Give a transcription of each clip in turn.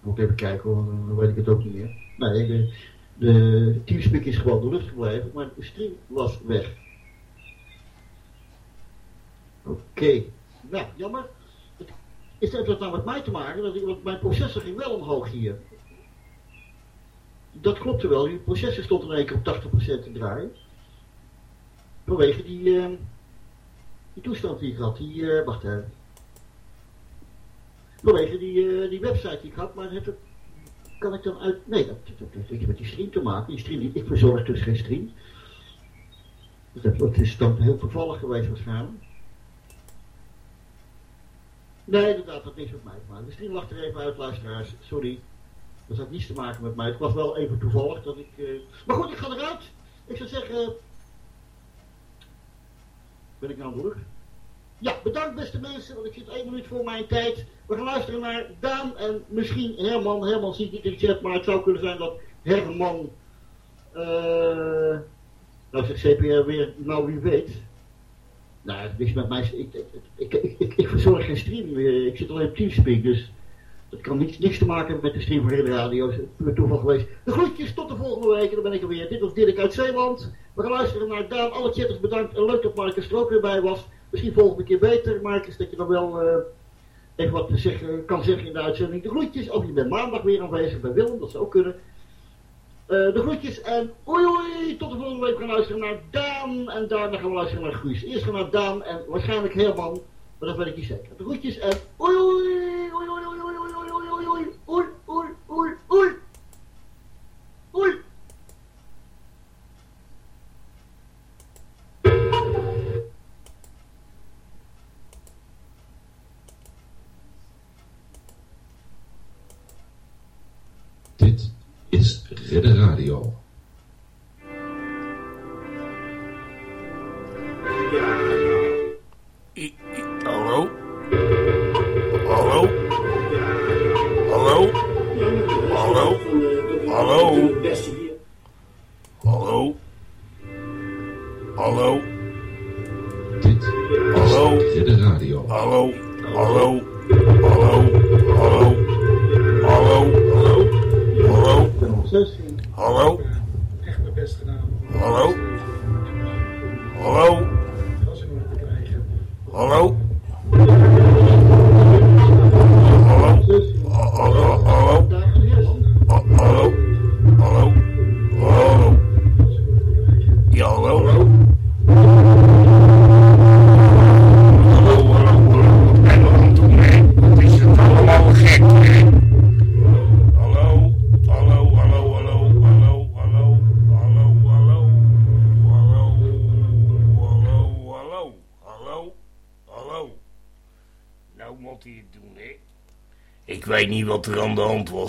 Moet ik even kijken, hoor, dan weet ik het ook niet meer. Nee, de, de Teamspeak is gewoon de lucht gebleven, maar de stream was weg. Oké, nou, jammer. Is het nou met mij te maken? Dat want mijn processor ging wel omhoog hier. Dat klopte wel, die processor stond in één keer op 80% te draaien. Vanwege die, uh, die toestand die ik had, die, uh, wacht even. Vanwege die, uh, die website die ik had, maar het, kan ik dan uit... Nee, dat, dat, dat heeft met die stream te maken. Die stream, ik verzorg dus geen stream. Dus dat, dat is dan heel toevallig geweest waarschijnlijk. Nee, inderdaad, dat niks met mij te. De stream lag er even uit, luisteraars. Sorry. Dat had niets te maken met mij. Het was wel even toevallig dat ik... Uh... Maar goed, ik ga eruit. Ik zou zeggen... Ben ik nou terug? Ja, bedankt beste mensen, want ik zit één minuut voor mijn tijd. We gaan luisteren naar Daan en misschien Herman. Herman ziet niet in de chat, maar het zou kunnen zijn dat Herman... Uh, nou zegt CPR weer, nou wie weet. Nou, het is met mij... Ik, ik, ik, verzorg geen stream meer. Ik zit alleen op Teamspeak, dus... Dat kan niks, niks te maken hebben met de stream van de radio. Het is puur toeval geweest. De groetjes, tot de volgende week. Dan ben ik er weer. Dit was Dirk uit Zeeland. We gaan luisteren naar Daan. Alle chatters bedankt. En leuk dat Marcus er ook weer bij was. Misschien volgende keer beter, Marcus, dat je dan wel uh, even wat kan zeggen in de uitzending. De groetjes, of je bent maandag weer aanwezig bij Willem, dat zou ook kunnen. De groetjes en oei oei, tot de volgende week gaan luisteren naar Daan. En daarna gaan we luisteren naar Guus. Eerst gaan we naar Daan en waarschijnlijk Herman, maar dat weet ik niet zeker. De groetjes en oei oei, oei oei, oei oei, oei oei, oei oei, oei oei, oei oei. Ridder Radio.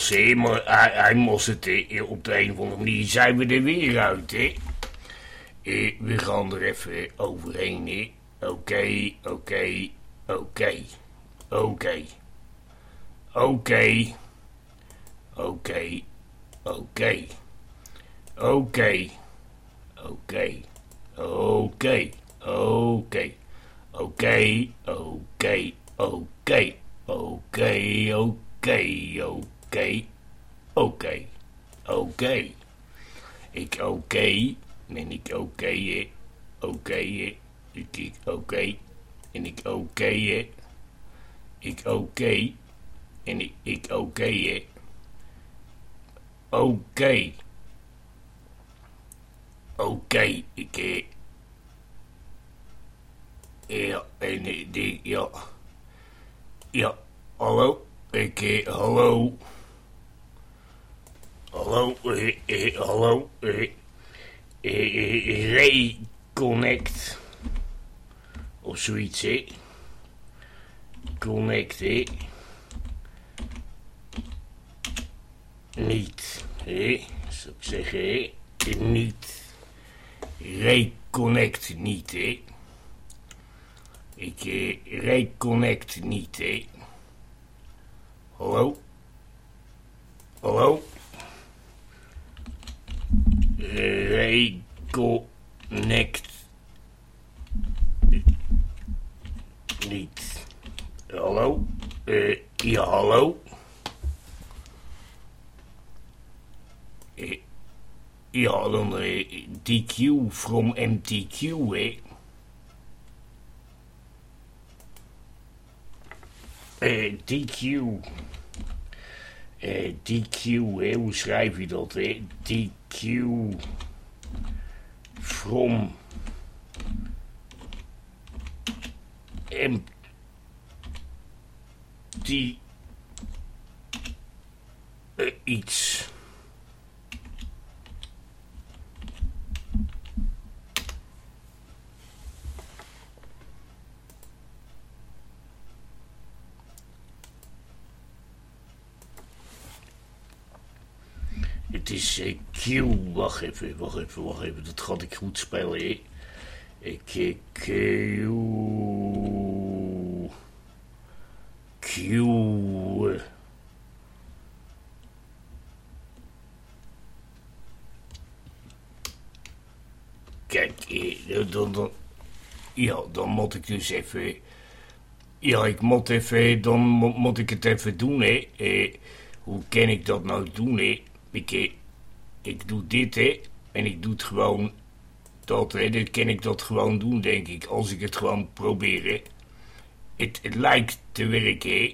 Hè, maar hij, hij moest het hè, op de een of andere manier. Zijn we er weer uit, hè? Eh, we gaan er even overheen, hè? Oké, oké, oké, oké, oké, oké, oké, oké, oké, oké, oké. Oké, oké, oké, oké, oké, oké, oké, oké. Ik oké, en ik oké. Oké. Ik ik oké, en ik oké. Ik oké, en ik ik oké. Oké. Oké, ik ja, en eh, die, ja. Ja, hallo. Ik, eh, hallo. Hallo, hallo. Reconnect. Of zoiets, hè. Connect, hè. Niet, hè. Zou ik zeggen, hè. Niet. Reconnect niet, hè. Ik eh, reconnect niet, hè. Hallo? Hallo? Reconnect. niet. Hallo? Uh, ja, hallo? Uh, ja, dan eh, uh, DQ from MTQ, hè? DQ. Eh, DQ, hè, hoe schrijf je dat, hè? DQ from MT eh, iets. Het is eh, Q. Wacht even, wacht even, wacht even. Dat ga ik goed spellen, hè. Ik, eh, Q. Q. Kijk, eh, dan, dan, ja, dan moet ik dus even... Ja, ik moet even, dan mo- moet ik het even doen, hè. Hoe kan ik dat nou doen, hè? Ik, ik doe dit, hè. En ik doe het gewoon... Dat, hè. Dit kan ik dat gewoon doen, denk ik. Als ik het gewoon probeer. Het, het lijkt te werken.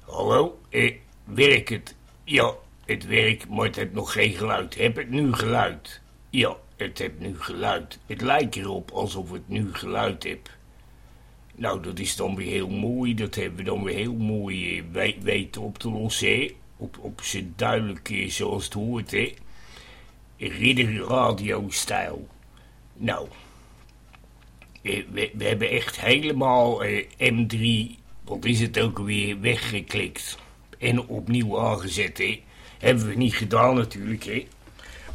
Hallo? Eh, werkt het? Ja, het werkt, maar het heeft nog geen geluid. Heb het nu geluid? Ja, het heeft nu geluid. Het lijkt erop alsof het nu geluid heeft. Nou, dat is dan weer heel mooi. Dat hebben we dan weer heel mooi eh, we- weten op te lossen. Op, op zijn duidelijk eh, zoals het hoort, hè. Ridder radio-stijl. Nou, eh, we, hebben echt helemaal eh, M3, wat is het ook alweer, weggeklikt. En opnieuw aangezet, hè. Hebben we niet gedaan natuurlijk, hè.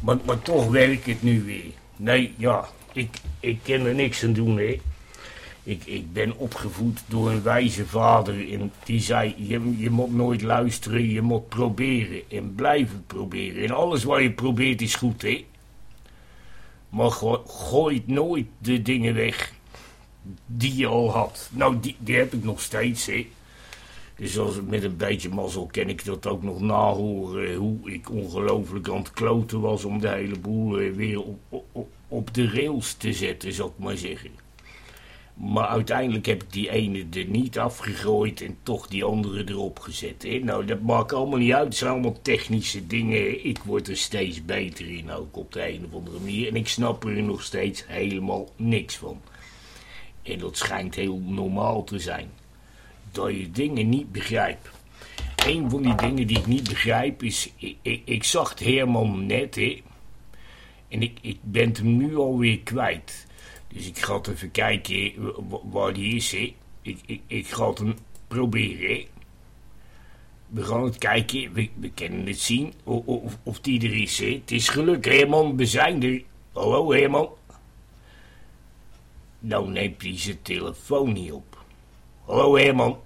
Maar, maar toch werkt het nu weer. Nee, ja, ik, ik kan er niks aan doen, hè. Ik, ik ben opgevoed door een wijze vader en die zei, je, je moet nooit luisteren, je moet proberen en blijven proberen. En alles wat je probeert is goed, hè. Maar go- gooit nooit de dingen weg die je al had. Nou, die, die heb ik nog steeds, hè. Dus als, met een beetje mazzel kan ik dat ook nog nahoren. Hoe ik ongelooflijk aan het kloten was om de hele boel eh, weer op, op, op de rails te zetten, zou ik maar zeggen. Maar uiteindelijk heb ik die ene er niet afgegooid en toch die andere erop gezet. Hè? Nou, dat maakt allemaal niet uit. Het zijn allemaal technische dingen. Ik word er steeds beter in, ook op de een of andere manier. En ik snap er nog steeds helemaal niks van. En dat schijnt heel normaal te zijn. Dat je dingen niet begrijpt. Een van die dingen die ik niet begrijp is... Ik, zag het Herman net, hè. En ik, ik ben hem nu alweer kwijt. Dus ik ga even kijken wa- waar die is, hè. Ik, ik, ik ga het hem proberen, hè. We gaan het kijken, we, we kunnen het zien of, of, of die er is, hè. Het is geluk, Herman, we zijn er. Hallo, Herman. Nou neemt hij zijn telefoon niet op. Hallo, Herman.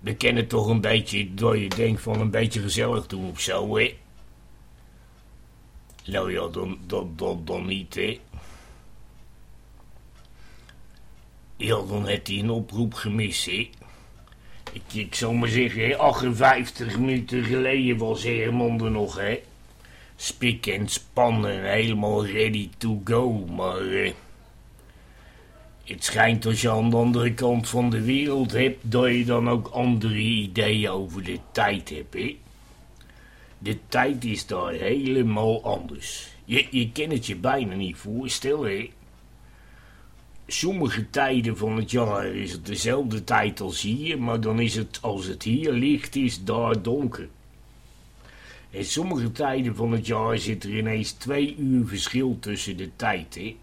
We kennen toch een beetje, door je denkt van een beetje gezellig doen of zo, hè. Nou ja, dan, dan, dan, dan niet, hè. Dan heeft hij een oproep gemist, hè. Ik, ik zou maar zeggen, hè, 58 minuten geleden was Herman er nog, hè. Spik en spannen, helemaal ready to go, maar... eh, het schijnt als je aan de andere kant van de wereld hebt... dat je dan ook andere ideeën over de tijd hebt, hè. De tijd is daar helemaal anders. Je, je kan het je bijna niet voorstellen, hè. Sommige tijden van het jaar is het dezelfde tijd als hier, maar dan is het, als het hier licht is, daar donker. En sommige tijden van het jaar zit er ineens twee uur verschil tussen de tijd, hè.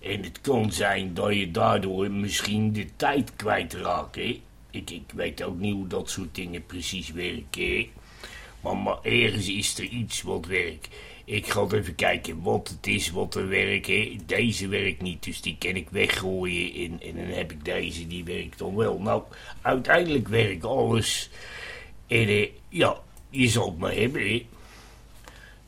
En het kan zijn dat je daardoor misschien de tijd kwijtraakt, hè. Ik, ik weet ook niet hoe dat soort dingen precies werken, hè. Maar, maar ergens is er iets wat werkt. Ik ga even kijken wat het is wat er werkt. Deze werkt niet, dus die kan ik weggooien. En, dan heb ik deze, die werkt dan wel. Nou, uiteindelijk werkt alles. En eh, ja, je zal het maar hebben, hè.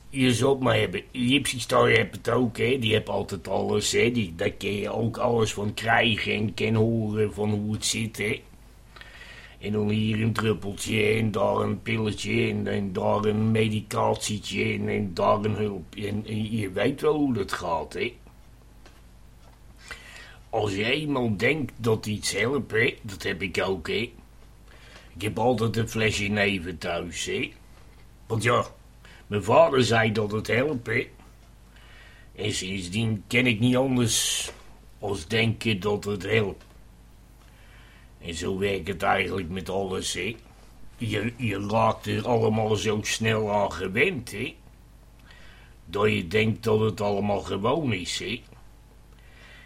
Je zult het maar hebben. Gypsy Star heeft het ook, hè. Die heeft altijd alles, hè. Die, daar kun je ook alles van krijgen en kan horen van hoe het zit, hè. En dan hier een druppeltje en daar een pilletje en daar een medicatietje en daar een hulp. En, je weet wel hoe dat gaat, hè. Als je eenmaal denkt dat iets helpt, dat heb ik ook, hè. Ik heb altijd een flesje neven thuis, hè. Want ja, mijn vader zei dat het helpt, hè. En sindsdien ken ik niet anders als denken dat het helpt. En zo werkt het eigenlijk met alles, hè. Je, je raakt er allemaal zo snel aan gewend, hè. Dat je denkt dat het allemaal gewoon is, hè.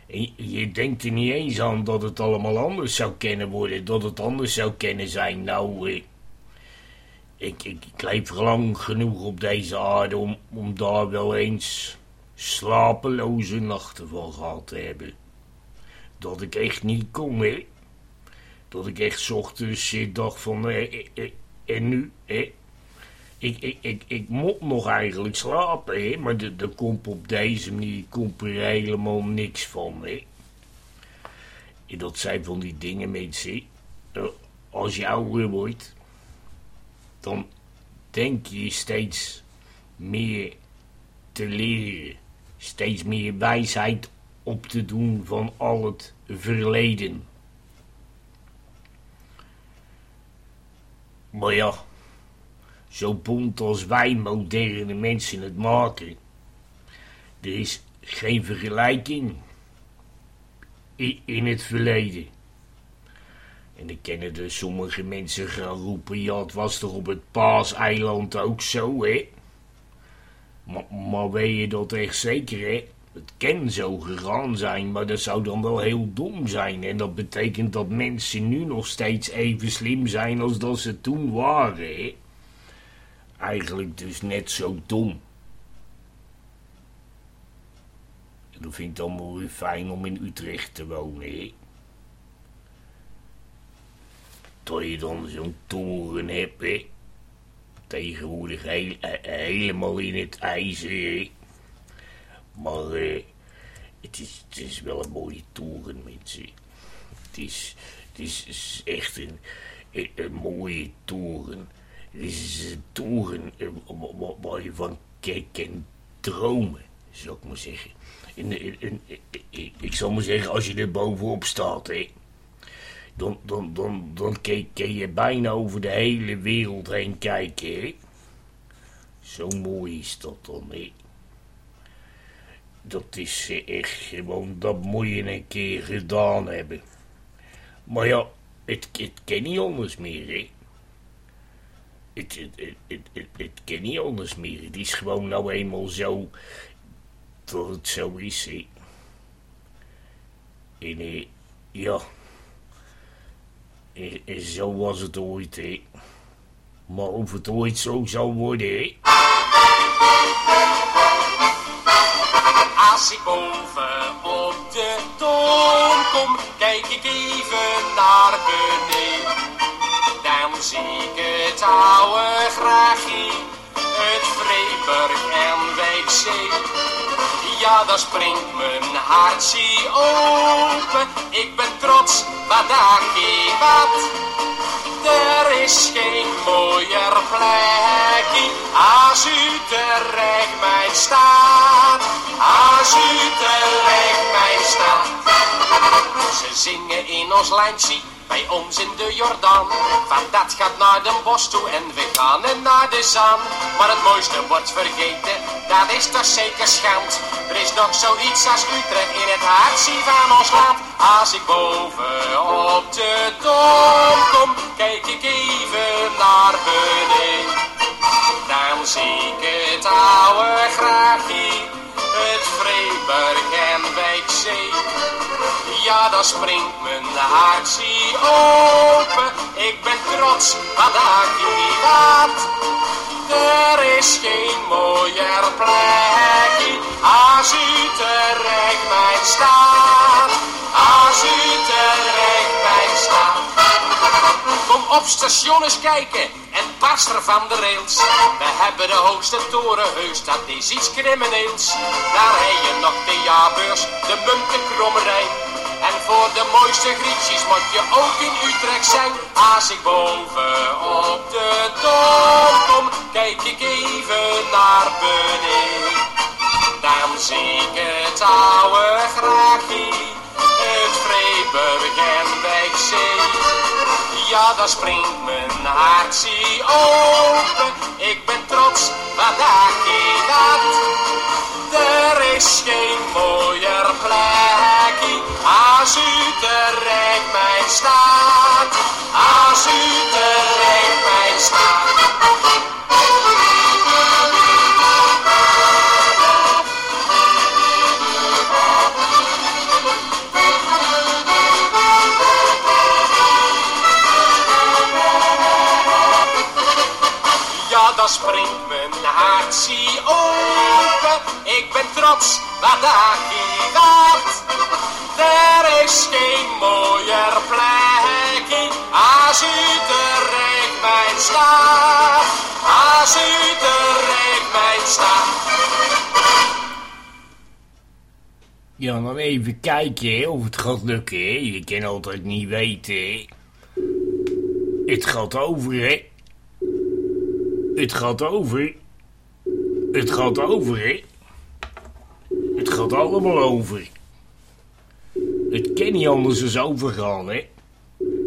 En je- denkt er niet eens aan dat het allemaal anders zou kunnen worden, dat het anders zou kunnen zijn. Nou, ik, ik, ik leef lang genoeg op deze aarde om, om daar wel eens slapeloze nachten van gehad te hebben. Dat ik echt niet kon, hè. Dat ik echt ochtends eh, dacht van, eh, eh, eh, en nu. Ik, ik, ik, ik moet nog eigenlijk slapen, hè. Maar er komt op deze manier komt er helemaal niks van, hè. En dat zijn van die dingen, mensen. Als je ouder wordt, dan denk je steeds meer te leren. Steeds meer wijsheid op te doen van al het verleden. Maar ja, zo bont als wij moderne mensen het maken, er is geen vergelijking in het verleden. En dan kennen dus sommige mensen gaan roepen, ja, het was toch op het Paaseiland ook zo, hè? Maar, maar weet je dat echt zeker, hè? Het kan zo gegaan zijn, maar dat zou dan wel heel dom zijn. En dat betekent dat mensen nu nog steeds even slim zijn als dat ze toen waren, hè? Eigenlijk dus net zo dom. En dat vind ik dan weer fijn om in Utrecht te wonen, hè? Dat je dan zo'n toren hebt, hè? Tegenwoordig helemaal in het ijzer, hè? Maar eh, het, is, het is wel een mooie toren, mensen. Het is, het is, echt een, een, mooie toren. Het is een toren eh, wa- wa- waar je van kan, dromen, zou ik maar zeggen. En, ik zal maar zeggen, als je er bovenop staat, hè, dan, dan, dan, dan kan, je bijna over de hele wereld heen kijken. Zo mooi is dat dan, hè. Dat is echt gewoon, dat moet je een keer gedaan hebben. Maar ja, het, het kan niet anders meer, hè. Het, het, het, het, kan niet anders meer. Het is gewoon nou eenmaal zo dat het zo is. En eh, ja, en zo was het ooit, hè. Maar of het ooit zo zou worden, hè. Als ik boven op de toon kom, kijk ik even naar beneden. Dan zie ik het oude graagje, het Vreeburg en Wijkzee. Ja, dan springt mijn hartje open. Ik ben trots, wat daar wat. Er is geen mooier plekje als Utrecht mijn staat. Als Utrecht mijn staat. Ze zingen in ons lijntje, bij ons in de Jordaan. Van dat gaat naar de bos toe en we gaan er naar de zaan. Maar het mooiste wordt vergeten, dat is toch zeker schand. Er is nog zoiets als Utrecht in het hartje van ons land. Als ik boven op de dom kom, kijk ik even naar beneden. Dan zie ik het oude graagje, het Vreeburg en Wijkzee. Ja, dan springt mijn hartje open. Ik ben trots, wat daar wat. Er is geen mooier plekje als Utrecht mijn staat. Als Utrecht mijn staat. Kom op station eens kijken en barst er van de rails. We hebben de hoogste toren heus, dat is iets crimineels. Daar heb je nog de jaarbeurs, de muntenkromerij. En voor de mooiste grietjes moet je ook in Utrecht zijn. Als ik boven op de dom kom, kijk ik even naar beneden. Dan zie ik het oude graagje, En Wijkzee. Ja, dan springt mijn hartje open. Ik ben trots, wat dacht je dat? Er is geen mooier plekje als Utrecht mijn staat. Als Utrecht mijn staat. Dan springt mijn hartje open. Ik ben trots, wat je dat? Er is geen mooier plekje als Utrecht mijn stad. Als Utrecht mijn stad. Ja, dan even kijken of het gaat lukken. Je kan altijd niet weten. Het gaat over, hè. Het gaat over. Het gaat over, hè. Het gaat allemaal over. Het kan niet anders eens overgaan, hè.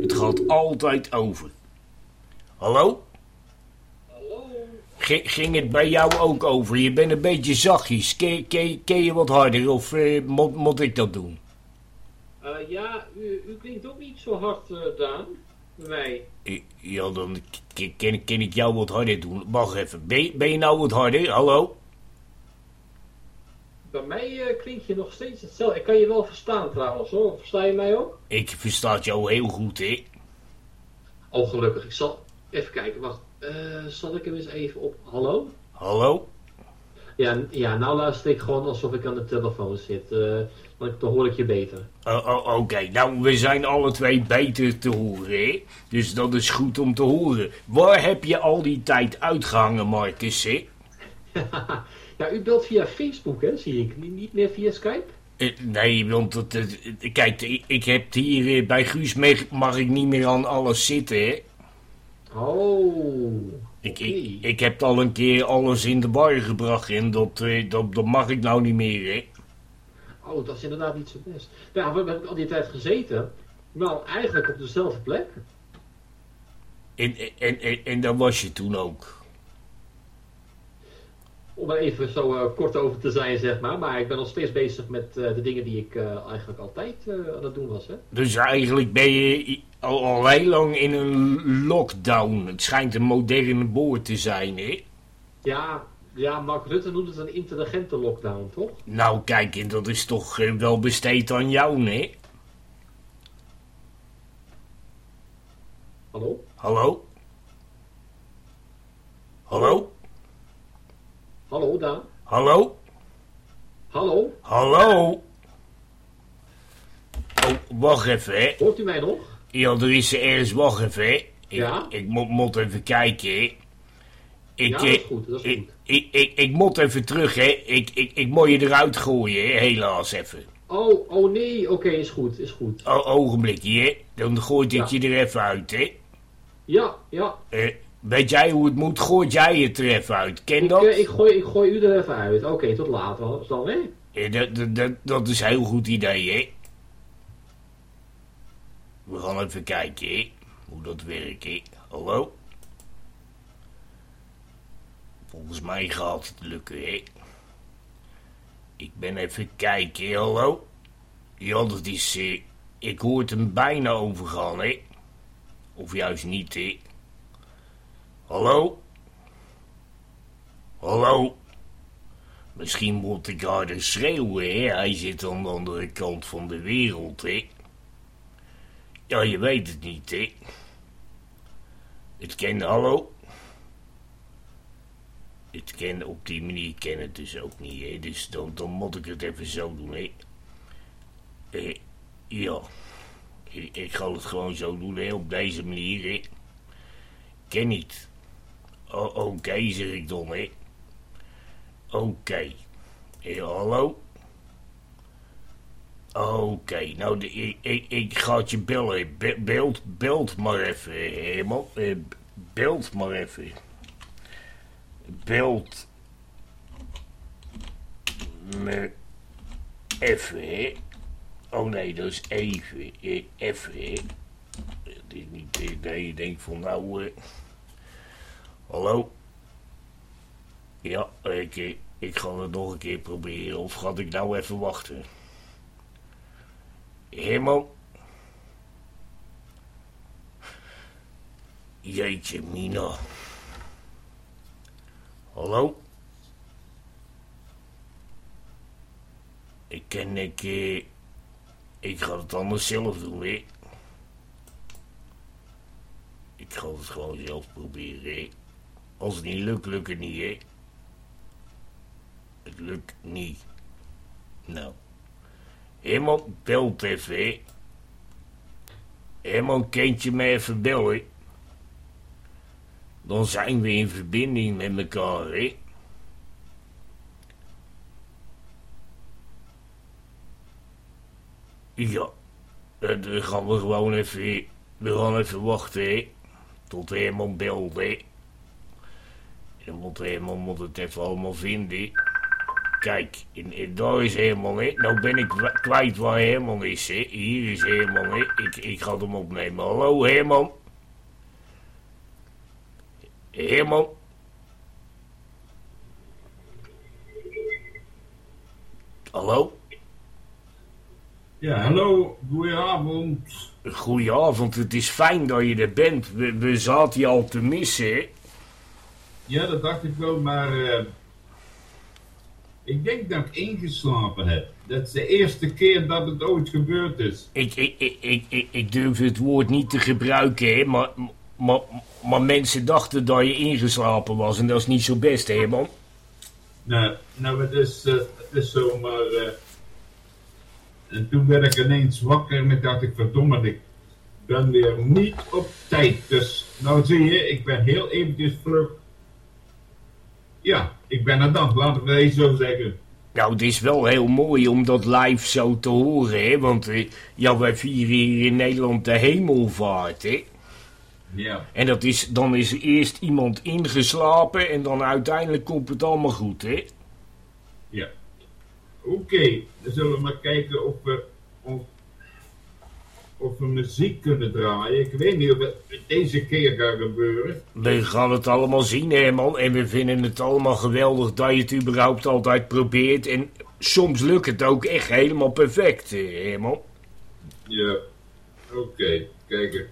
Het gaat altijd over. Hallo? G- ging het bij jou ook over? Je bent een beetje zachtjes. Ken, je wat harder of eh, moet, moet ik dat doen? Eh, ja, u, u klinkt ook niet zo hard, eh, Daan. Bij mij. Ja, dan k- kan, kan ik jou wat harder doen. Wacht even. Ben, je- ben je nou wat harder? Hallo? Bij mij eh, klinkt je nog steeds hetzelfde. Ik kan je wel verstaan trouwens hoor. Versta je mij ook? Ik versta jou heel goed, hè? Oh, gelukkig. Ik zal even kijken. Wacht. Eh, zal ik hem eens even op. Hallo? Hallo? Ja, ja, nou luister ik gewoon alsof ik aan de telefoon zit. eh, want dan hoor ik je beter. Oh, oh, Oké, nou, we zijn alle twee beter te horen, hè? Dus dat is goed om te horen. Waar heb je al die tijd uitgehangen, Marcus, hè? ja, u belt via Facebook, hè? Zie ik. Niet meer via Skype? Eh, Nee, want eh, kijk, ik, heb hier eh, bij Guus mee- mag ik niet meer aan alles zitten, hè? Oh. Ik, ik, ik heb al een keer alles in de bar gebracht en dat, eh, dat, dat mag ik nou niet meer, hè? Oh, dat is inderdaad niet zo best. Ja, waar heb ik al die tijd gezeten? Nou, eigenlijk op dezelfde plek. En, en, en, en daar was je toen ook. Om er even zo eh, kort over te zijn, zeg maar. Maar ik ben nog steeds bezig met eh, de dingen die ik eh, eigenlijk altijd aan het doen was, hè. Dus eigenlijk ben je al, al heel lang in een lockdown. Het schijnt een moderne woord te zijn, hè? Ja, ja, Mark Rutte noemt het een intelligente lockdown, toch? Nou, kijk, dat is toch eh, wel besteed aan jou, hè? Hallo? Hallo? Hallo? Hallo, Daan? Hallo? Hallo? Hallo? Oh, wacht even, hè? Hoort u mij nog? Ja, er is ergens, wacht even, hè? Ik, Ja? ik moet, moet even kijken, hè? Ik, Ja, dat is eh, goed, dat is ik, goed. Ik, ik, ik moet even terug, hè? Ik, ik, ik moet je eruit gooien, hè? Helaas even. Oh, oh nee, oké, is goed, is goed. O, ogenblikje, hè? Dan gooit ik Ja. je er even uit, hè? Ja, ja. Eh, weet jij hoe het moet? Gooit jij het er even uit? Ken Ik, dat? eh, ik, gooi, ik gooi u er even uit. Oké, tot later dan, hè? Eh, dat, dat, dat, dat is een heel goed idee, hè? We gaan even kijken, hè? Hoe dat werkt, hè? Hallo? Volgens mij gaat het lukken, hè? Ik ben even kijken, hallo? Ja, dat is... eh, ik hoor het hem bijna overgaan, hè? Of juist niet, hè? Hallo? Hallo? Misschien moet ik harder schreeuwen, hè? Hij zit aan de andere kant van de wereld, hè? Ja, je weet het niet, hè? Het ken, hallo? Het ken, op die manier ken het dus ook niet, hè? Dus dan, dan moet ik het even zo doen, hè? Eh, ja. Ik, ik ga het gewoon zo doen, hè? Op deze manier, hè? Ken niet. Oké, zeg ik dan? Oké. Hallo? Oké, nou, de, ik, ik, ik ga het je bellen. Be- beeld maar even, helemaal. Eh, beeld maar even. Beeld. Me even. Oh nee, dat is even. Even. Het is niet, eh, nee, je denkt van, nou, eh, Hallo? Ja, ik, ik ga het nog een keer proberen. Of ga ik nou even wachten? Hemel. Jeetje, Mina. Hallo? Ik ken ik. eh, ik ga het anders zelf doen, hè? Ik ga het gewoon zelf proberen, hè? Als het niet lukt, lukt het niet, hè? Het lukt niet. Nou. Helemaal belt even, hè? Helemaal kent je me even bellen. Dan zijn we in verbinding met elkaar, hè? Ja, eh, dan gaan we gewoon even, we gaan even wachten, hè? Tot Herman belt, hè? En moet Herman moet het even allemaal vinden. Kijk, in, daar is Herman, hè? Nou ben ik kwijt waar Herman is? Hier is Herman, hè? Ik, ik ga hem opnemen. Hallo, Herman? Herman? Hallo? Ja, hallo, goedenavond. Goedenavond, het is fijn dat je er bent. We, we zaten je al te missen? Ja, dat dacht ik wel, maar eh, ik denk dat ik ingeslapen heb. Dat is de eerste keer dat het ooit gebeurd is. Ik, ik, ik, ik, ik, ik durf het woord niet te gebruiken, hè, maar, maar, maar mensen dachten dat je ingeslapen was en dat is niet zo best, hè, man. Nou, nou het, is, het is zo, maar... eh, en toen werd ik ineens wakker en dacht ik, verdomme, ik ben weer niet op tijd. Dus, nou zie je, ik ben heel eventjes vlug. Ja, ik ben er dan, laten we het zo zeggen. Nou, het is wel heel mooi om dat live zo te horen, hè, want eh, ja, wij vieren hier in Nederland de hemelvaart, hè. Ja. En dat is, dan is eerst iemand ingeslapen en dan uiteindelijk komt het allemaal goed, hè. Ja. Oké, dan zullen we maar kijken of we, of, of we muziek kunnen draaien. Ik weet niet of het deze keer gaat gebeuren. We gaan het allemaal zien, Herman. En we vinden het allemaal geweldig dat je het überhaupt altijd probeert. En soms lukt het ook echt helemaal perfect, eh, Herman. Ja. Oké, kijken.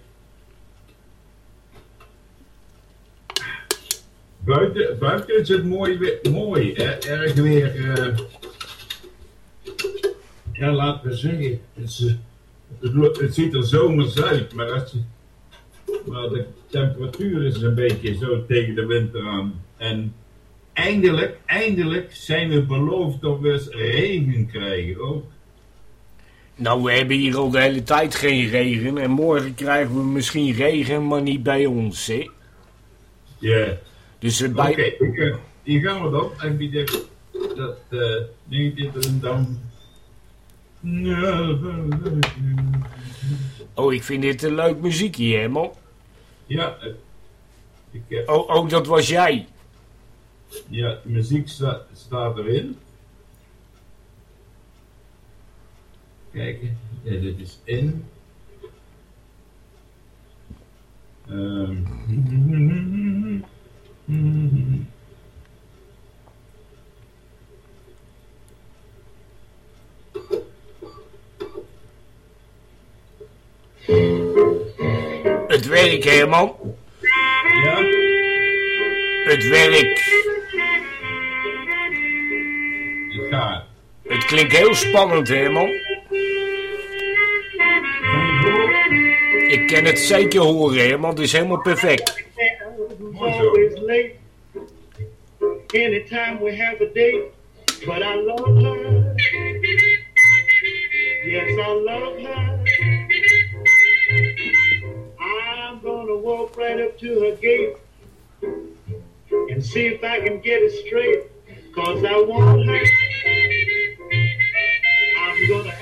Buiten, buiten is het mooi, weer- mooi erg weer. eh, ja, laten we zeggen. Het, is, het, lo- het ziet er zomers uit, maar, als je, maar de temperatuur is een beetje zo tegen de winter aan. En eindelijk, eindelijk zijn we beloofd dat we eens regen krijgen ook. Nou, we hebben hier al de hele tijd geen regen. En morgen krijgen we misschien regen, maar niet bij ons, hè. Ja. Dus eh, Oké, bij... ik, eh, hier gaan we dan. En wie denkt dat eh niet dit en dan. Oh, ik vind dit een leuk muziekje, Herman. Ja, eh, ik heb, Oh, oh, dat was jij. ja, de muziek sta- staat erin. Kijk, ja, dit is in. Het werk, Herman. Ja, Het werk. gaat. Het klinkt heel spannend, Herman. Ik kan het zeker horen, Herman. Het is helemaal perfect. Late. Anytime we have a date, but I love her. Yes, I love her. I'm gonna walk right up to her gate and see if I can get it straight. Cause I want her. I'm gonna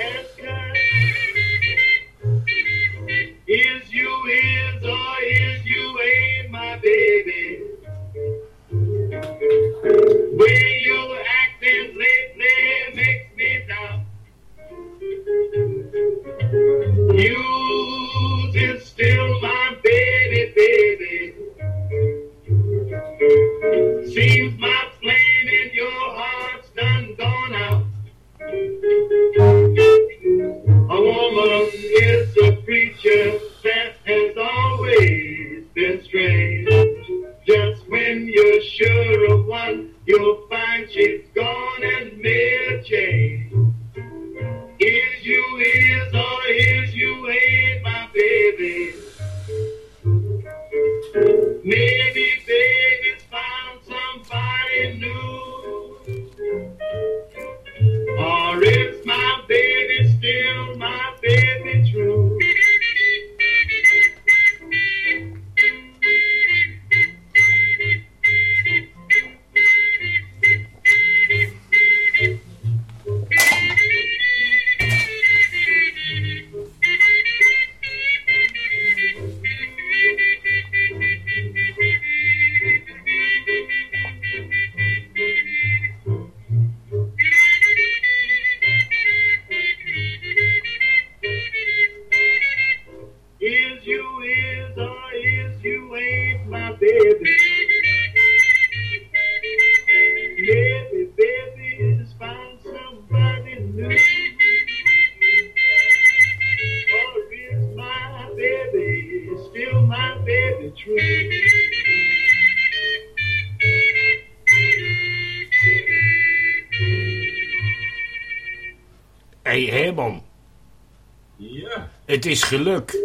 geluk.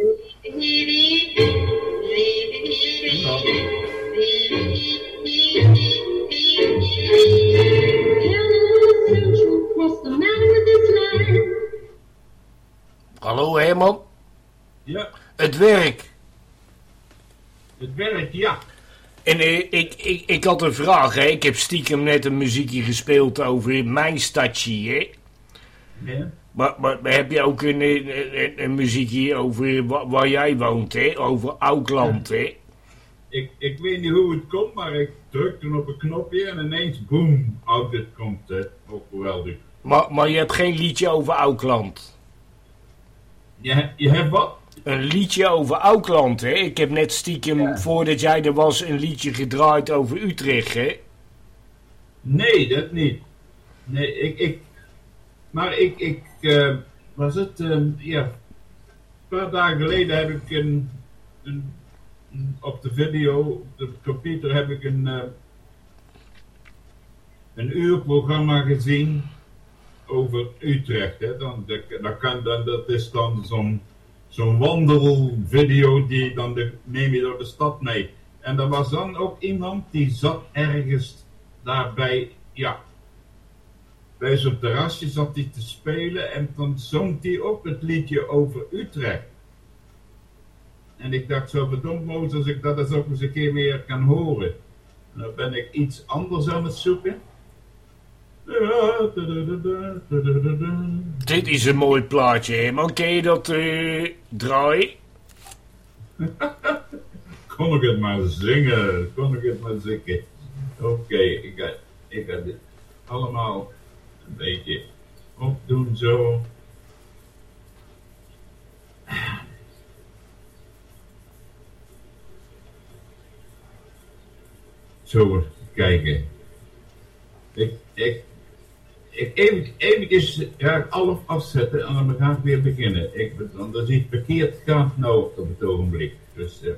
Hallo Herman, Ja. het werk. Het werkt, ja. En eh, ik, ik, ik had een vraag, hè. Ik heb stiekem net een muziekje gespeeld over mijn stadje, hè. ja. Maar, maar, maar heb je ook een, een, een, een muziekje over wa- waar jij woont, hè? Over Oudland, hè? Ik, ik weet niet hoe het komt, maar ik druk toen op een knopje en ineens, boom, uit het komt. hè. Ook geweldig. Maar, maar je hebt geen liedje over Oudland. Je, je hebt wat? Een liedje over Oudland, hè? Ik heb net stiekem, voordat jij er was, een liedje gedraaid over Utrecht, hè? Nee, dat niet. Nee, ik, ik maar ik, ik, eh, was het, ehm, ja, een paar dagen geleden heb ik een, een, op de video, op de computer heb ik een, eh, een uurprogramma gezien over Utrecht. Hè. Dan, dat, dat, kan, dan, dat is dan zo'n zo'n wandelvideo die dan de, neem je door de stad mee. En er was dan ook iemand die zat ergens daarbij, ja, bij zo'n terrasje zat hij te spelen en dan zong hij ook het liedje over Utrecht. En ik dacht zo verdomd mooi als ik dat eens ook eens een keer weer kan horen. En dan ben ik iets anders aan het zoeken. Dit is een mooi plaatje? Maar ken je dat eh draaien? Kon ik het maar zingen, kon ik het maar zingen. Oké, ik, ga, ik ga dit allemaal een beetje opdoen zo. Zo, kijken. Ik, ik, ik even, eventjes ik alles afzetten en dan ga ik weer beginnen. Ik, want dat is iets verkeerd gaat nou op het ogenblik. Dus eh,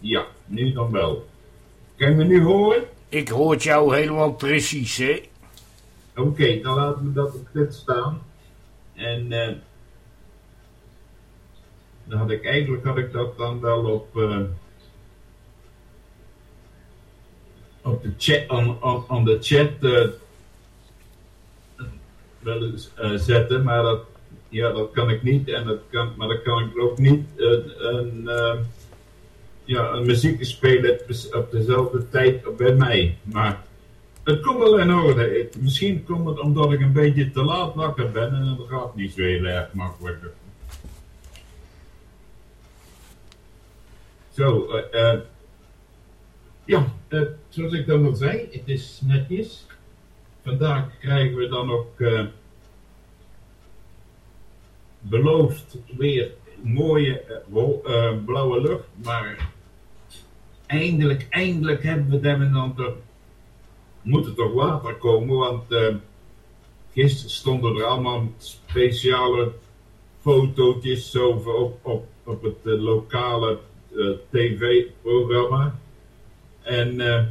ja, nu dan wel. Kan je me nu horen? Ik hoor jou helemaal precies, hè? Oké, dan laten we dat op dit staan. En eh, dan had ik eigenlijk had ik dat dan wel op, eh, op de chat, on, on, de chat eh, eh, zetten, maar dat, ja, dat kan ik niet. En dat kan, maar dan kan ik ook niet een, ja, een muziek spelen op dezelfde tijd bij mij. Maar het komt wel in orde. Misschien komt het omdat ik een beetje te laat wakker ben en dat gaat niet zo heel erg makkelijk. Zo, eh, eh, ja, eh, zoals ik dan al zei, het is netjes. Vandaag krijgen we dan ook beloofd weer mooie blauwe lucht, maar eindelijk, eindelijk hebben we hem dan toch moet er toch water komen, want eh, gisteren stonden er allemaal speciale fotootjes over op, op, op het eh, lokale eh, tv-programma. En eh,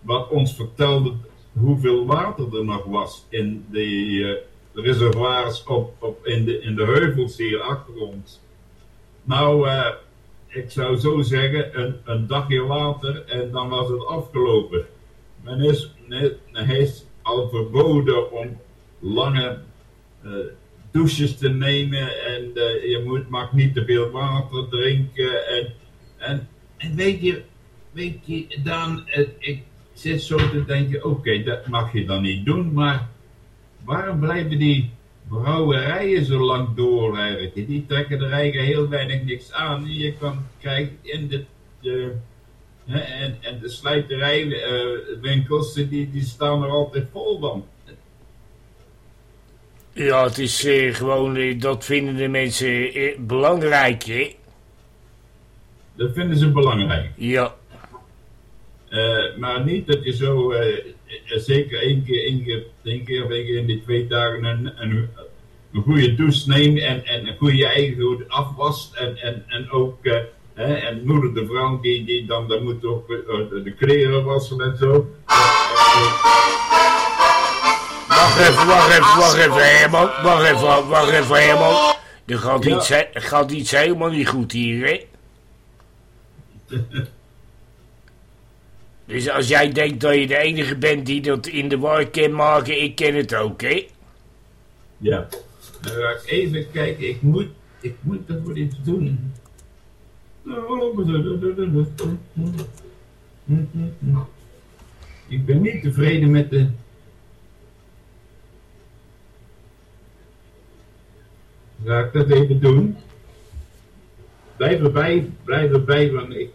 wat ons vertelde hoeveel water er nog was in de reservoirs op, op, in, de, in de heuvels hier achter ons. Nou, ik zou zo zeggen, een, een dagje later en dan was het afgelopen. Men is, hij is al verboden om lange eh, douches te nemen en eh, je moet, mag niet te veel water drinken. En, en, weet je, weet je, dan, eh, ik zit zo te denken, oké, dat mag je dan niet doen, maar waarom blijven die brouwerijen zo lang doorwerken? Die trekken er eigenlijk heel weinig niks aan. Je kan kijken in de, en, en de slijterijwinkels, die, die staan er altijd vol van. Ja, het is eh, gewoon, eh, dat vinden de mensen eh, belangrijk, hè? Dat vinden ze belangrijk. Ja, maar niet dat je zo, zeker één keer, één keer, één keer of één keer in die twee dagen een, een, een goede douche neemt en, en een goede eigen afwast. En, en, en ook, hè, en moeder de vrouw die, die dan, dan moet ook eh, de, kleren wassen en zo. Wacht even, wacht even, wacht even, Herman. Wacht even, wacht even, Herman. Er gaat, Ja. iets, er gaat iets helemaal niet goed hier, hè? Dus als jij denkt dat je de enige bent die dat in de war kan maken, ik ken het ook, hè? Ja. Dan ga ik even kijken. Ik moet, ik moet ervoor iets doen. Ik ben niet tevreden met de. Ga ik dat even doen? Blijf erbij, blijf erbij, want ik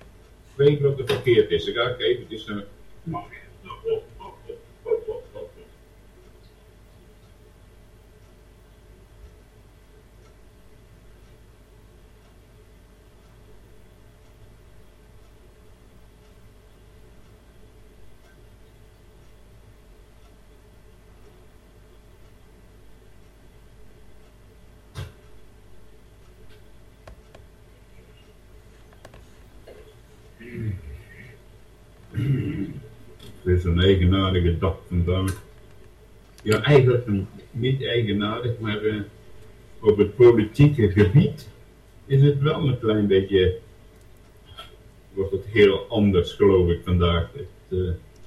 weet wat er verkeerd is. Dan ga ik eventjes is een eigenaardige dag vandaag. Ja, eigenlijk een, niet eigenaardig, maar eh, op het politieke gebied is het wel een klein beetje. Wordt het heel anders, geloof ik, vandaag. Het,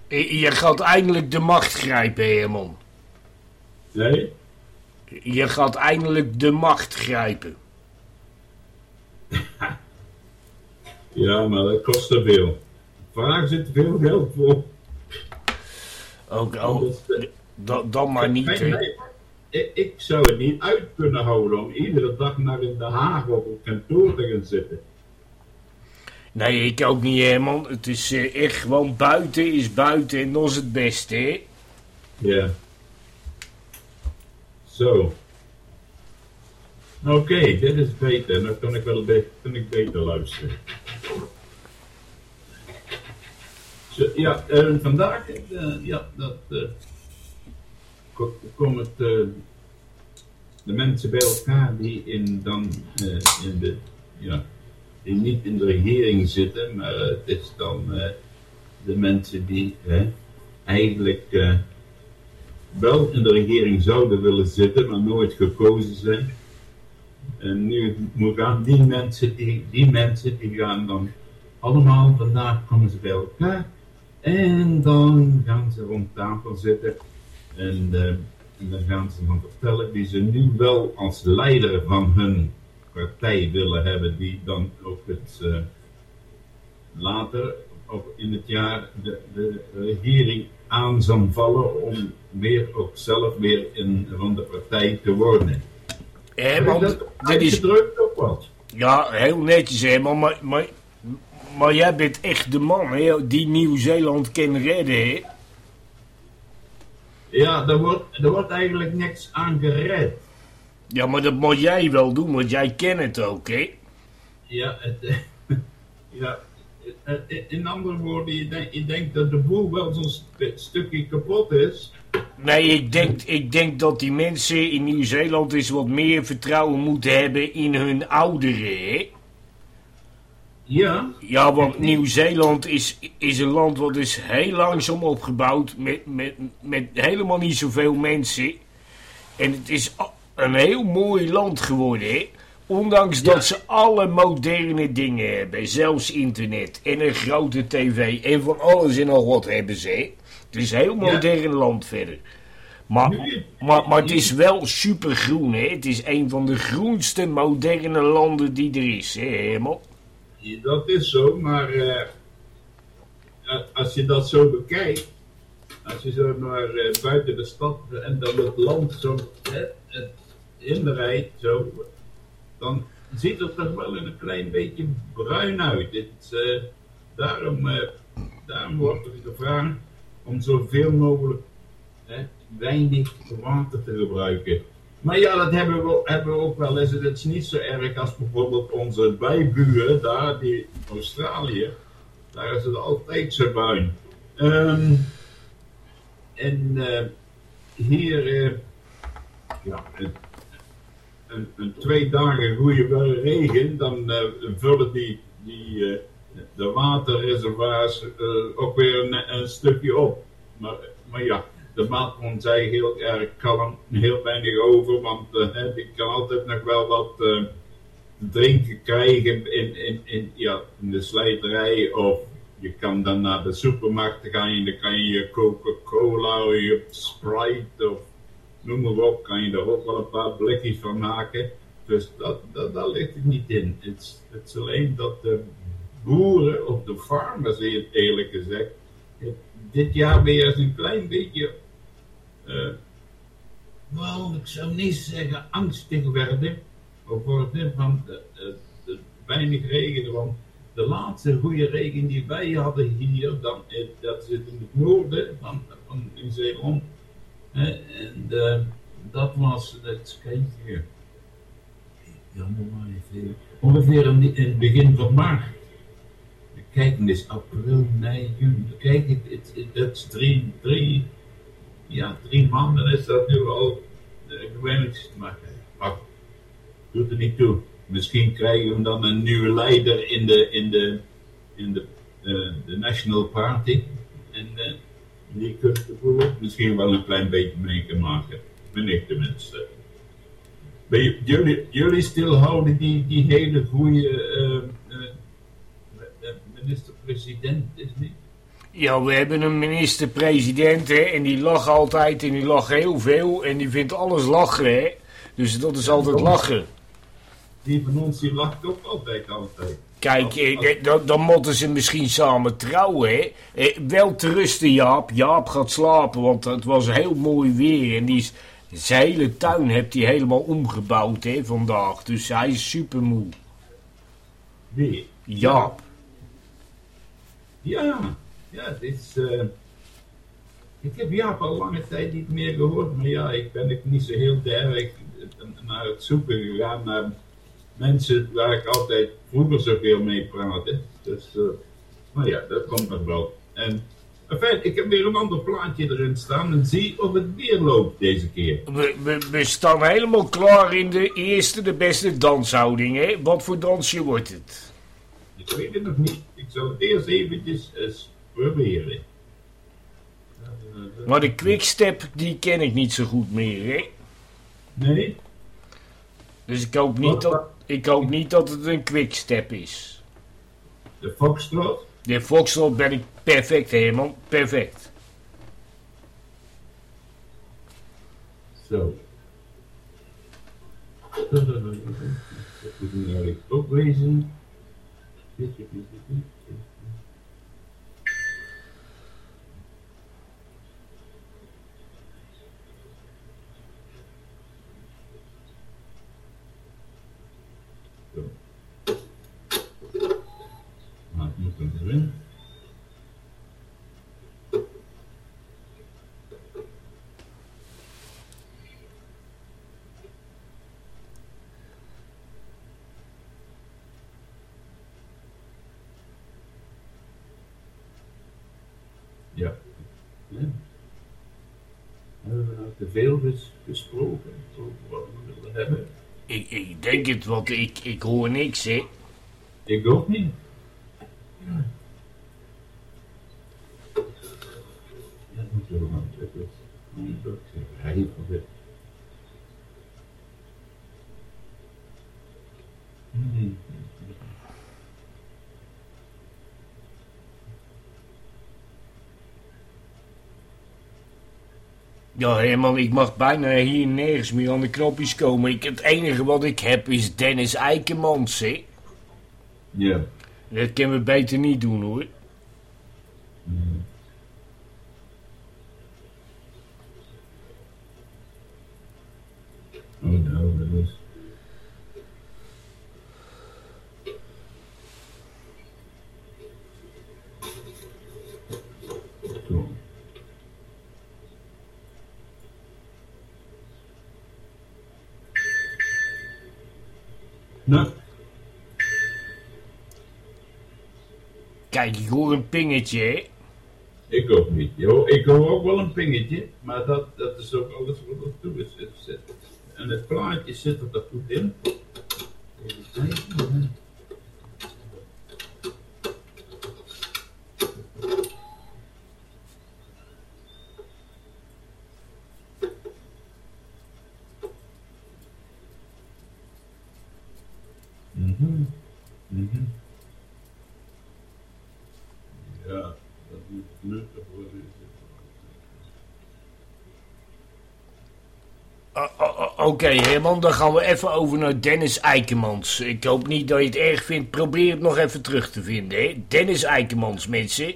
eh, Je je gaat eindelijk de macht grijpen, Herman. nee? Je gaat eindelijk de macht grijpen. Ja, maar dat kost te veel. Vraag zit veel geld voor. Ook, oh, Anders, eh, da- dan maar niet, Nee, hè? nee, ik, ik zou het niet uit kunnen houden om iedere dag naar in Den Haag op het kantoor te gaan zitten. Nee, ik ook niet, Herman. Het is eh, echt gewoon buiten is buiten en dat is het beste, hè? Ja. Zo. Oké, dit is beter. Dan kan ik wel een beetje kan ik beter luisteren. Zo, ja, eh, vandaag, eh, ja, dat eh, ko- komen de mensen bij elkaar die in dan in de, ja, die niet in de regering zitten, maar het is dan de mensen die eigenlijk wel in de regering zouden willen zitten, maar nooit gekozen zijn. En nu gaan die mensen, die, die mensen die gaan dan allemaal, vandaag komen ze bij elkaar. En dan gaan ze rond tafel zitten. En, eh, en dan gaan ze dan vertellen wie ze nu wel als leider van hun partij willen hebben. Die dan ook het eh, later of in het jaar de, de regering aan zal vallen om weer ook zelf weer in, van de partij te worden. Herman, dat dit is... uitgedrukt ook wat? Ja, heel netjes, Herman, maar, maar, maar jij bent echt de man, hè, die Nieuw-Zeeland kan redden, hè? Ja, er wordt, er wordt eigenlijk niks aan gered. Ja, maar dat moet jij wel doen, want jij kent het ook, hè? Ja, het, ja eh, in andere woorden, je, denk- je denkt dat de boel wel zo'n st- stukje kapot is. Nee, ik denk, ik denk dat die mensen in Nieuw-Zeeland eens wat meer vertrouwen moeten hebben in hun ouderen, hè? Ja, Ja, want Nieuw-Zeeland is, is een land wat is heel langzaam opgebouwd met, met, met helemaal niet zoveel mensen. En het is een heel mooi land geworden, hè? Ondanks dat ze alle moderne dingen hebben, zelfs internet en een grote tv en van alles en al wat hebben ze. hè. Het is een heel modern land verder. Maar, maar, maar het is wel supergroen, hè? Het is een van de groenste moderne landen die er is, hè, Herman? Dat is zo, maar eh, als je dat zo bekijkt, als je zo naar eh, buiten de stad en dan het land zo het inrijdt, zo, dan ziet het er wel een klein beetje bruin uit. Eh, daarom, daarom wordt er gevraagd om zoveel mogelijk weinig water te gebruiken. Maar ja, dat hebben we, hebben ook wel eens. Het is niet zo erg als bijvoorbeeld onze bijburen daar, die Australië. Daar is het altijd zo bruin. Ehm, en eh, hier, eh, ja, een, een, twee dagen goede regen, dan eh, vullen die, die, de waterreservoirs ook weer een, een stukje op. Maar, maar ja, de Macron zei heel erg kalm, heel weinig over, want eh, ik kan altijd nog wel wat eh, drinken krijgen in, in, in, ja, in de slijterij of je kan dan naar de supermarkt gaan en dan kan je Coca-Cola of je Sprite of noem maar op, kan je er ook wel een paar blikjes van maken. Dus dat, daar ligt het niet in. Het is, alleen dat de boeren of de farmers, eerlijk gezegd, dit jaar weer eens een klein beetje, eh wel, ik zou niet zeggen angstig werden, of worden van de weinig regen. Want de laatste goede regen die wij hadden hier, dan, eh, dat zit in het noorden van, van in Zeeland. en eh, dat was, het kijken hier. Ongeveer in, het begin van maart. Kijk, het is april, mei, juni. Kijk, het, het, het, dat is drie, drie, ja, drie maanden is dat nu al gewenst. Maar, maar doet er niet toe. Misschien krijgen we dan een nieuwe leider in de, in de, in de, eh, de National Party. En eh, die ook misschien wel een klein beetje mee kunnen maken. Ben ik tenminste. Je- jullie, jullie stil houden die, die hele goede eh, minister-president, is niet? Ja, we hebben een minister-president, hè, en die lacht altijd en die lacht heel veel en die vindt alles lachen, hè. Dus dat is altijd lachen. Die van ons die lacht ook altijd altijd. Kijk, eh, eh, dan, dan moeten ze misschien samen trouwen, hè. Eh, wel te rusten, Jaap. Jaap gaat slapen, want het was heel mooi weer. En die is, zijn hele tuin heeft hij helemaal omgebouwd, hè, vandaag. Dus hij is super moe. Wie? Jaap. Ja, ja, het is. eh, ik heb Jaap al lange tijd niet meer gehoord, maar ja, ik ben ook niet zo heel erg naar het zoeken gegaan naar mensen waar ik altijd vroeger zoveel mee praatte. Dus, eh, maar ja, dat komt nog wel. En, enfin, ik heb weer een ander plaatje erin staan en zie of het weer loopt deze keer. We, we, we staan helemaal klaar in de eerste, de beste danshouding, hè. Wat voor dansje wordt het? Ik weet het nog niet. Ik zal het eerst eventjes proberen. Maar de quickstep, die ken ik niet zo goed meer, hè. Nee? Dus ik hoop niet dat, ik hoop niet dat het een quickstep is. De Foxtrot? De Foxtrot ben ik perfect, Herman. Perfect. Zo. Dat moet ik ook lezen. Zo. Ja. ja. Hebben we nou te veel ges- gesproken over wat we willen hebben? Ik, ik denk het, want ik, ik hoor niks, hè. Ik ook niet. Ja. Herman, ik mag bijna hier nergens meer aan de knopjes komen. Ik, het enige wat ik heb is Dennis Eikemans, hè. Ja. Dat kunnen we beter niet doen, hoor. Oh nou, dat is... Zo. Kijk, ik hoor een pingetje, ik ook niet. Jo, ik hoor ook wel een pingetje, maar dat, dat is ook alles wat er toe is. En het plaatje zit er toch goed in. Even kijken. Mhm. Ja, dat moet nuttig worden. O- Oké, Herman, dan gaan we even over naar Dennis Eikemans. Ik hoop niet dat je het erg vindt. Probeer het nog even terug te vinden, hè? Dennis Eikemans, mensen.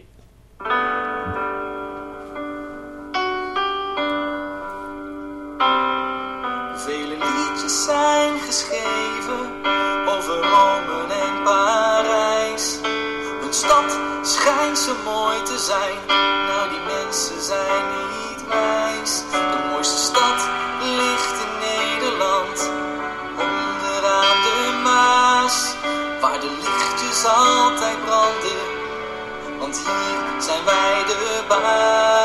Hier zijn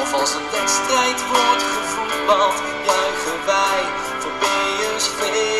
Of als een wedstrijd wordt gevoetbald, juichen wij voor PSV.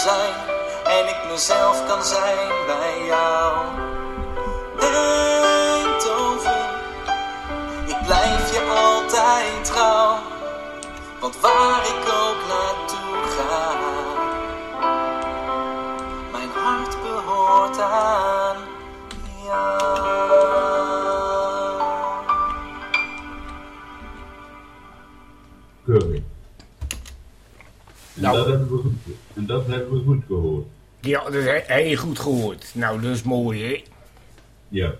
Zijn en ik mezelf kan zijn bij jou. Eindhoven, ik blijf je altijd trouw. Want waar dat hebben we goed gehoord. Ja, dat heb je goed gehoord. Nou, dat is mooi, hè? Ja.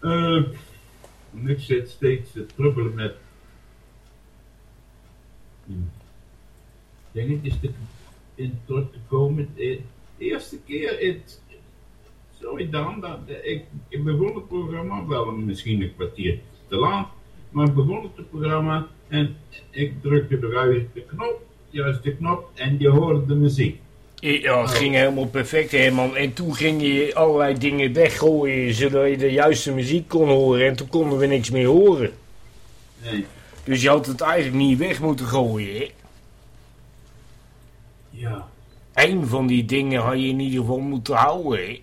Eh, ik zit steeds te trubbelen met. Hm. dingetjes te, in terug te komen. De eerste keer, het, sorry dan, dat, ik, ik begon het programma wel misschien een kwartier te laat, maar ik begon het programma en ik drukte de juiste knop, juist de knop en je hoorde de muziek. Ja, het ging helemaal perfect, Herman. En toen ging je allerlei dingen weggooien, zodat je de juiste muziek kon horen. En toen konden we niks meer horen. Nee. Dus je had het eigenlijk niet weg moeten gooien, hè? Ja. Eén van die dingen had je in ieder geval moeten houden, hè?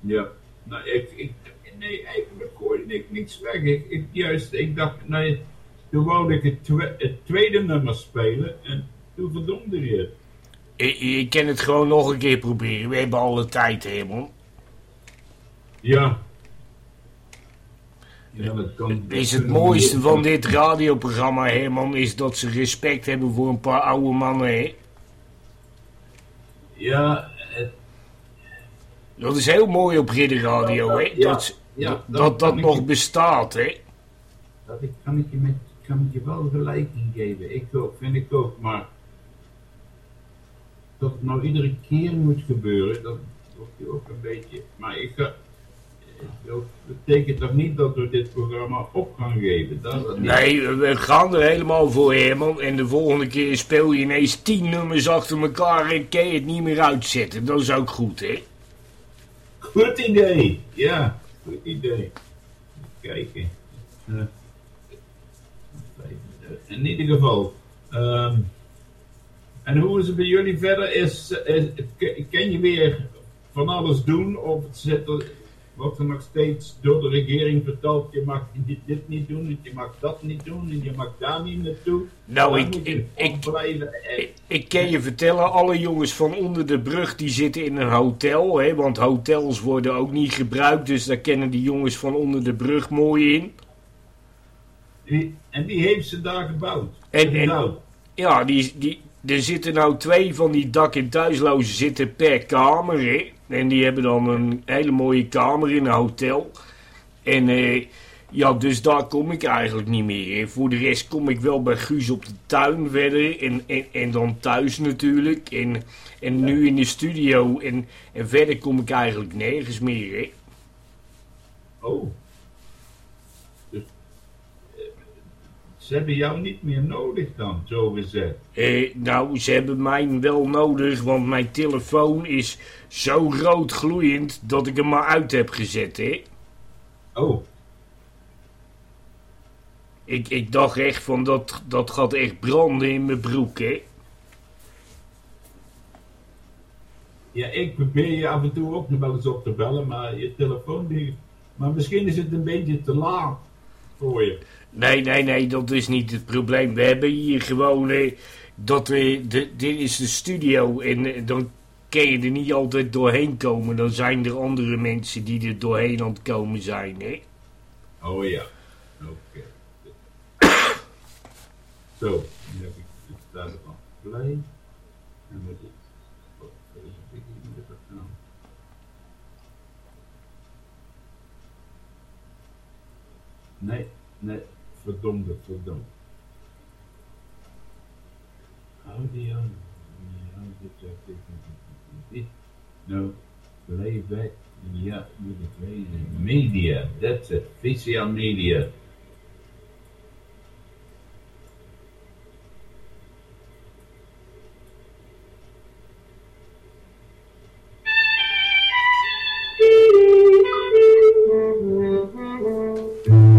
Ja, nou, ik, ik, nee, eigenlijk hoorde ik niets weg. Ik, ik, juist, ik dacht, nee, toen wou ik het, twe- het tweede nummer spelen en verdomde je het. Ik, ik kan het gewoon nog een keer proberen. We hebben alle tijd, Herman. Ja. Ja, dat kan. Is het mooiste van dit radioprogramma, Herman, is dat ze respect hebben voor een paar oude mannen, hè? Ja, het, Dat is heel mooi op Ridderradio, hè? Ja, Dat, ja, dat, dat nog je- bestaat, hè? dat ik, kan, ik je met, kan ik je wel gelijk in geven. Ik ook, vind ik ook, maar. Dat het nou iedere keer moet gebeuren, dat wordt je ook een beetje. Maar ik ga. Dat betekent toch niet dat we dit programma op gaan geven? Dat. Nee, we gaan er helemaal voor, Herman. En de volgende keer speel je ineens tien nummers achter elkaar en kan je het niet meer uitzetten. Dat is ook goed, hè? Goed idee, ja, goed idee. Even kijken. Eh, in ieder geval. ehm, en hoe is het bij jullie verder? Is, kan je weer van alles doen? Of zit er, wordt er nog steeds door de regering verteld: je mag dit, dit niet doen, en je mag dat niet doen, en je mag daar niet naartoe? Nou, ik, ik, ik, ik, kan je vertellen, alle jongens van onder de brug die zitten in een hotel, hè? Want hotels worden ook niet gebruikt, dus daar kennen die jongens van onder de brug mooi in. en die heeft ze daar gebouwd. En- en-. Ja, die, die, er zitten nou twee van die dak- en thuislozen zitten per kamer, hè. En die hebben dan een hele mooie kamer in een hotel. En eh, ja, dus daar kom ik eigenlijk niet meer. En voor de rest kom ik wel bij Guus op de tuin verder. En, en, en dan thuis natuurlijk. En, en nu in de studio. En, en verder kom ik eigenlijk nergens meer, hè. Oh. Dus, eh, ze hebben jou niet meer nodig dan, zo gezegd. Eh, nou, ze hebben mij wel nodig, want mijn telefoon is zo rood gloeiend dat ik hem maar uit heb gezet, hè. Oh, Ik, ik dacht echt van, dat, dat gaat echt branden in mijn broek, hè. ja, ik probeer je af en toe ook nog wel eens op te bellen, maar je telefoon die... Maar misschien is het een beetje te laat voor je. Nee, nee, nee, dat is niet het probleem. We hebben hier gewoon, eh, dat we, de, dit is de studio en eh, dan kan je er niet altijd doorheen komen. Dan zijn er andere mensen die er doorheen aan het komen zijn, hè. Oh ja, oké. Zo, nu heb ik het daar van play. En wat is moet het nou. Nee, nee, verdomde, verdomde. Audio, audio, no, playback, yeah, with the crazy media, that's it, VCR media. Mm-hmm.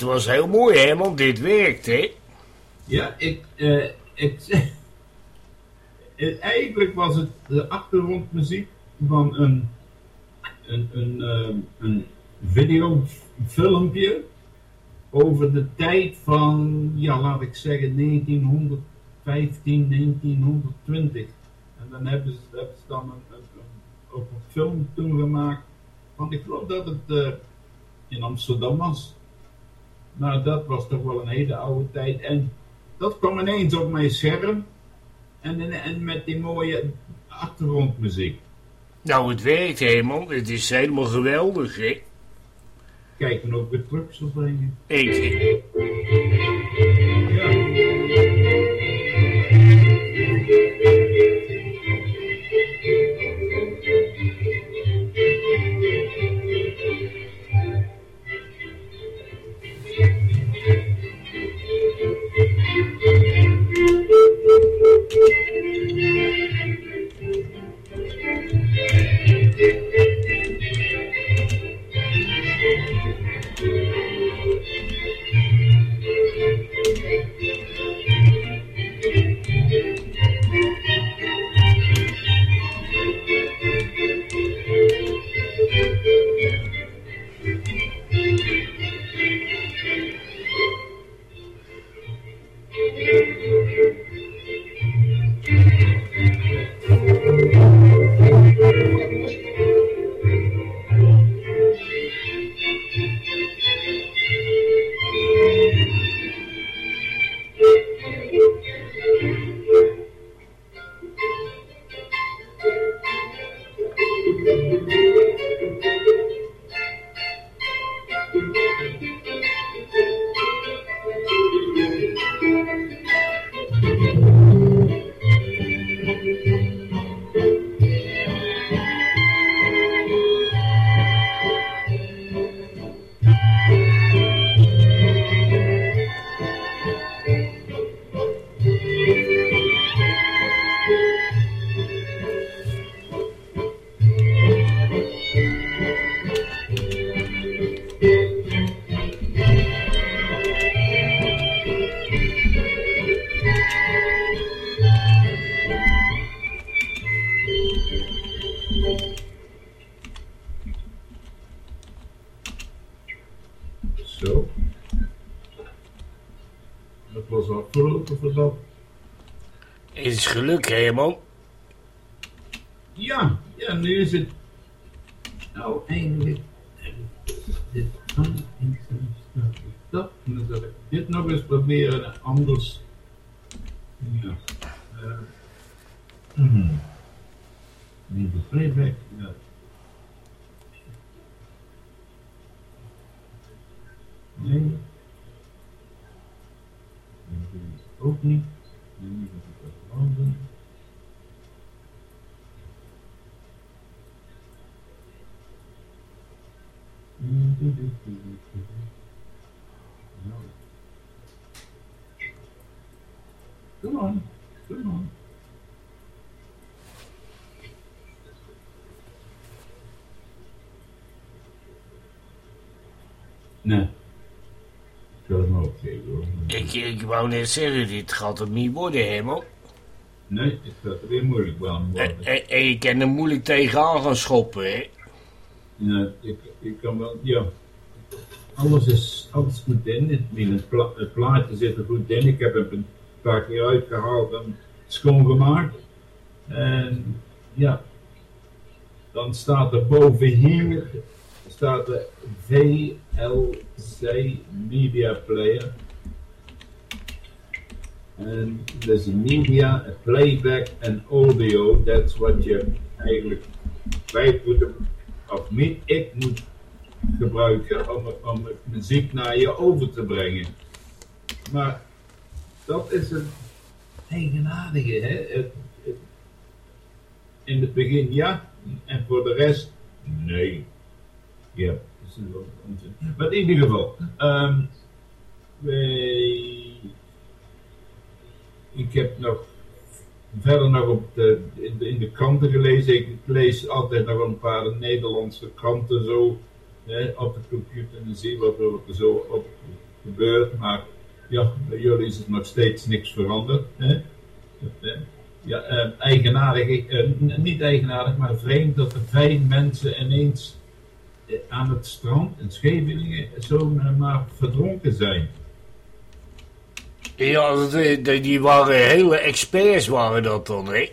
het was heel mooi, hè, want dit werkt, hè? Ja, ik, eh, ik eh, Eigenlijk was het de achtergrondmuziek van een, een, een, eh, een videofilmpje over de tijd van, ja, laat ik zeggen, 1915, 1920. En dan hebben ze, hebben ze dan een, een, een, film toen gemaakt van, ik geloof dat het eh, in Amsterdam was. Nou, dat was toch wel een hele oude tijd. En dat kwam ineens op mijn scherm. En, en, met die mooie achtergrondmuziek. Nou, het werkt helemaal. Het is helemaal geweldig, hè? Kijken of ik het terug zal brengen. Ik, geluk, helemaal. Ja, ja, nu is het. Nou, eindelijk. Dit dat. En dan zal ik dit nog eens proberen en anders. Ja. Uh, hmm. Niet de playback. Ja. Nee. En dit is ook niet. En nu moet ik dat gewoon doen. Come on, come on. Nee. Ik zal het maar opgeven hoor. Ik, ik wou net zeggen, dit gaat het niet worden, helemaal. Nee, het gaat weer moeilijk wel En, worden. en, en je kan er moeilijk tegenaan gaan schoppen, hè? Ja, ik, ik kan wel, ja. Alles is, alles goed in. Het, in het, pla, het plaatje zit er goed in. Ik heb hem een paar keer uitgehaald en schoongemaakt. En ja, dan staat er boven hier staat de VLC Media Player. En dus media, playback en audio, that's what je eigenlijk wij moeten, of niet, ik moet gebruiken om, om muziek naar je over te brengen. Maar dat is een eigenaardige, hè? Het, in het begin ja, en voor de rest nee. Ja. Maar in ieder geval, ehm, wij, ik heb nog verder nog op de, in, de, in de kranten gelezen. Ik lees altijd nog een paar Nederlandse kranten zo. hè, op de computer en zie wat er zo op gebeurt. Maar ja, bij jullie is het nog steeds niks veranderd. Hè? Ja, eh, eigenaardig, eh, niet eigenaardig, maar vreemd dat er vijf mensen ineens aan het strand in Scheveningen zomaar maar verdronken zijn. Ja, eh, die- waren hele experts waren dat dan, hè?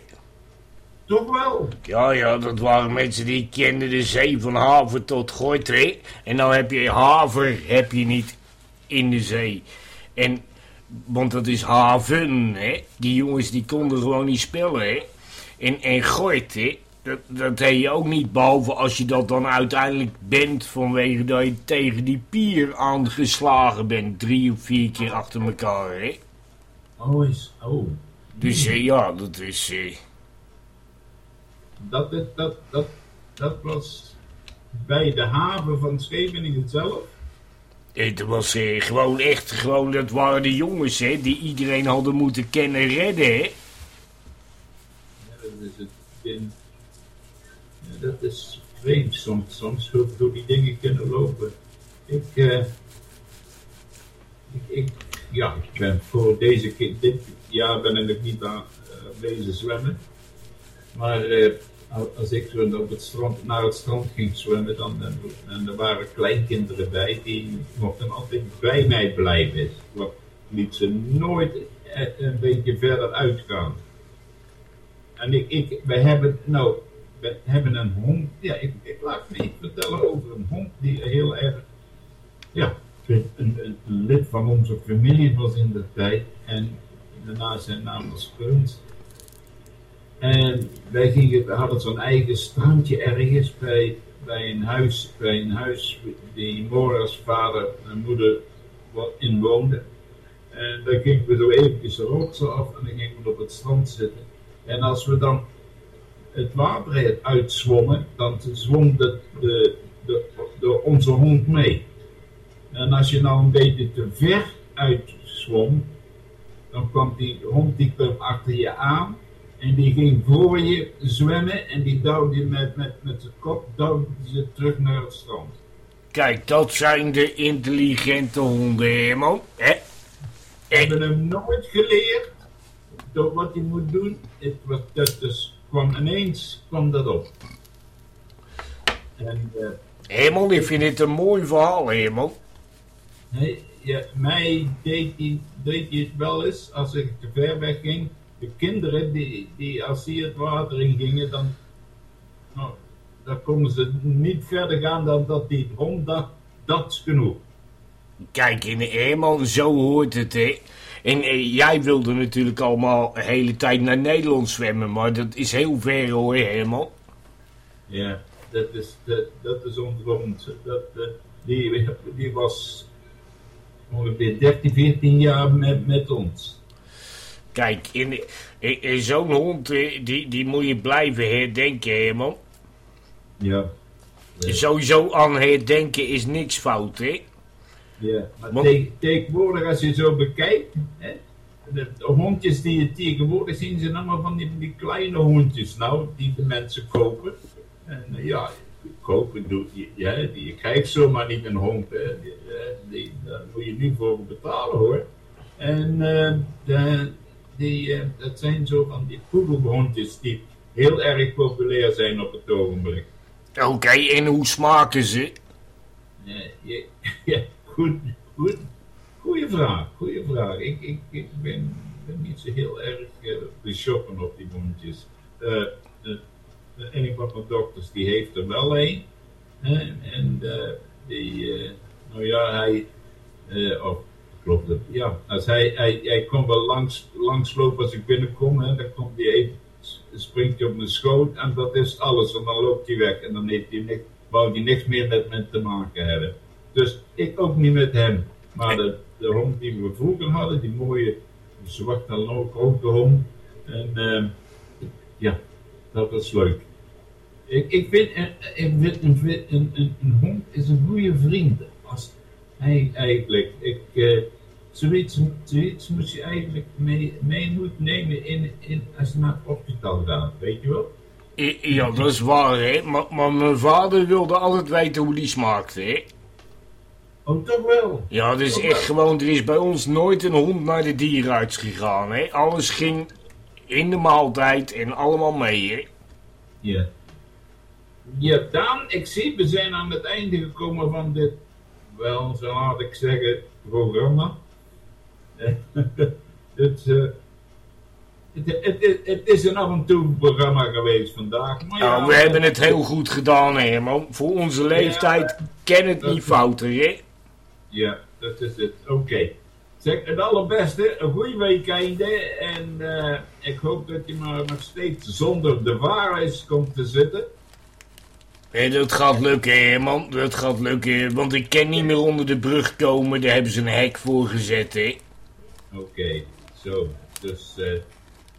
Toch wel? Ja, ja, dat waren mensen die kenden de zee van haven tot Gooit, hè? En dan heb je haver, heb je niet in de zee. En, want dat is haven, hè? Die jongens die konden gewoon niet spellen, hè? En, en Gooit, hè? Dat, dat heb je ook niet, behalve als je dat dan uiteindelijk bent vanwege dat je tegen die pier aangeslagen bent. Drie of vier keer achter elkaar, hè? Oh, is, oh. Dus eh, ja, dat is... eh, Dat, dat, dat, dat was bij de haven van Scheveningen zelf. Het was eh, gewoon echt, gewoon, dat waren de jongens hè, die iedereen hadden moeten kennen redden. Hè? Ja, dat is het in, ja, dat is vreemd soms, soms hoe, hoe die dingen kunnen lopen. Ik, eh, ik, ik, ja, ik ben voor deze keer, dit jaar ben ik niet aan eh, bezig zwemmen. Maar eh, al- als ik op het strand, naar het strand ging zwemmen, dan, en, er waren kleinkinderen bij, die mochten altijd bij mij blijven. Ik liet ze nooit eh, een beetje verder uitgaan. En ik, ik, wij hebben, nou, we hebben een hond. Ja, ik, ik laat me iets vertellen over een hond die heel erg, ja, een, een, lid van onze familie was in de tijd. En daarna zijn naam was Prins. En wij gingen, hadden zo'n eigen strandje ergens bij, bij een huis, bij een huis die Mora's vader en moeder in woonde. En daar gingen we zo eventjes de rotsen af en dan gingen we op het strand zitten. En als we dan het water uitzwommen, dan zwom de, de, de, de, onze hond mee. En als je nou een beetje te ver uitzwom, dan kwam die hond die kwam achter je aan en die ging voor je zwemmen en die duwde je met, met, met zijn kop duwde je terug naar het strand. Kijk, dat zijn de intelligente honden, Herman. Hè? We hebben hem nooit geleerd door wat hij moet doen. Het was, dat kwam ineens kwam dat op. En eh, Herman, ik vind het een mooi verhaal, hij, ja, mij deed hij, deed het wel eens als ik te ver weg ging. De kinderen, die, die als die het water in gingen, dan, nou, dan konden ze niet verder gaan dan dat die hond dacht, dat is genoeg. Kijk, in Herman, zo hoort het, hè. En eh, jij wilde natuurlijk allemaal de hele tijd naar Nederland zwemmen, maar dat is heel ver hoor, Herman. Ja, dat is, dat, dat is onze hond. Dat, eh, die, die was ongeveer 13, 14 jaar met, met ons. Kijk, in, zo'n hond, eh, die, die moet je blijven herdenken, Herman. Ja. Ja. Sowieso aan herdenken is niks fout, hè. Ja, maar Want- te- tegenwoordig als je zo bekijkt, hè, de, de hondjes die je tegenwoordig zien, zijn allemaal van die, die kleine hondjes nou, die de mensen kopen. En eh, ja, kopen doe je, ja, die, je krijgt zomaar niet een hond, hè. Die, eh, die, daar moet je niet voor betalen hoor. En eh, de, die, eh, dat zijn zo van die poedelhondjes die heel erg populair zijn op het ogenblik. Oké, en hoe smaken ze? Ja, ja, ja, goed, goed. Goeie vraag, goeie vraag. Ik, ik, ik ben, niet zo heel erg uh, op die de, een van mijn dokters, die heeft er wel een. hè, en eh, die, eh, nou ja, hij, of, ik geloof dat, ja, als hij, hij, hij komt wel langs, langslopen als ik binnenkom, hè, dan komt hij even, springt hij op mijn schoot en dat is alles. En dan loopt hij weg en dan heeft hij niks, wou hij niks meer met me te maken hebben. Dus ik ook niet met hem. Maar de, de hond die we vroeger hadden, die mooie zwarte grote hond. En ehm, ja, dat was leuk. Ik, ik vind, een, ik vind een, een, hond is een goede vriend. Als hij eigenlijk, ik, eh, zoiets, zoiets moet je eigenlijk mee, mee nemen in, in, als je naar het hospitaal gaat, weet je wel? Ja, dat is waar, hè. Maar, maar mijn vader wilde altijd weten hoe die smaakte, hè. Oh, toch wel? Ja, dat is echt gewoon... Er is bij ons nooit een hond naar de dierenarts gegaan, hè. Alles ging in de maaltijd en allemaal mee, hè. Ja. Ja, dan, ik zie, we zijn aan het einde gekomen van dit, wel, zo laat ik zeggen, programma. het, eh, het, het, het, het is een af en toe programma geweest vandaag. Maar ja, Nou, we hebben het heel goed gedaan, hè, Herman. Voor onze leeftijd ken het niet fouten, hè. Ja, dat is het. Oké. Zeg, het allerbeste, een goede weekende. En eh, ik hoop dat je maar nog steeds zonder de waarheid komt te zitten. En dat gaat lukken, Herman. Dat gaat lukken. Want ik kan niet meer onder de brug komen. Daar hebben ze een hek voor gezet, hè. Oké, zo. Dus eh,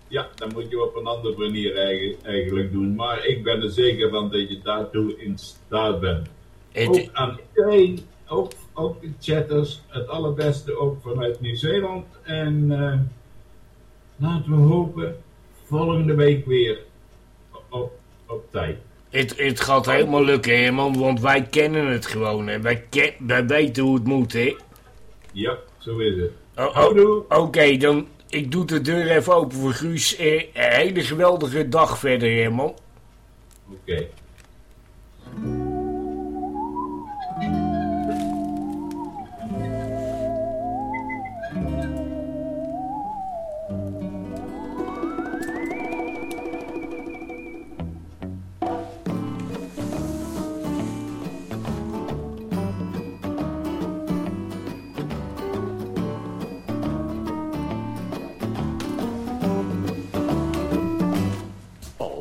ja, dan moet je op een andere manier eigen- eigenlijk doen. Maar ik ben er zeker van dat je daartoe in staat bent. Het- Ook aan iedereen, ook, ook de chatters, het allerbeste ook vanuit Nieuw-Zeeland. En eh, laten we hopen, volgende week weer op, op tijd. Het, het gaat helemaal lukken, Herman. Want wij kennen het gewoon, hè. Wij, ken, wij weten hoe het moet, hè. Ja, zo is het. Oké, dan... Ik doe de deur even open voor Guus. Eh, een hele geweldige dag verder, Herman. Oké.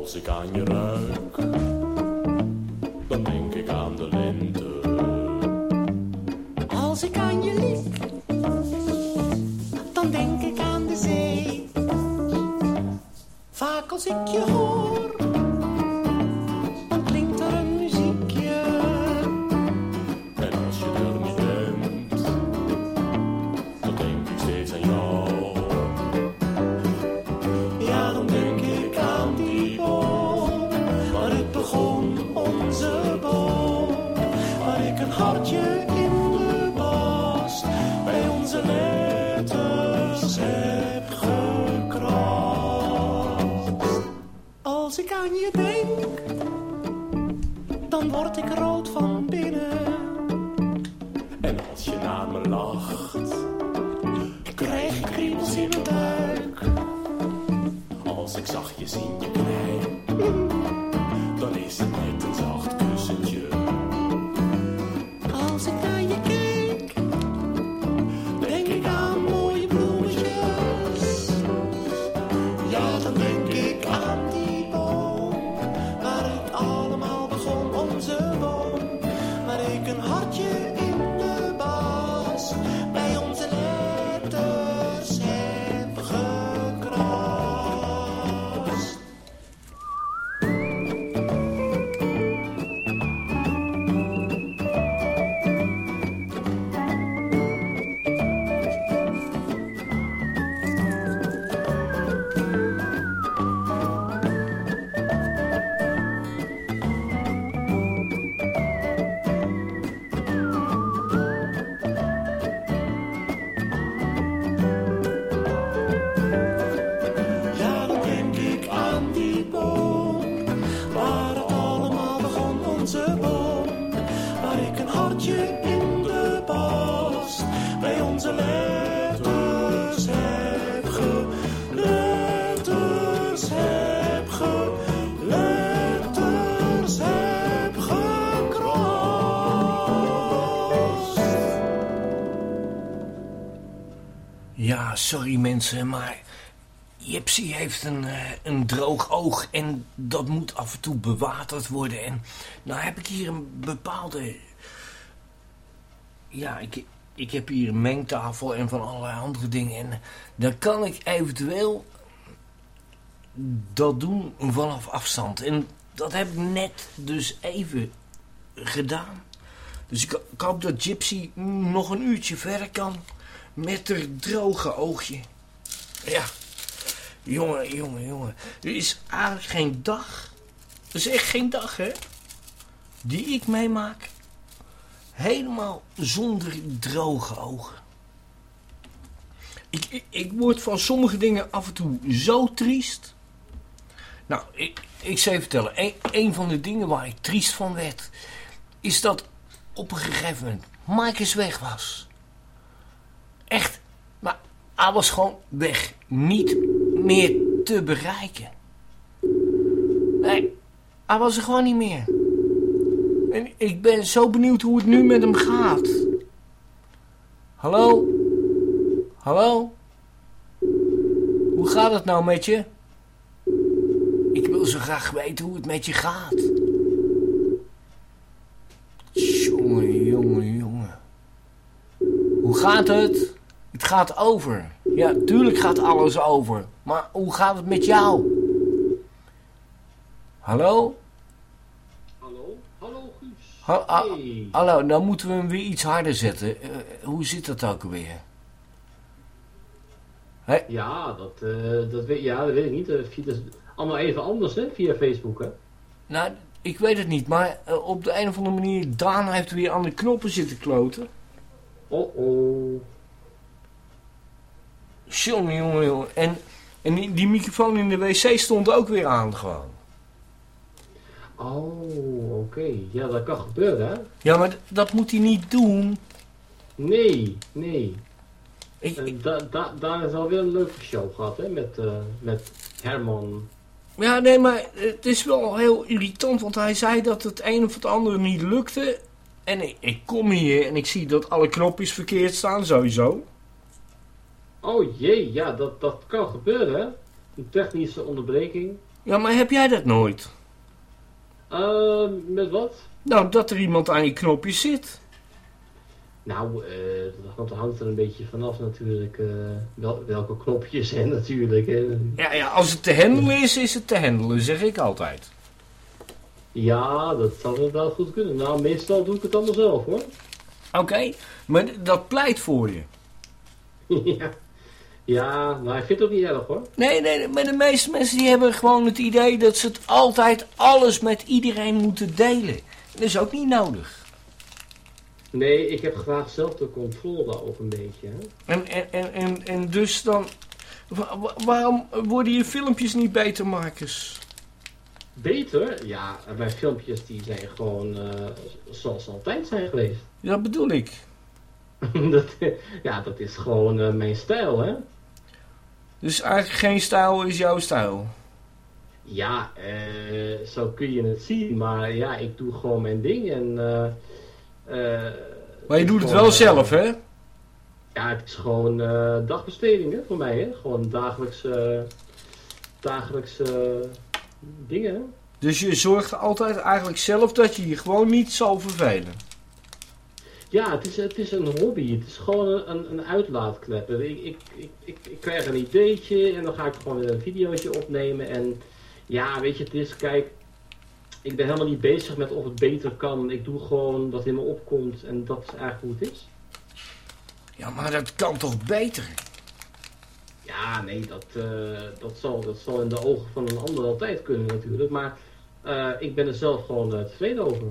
Als ik aan je ruik, dan denk ik aan de lente. Als ik aan je liek, dan denk ik aan de zee. Vaak als ik je hoor, als ik sorry mensen, maar... Jipsy heeft een, eh, een droog oog en dat moet af en toe bewaterd worden. En nou heb ik hier een bepaalde... Ja, ik, ik heb hier een mengtafel en van allerlei andere dingen. En dan kan ik eventueel dat doen vanaf afstand. En dat heb ik net dus even gedaan. Dus ik, ik hoop dat Gypsy nog een uurtje verder kan met haar droge oogje. Ja, jongen, jongen, jongen. Er is eigenlijk geen dag Dat is echt geen dag, hè? Die ik meemaak. Helemaal zonder droge ogen. Ik, ik, ik word van sommige dingen af en toe zo triest. Nou, ik, ik zal je vertellen. Een, een van de dingen waar ik triest van werd... is dat op een gegeven moment Marcus weg was. Echt. Maar hij was gewoon weg. Niet meer te bereiken. Nee, hij was er gewoon niet meer. En ik ben zo benieuwd hoe het nu met hem gaat. Hallo? Hallo? Hoe gaat het nou met je? Ik wil zo graag weten hoe het met je gaat. Jongen, jongen, jongen. Hoe gaat het? Het gaat over. Ja, tuurlijk gaat alles over. Maar hoe gaat het met jou? Hallo? Hallo? Hallo Guus. Ha- ha- Hey. Hallo, dan moeten we hem weer iets harder zetten. Eh, hoe zit dat ook alweer? Hé? Ja, dat, eh, dat, weet, ja, dat weet ik niet. Eh, via, dat is allemaal even anders, hè, via Facebook, hè? Nou, ik weet het niet, maar op de een of andere manier... Daan heeft weer aan de knoppen zitten kloten. Oh, oh. Jongen, jongen, jongen. En, en die, die microfoon in de wc stond ook weer aan gewoon. Oh, oké. Ja, dat kan gebeuren, hè? Ja, maar dat moet hij niet doen. Nee, nee. Ik, En da, da, Daan heeft alweer een leuke show gehad, hè? Met, eh, met Herman. Ja, nee, maar het is wel heel irritant, want hij zei dat het een of het andere niet lukte. En ik, ik kom hier en ik zie dat alle knopjes verkeerd staan, sowieso. Oh jee, ja, dat, dat kan gebeuren, hè? Een technische onderbreking. Ja, maar heb jij dat nooit? Eh, met wat? Nou, dat er iemand aan je knopjes zit. Nou, eh, dat hangt er een beetje vanaf natuurlijk. eh, wel, welke knopjes zijn natuurlijk. Hè. Ja, ja, als het te handelen is, is het te handelen, zeg ik altijd. Ja, dat zou inderdaad goed kunnen. Nou, meestal doe ik het allemaal zelf hoor. Oké, maar dat pleit voor je. ja. Ja, nou, ik vind het ook niet erg hoor. Nee, nee, maar de meeste mensen die hebben gewoon het idee dat ze het altijd alles met iedereen moeten delen. Dat is ook niet nodig. Nee, ik heb graag zelf de controle ook een beetje. Hè. En, en, en, en, en dus dan... wa- wa- waarom worden je filmpjes niet beter, Marcus? Beter? Ja, mijn filmpjes die zijn gewoon eh, zoals ze altijd zijn geweest. Dat bedoel ik. dat, ja, dat is gewoon eh, mijn stijl hè. Dus eigenlijk geen stijl is jouw stijl. Ja, eh, zo kun je het zien. Maar ja, ik doe gewoon mijn ding en... eh, eh, Maar je doet het wel zelf, hè? Ja, het is gewoon dagbesteding hè, voor mij. Hè? Gewoon dagelijkse, dagelijkse dingen. Dus je zorgt altijd eigenlijk zelf dat je je gewoon niet zal vervelen. Ja, het is, het is een hobby. Het is gewoon een, een, uitlaatklep. Ik, ik, ik, ik, ik krijg een ideetje en dan ga ik gewoon een videootje opnemen. En ja, weet je, het is, kijk, ik ben helemaal niet bezig met of het beter kan. Ik doe gewoon wat in me opkomt en dat is eigenlijk hoe het is. Ja, maar dat kan toch beter? Ja, nee, dat, eh, dat, zal, dat zal in de ogen van een ander altijd kunnen natuurlijk. Maar eh, ik ben er zelf gewoon eh, tevreden over.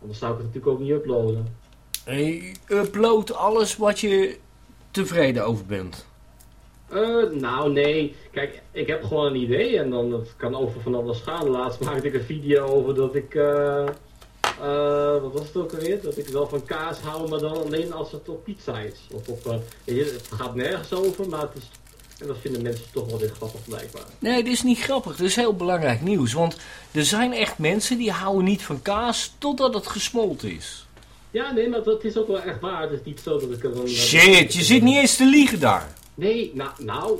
Anders zou ik het natuurlijk ook niet uploaden. En je upload alles wat je tevreden over bent. Eh, nou, nee. Kijk, ik heb gewoon een idee en dan het kan over van alles gaan. Laatst maakte ik een video over dat ik, eh, eh, wat was het ook alweer? Dat ik wel van kaas hou, maar dan alleen als het op pizza is. Of op, het gaat nergens over, maar het is, en dat vinden mensen toch wel weer grappig blijkbaar. Nee, dit is niet grappig. Dit is heel belangrijk nieuws. Want er zijn echt mensen die houden niet van kaas totdat het gesmolten is. Ja, nee, maar dat is ook wel echt waar. Het is niet zo dat ik er. Shit, je zit niet eens te liegen daar. Nee, nou, nou,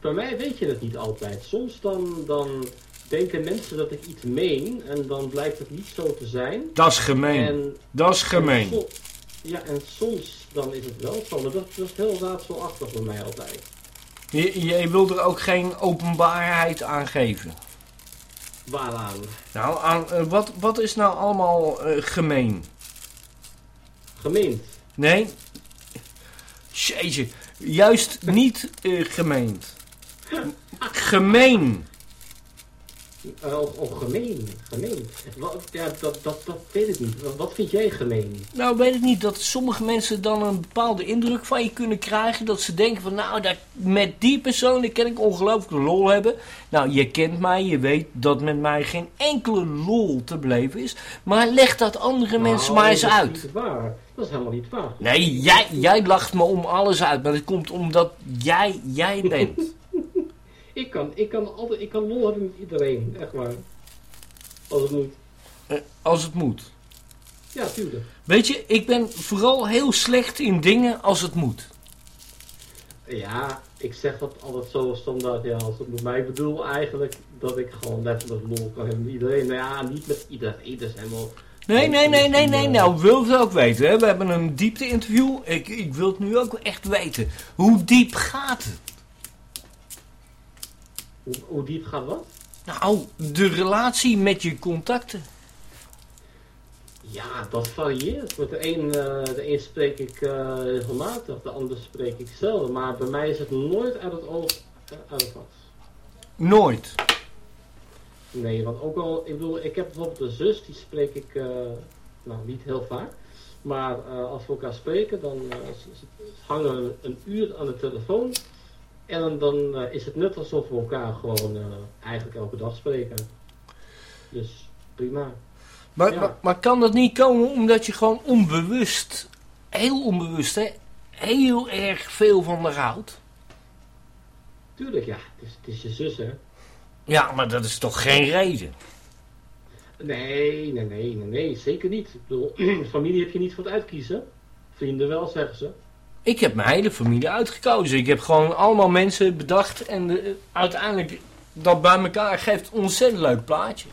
bij mij weet je het niet altijd. Soms dan, dan denken mensen dat ik iets meen en dan blijkt het niet zo te zijn. Dat is gemeen. En- Dat is gemeen. en ja, en soms dan is het wel zo, maar dat, dat is heel raadselachtig bij mij altijd. Je, je wilt er ook geen openbaarheid aan geven. Waaraan? Nou, aan, eh, wat, wat is nou allemaal eh, gemeen? Gemeend. Nee? Jeetje, juist niet eh, gemeend. Gemeen. Eh, of, of gemeen. Gemeen. Wat, ja, dat, dat, dat weet ik niet. Wat, vind jij gemeen? Nou, weet ik niet dat sommige mensen dan een bepaalde indruk van je kunnen krijgen. Dat ze denken van, nou, dat, met die persoon die kan ik ongelooflijk lol hebben. Nou, je kent mij, je weet dat met mij geen enkele lol te beleven is. Maar leg dat andere mensen maar eens Nou, dat uit. is niet waar. Dat is helemaal niet waar. Nee, jij, jij lacht me om alles uit, maar dat komt omdat jij, jij bent. Ik kan, ik kan altijd, ik kan lol hebben met iedereen. Echt waar. Als het moet. Eh, Als het moet. Ja, tuurlijk. Weet je, ik ben vooral heel slecht in dingen als het moet. Ja, ik zeg dat altijd zo standaard, ja, als het moet. Maar ik bedoel eigenlijk dat ik gewoon letterlijk lol kan hebben met iedereen. Nou ja, niet met iedereen, dat is helemaal... Nee, nee, nee, nee, nee. Nou, wil het ook weten. Hè? We hebben een diepte-interview. Ik, ik wil het nu ook echt weten. Hoe diep gaat het? Hoe, hoe diep gaat wat? Nou, de relatie met je contacten. Ja, dat varieert. Met de een, eh, de een spreek ik eh, regelmatig, de ander spreek ik zelden. Maar bij mij is het nooit uit het oog, eh, uit het. Nooit. Nee, want ook al, ik bedoel, ik heb bijvoorbeeld een zus, die spreek ik, nou niet heel vaak. Maar als we elkaar spreken, dan hangen we een uur aan de telefoon. En dan eh, is het net alsof we elkaar gewoon eh, eigenlijk elke dag spreken. Dus prima. Maar, Ja. maar, maar kan dat niet komen omdat je gewoon onbewust, heel onbewust, hè, heel erg veel van haar houdt? Tuurlijk, ja, het is, het is je zus, hè. Ja, maar dat is toch geen reden? Nee, nee, nee, nee, nee, zeker niet. Ik bedoel, familie heb je niet voor het uitkiezen. Vrienden wel, zeggen ze. Ik heb mijn hele familie uitgekozen. Ik heb gewoon allemaal mensen bedacht en eh, uiteindelijk dat bij elkaar geeft een ontzettend leuk plaatje.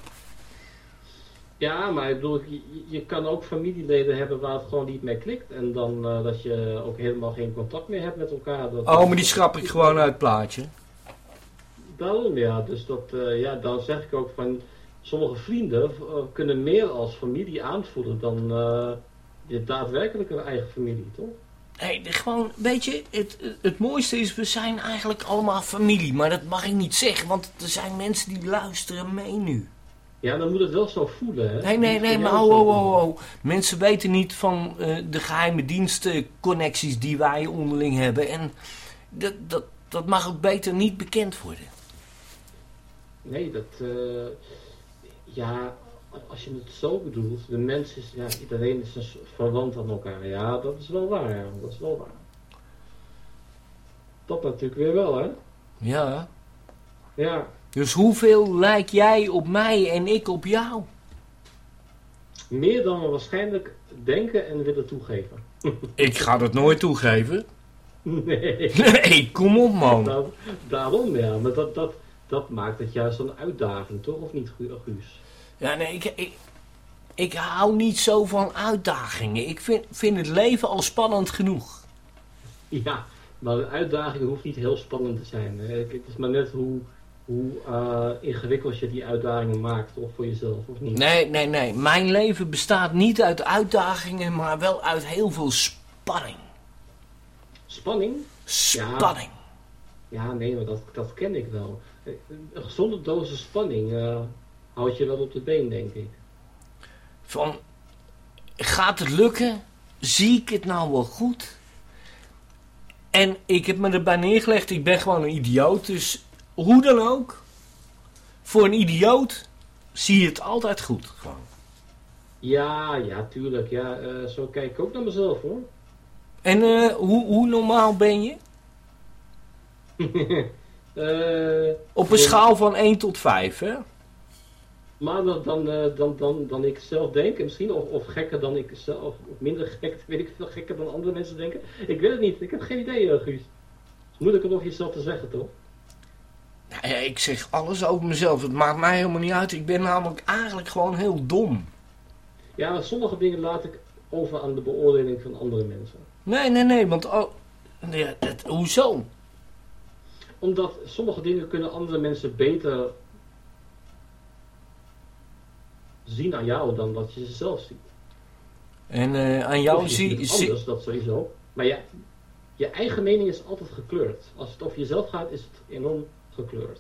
Ja, maar ik bedoel, je, je kan ook familieleden hebben waar het gewoon niet mee klikt. En dan eh, dat je ook helemaal geen contact meer hebt met elkaar. Dat, Oh, maar die schrap ik gewoon uit het plaatje. Daarom, ja. Dus dat, eh, ja, dan zeg ik ook van... Sommige vrienden kunnen meer als familie aanvoelen dan je daadwerkelijke eigen familie, toch? Nee, gewoon, weet je, het, het mooiste is, we zijn eigenlijk allemaal familie. Maar dat mag ik niet zeggen, want er zijn mensen die luisteren mee nu. Ja, dan moet het wel zo voelen, hè? Nee, nee, nee, maar ho, voelen. ho. Mensen weten niet van eh, de geheime dienstenconnecties die wij onderling hebben. En dat, dat, dat mag ook beter niet bekend worden. Nee, dat... eh, ja, als je het zo bedoelt, de mens is... Ja, iedereen is een soort verwant aan elkaar. Ja, dat is wel waar, ja. Dat is wel waar. Dat natuurlijk weer wel, hè? Ja. Ja. Dus hoeveel lijk jij op mij en ik op jou? Meer dan we waarschijnlijk denken en willen toegeven. Ik ga dat nooit toegeven. Nee. Nee, kom op man. Nou, daarom ja, maar dat, dat, dat maakt het juist een uitdaging, toch? Of niet, Gu- Guus? Ja, nee, ik, ik, ik hou niet zo van uitdagingen. Ik vind, vind het leven al spannend genoeg. Ja, maar een uitdaging hoeft niet heel spannend te zijn. Het is maar net hoe, hoe eh, ingewikkeld je die uitdagingen maakt, toch? Voor jezelf, of niet? Nee, nee, nee. Mijn leven bestaat niet uit uitdagingen, maar wel uit heel veel spanning. Spanning? Spanning. Ja, ja nee, maar dat, dat ken ik wel. Een gezonde dosis spanning eh, houdt je wel op de been, denk ik. Van, gaat het lukken? Zie ik het nou wel goed? En ik heb me erbij neergelegd, ik ben gewoon een idioot. Dus hoe dan ook, voor een idioot zie je het altijd goed. Gewoon. Ja, ja, tuurlijk. Ja, eh, zo kijk ik ook naar mezelf, hoor. En eh, hoe, hoe normaal ben je? Eh, Op een ja. schaal van 1 tot 5, hè? Maar dan, dan, eh, dan, dan, dan ik zelf denk, en misschien, of, of gekker dan ik zelf, of minder gek, weet ik veel, gekker dan andere mensen denken. Ik weet het niet, ik heb geen idee, eh, Guus. Het is moeilijk om over jezelf te zeggen, toch? Nou ja, ik zeg alles over mezelf. Het maakt mij helemaal niet uit. Ik ben namelijk eigenlijk gewoon heel dom. Ja, maar sommige dingen laat ik over aan de beoordeling van andere mensen. Nee, nee, nee, want... Oh, dat, hoezo? Omdat sommige dingen kunnen andere mensen beter zien aan jou dan dat je ze zelf ziet. En eh, aan jou Of je zie... zie- anders, dat sowieso. Maar ja, je eigen mening is altijd gekleurd. Als het over jezelf gaat, is het enorm gekleurd.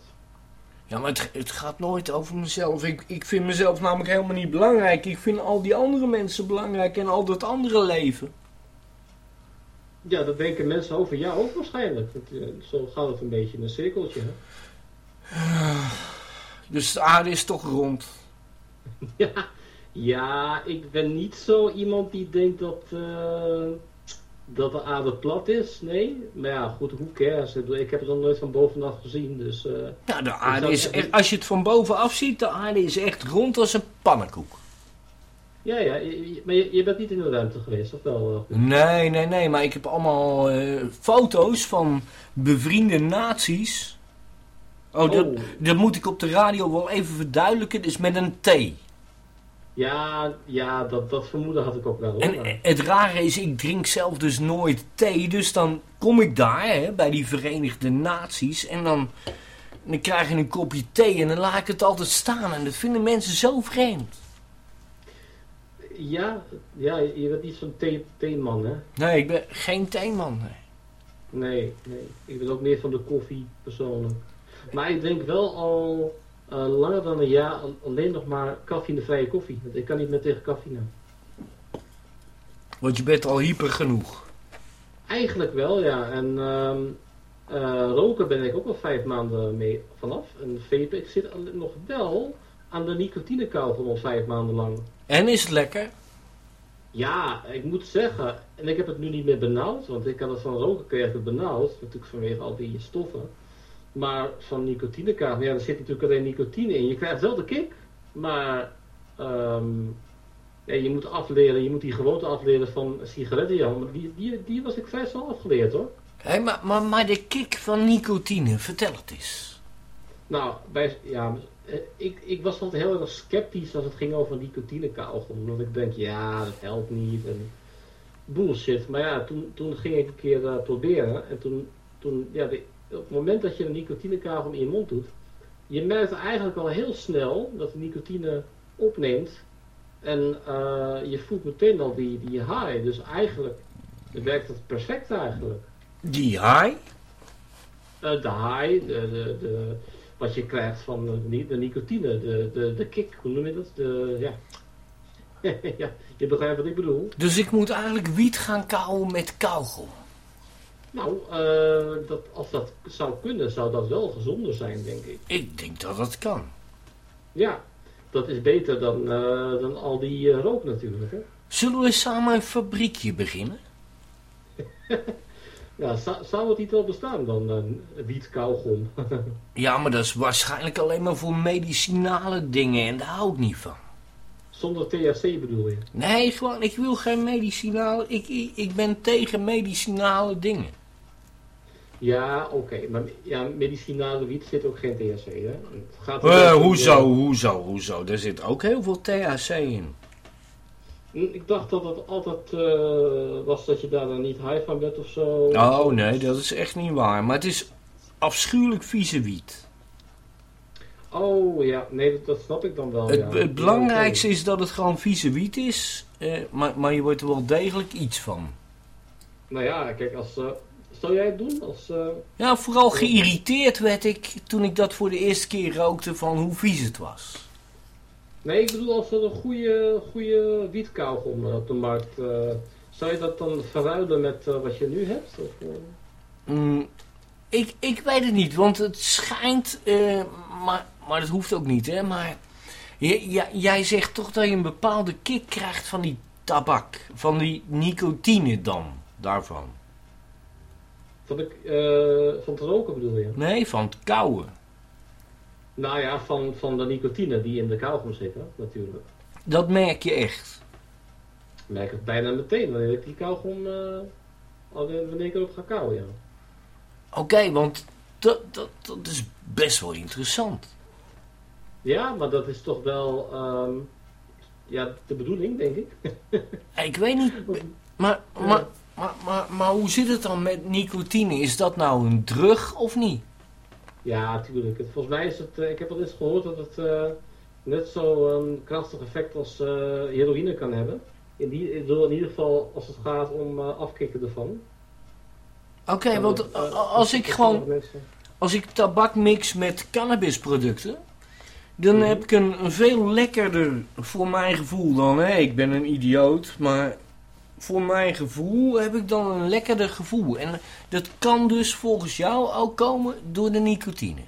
Ja, maar het, het gaat nooit over mezelf. Ik, ik vind mezelf namelijk helemaal niet belangrijk. Ik vind al die andere mensen belangrijk en al dat andere leven. Ja, dat denken mensen over jou ook waarschijnlijk. Dat, eh, zo gaat het een beetje in een cirkeltje. Hè? Dus de aarde is toch rond. Ja, ja, ik ben niet zo iemand die denkt dat, eh, dat de aarde plat is. Nee, maar ja, goed, hoe cares? Ik heb het nog nooit van bovenaf gezien, dus... eh, Ja, de ik aarde is echt- als je het van bovenaf ziet, de aarde is echt rond als een pannenkoek. Ja, ja, je- maar je, je bent niet in de ruimte geweest, of wel? eh? Nee, nee, nee, maar ik heb allemaal foto's van bevriende nazi's. Oh, dat, Oh. dat moet ik op de radio wel even verduidelijken. Het is met een T. Ja, ja dat, dat vermoeden had ik ook wel. Hoor. En het rare is, ik drink zelf dus nooit thee. Dus dan kom ik daar, hè, bij die Verenigde Naties. En dan, dan krijg je een kopje thee en dan laat ik het altijd staan. En dat vinden mensen zo vreemd. Ja, ja, je bent niet zo'n thee- theeman, hè? Nee, ik ben geen theeman. Nee. Nee, nee. Ik ben ook meer van de koffie persoonlijk. Maar ik drink wel al eh, langer dan een jaar al- alleen nog maar cafeïnevrije koffie. Want ik kan niet meer tegen cafeïne. Want je bent al hyper genoeg. Eigenlijk wel, ja. En ehm, eh, roken ben ik ook al vijf maanden mee vanaf. En vapen, ik zit al- nog wel aan de nicotinekou van al vijf maanden lang. En is het lekker? Ja, ik moet zeggen, en ik heb het nu niet meer benauwd, want ik had het van roken kreeg het benauwd, natuurlijk vanwege al die stoffen. Maar van nicotinekaart, ja, er zit natuurlijk alleen nicotine in. Je krijgt wel de kick, maar ehm, ja, je moet afleren, je moet die gewoonte afleren van sigaretten, ja. Maar die, die, die was ik vrij snel afgeleerd hoor. Hé, maar, maar, maar de kick van nicotine, vertel het eens. Nou, bij, ja, eh, ik, ik was altijd heel erg sceptisch als het ging over nicotinekauwgom. Omdat ik denk, ja, dat helpt niet. En bullshit. Maar ja, toen, toen ging ik een keer eh, proberen. En toen, toen ja, de- op het moment dat je een nicotinekauwgom in je mond doet, je merkt eigenlijk al heel snel dat de nicotine opneemt. En eh, je voelt meteen al die, die high. Dus eigenlijk werkt het perfect eigenlijk. Die high? Eh, de high, de, de, de, wat je krijgt van de, de nicotine, de, de, de kick, hoe noem je dat? De, ja. ja, je begrijpt wat ik bedoel. Dus ik moet eigenlijk wiet gaan kauwen met kauwgom. Nou, eh, dat, als dat zou kunnen, zou dat wel gezonder zijn, denk ik. Ik denk dat dat kan. Ja, dat is beter dan, eh, dan al die eh, rook natuurlijk. Hè? Zullen we samen een fabriekje beginnen? Ja, zou, zou het niet wel bestaan dan, uh, wiet, kauwgom? Ja, maar dat is waarschijnlijk alleen maar voor medicinale dingen en daar hou ik niet van. Zonder THC bedoel je? Nee, gewoon, ik wil geen medicinale... Ik, ik, ik ben tegen medicinale dingen. Ja, oké. Maar ja, medicinale wiet zit ook geen THC, hè? Het gaat Eh, erom- hoezo, hoezo, hoezo? Er zit ook heel veel THC in. Hm, Ik dacht dat het altijd eh, was dat je daar dan niet high van werd of zo. Oh nee, dat is echt niet waar. Maar het is afschuwelijk vieze wiet. Oh ja, nee, dat, dat snap ik dan wel. Het, ja. het belangrijkste is dat het gewoon vieze wiet is. eh, maar, maar je wordt er wel degelijk iets van. Nou ja, kijk, als, eh, zou jij het doen? Als, eh, Ja, vooral geïrriteerd werd ik toen ik dat voor de eerste keer rookte van hoe vies het was. Nee, ik bedoel als er een goede, goede wietkauwgom eh, op de markt... eh, zou je dat dan verruilen met wat je nu hebt? Of? Mm, ik, ik weet het niet, want het schijnt, maar, maar dat hoeft ook niet, hè. Maar j- j- jij zegt toch dat je een bepaalde kick krijgt van die tabak, van die nicotine dan, daarvan. Van, de, eh, van het roken bedoel je? Nee, van het kauwen. Nou ja, van, van de nicotine die in de kauwgom zit, hè, natuurlijk. Dat merk je echt. Ik merk het bijna meteen wanneer ik die kauwgom... eh, wanneer ik erop ga kauwen, ja. Oké, want dat, dat, dat is best wel interessant. Ja, maar dat is toch wel ehm, ja, de bedoeling, denk ik. Ik weet niet, maar, maar, maar, maar, maar hoe zit het dan met nicotine? Is dat nou een drug of niet? Ja, natuurlijk. Het- Volgens mij is het, eh, ik heb al eens gehoord dat het eh, net zo een krachtig effect als eh, heroïne kan hebben. In, die, in ieder geval als het gaat om eh, afkicken ervan. Oké, want als ik gewoon, als ik tabak mix met cannabisproducten, dan heb ik een, een veel lekkerder, voor mijn gevoel dan, hè, ik ben een idioot, maar voor mijn gevoel heb ik dan een lekkerder gevoel. En dat kan dus volgens jou ook komen door de nicotine.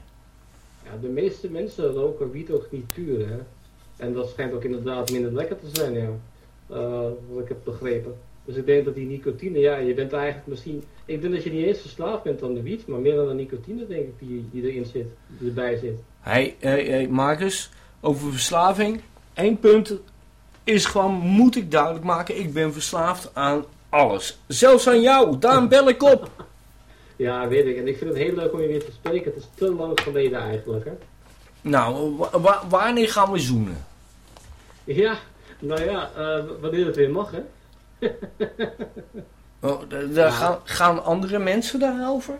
Ja, de meeste mensen roken wiet ook niet puur, hè. En dat schijnt ook inderdaad minder lekker te zijn, ja. Eh, wat ik heb begrepen. Dus ik denk dat die nicotine, ja, je bent eigenlijk misschien... Ik denk dat je niet eens verslaafd bent aan de wiet, maar meer aan de nicotine, denk ik, die, die erin zit, die erbij zit. Hey, hey, hey, Marcus, over verslaving. Eén punt is gewoon, moet ik duidelijk maken, ik ben verslaafd aan alles. Zelfs aan jou, daarom bel ik op. Ja, weet ik. En ik vind het heel leuk om je weer te spreken. Het is te lang geleden eigenlijk, hè. Nou, wa- wa- wanneer gaan we zoenen? Ja, nou ja, eh, wanneer het weer mag, hè. Oh, daar gaan, gaan andere mensen daarover?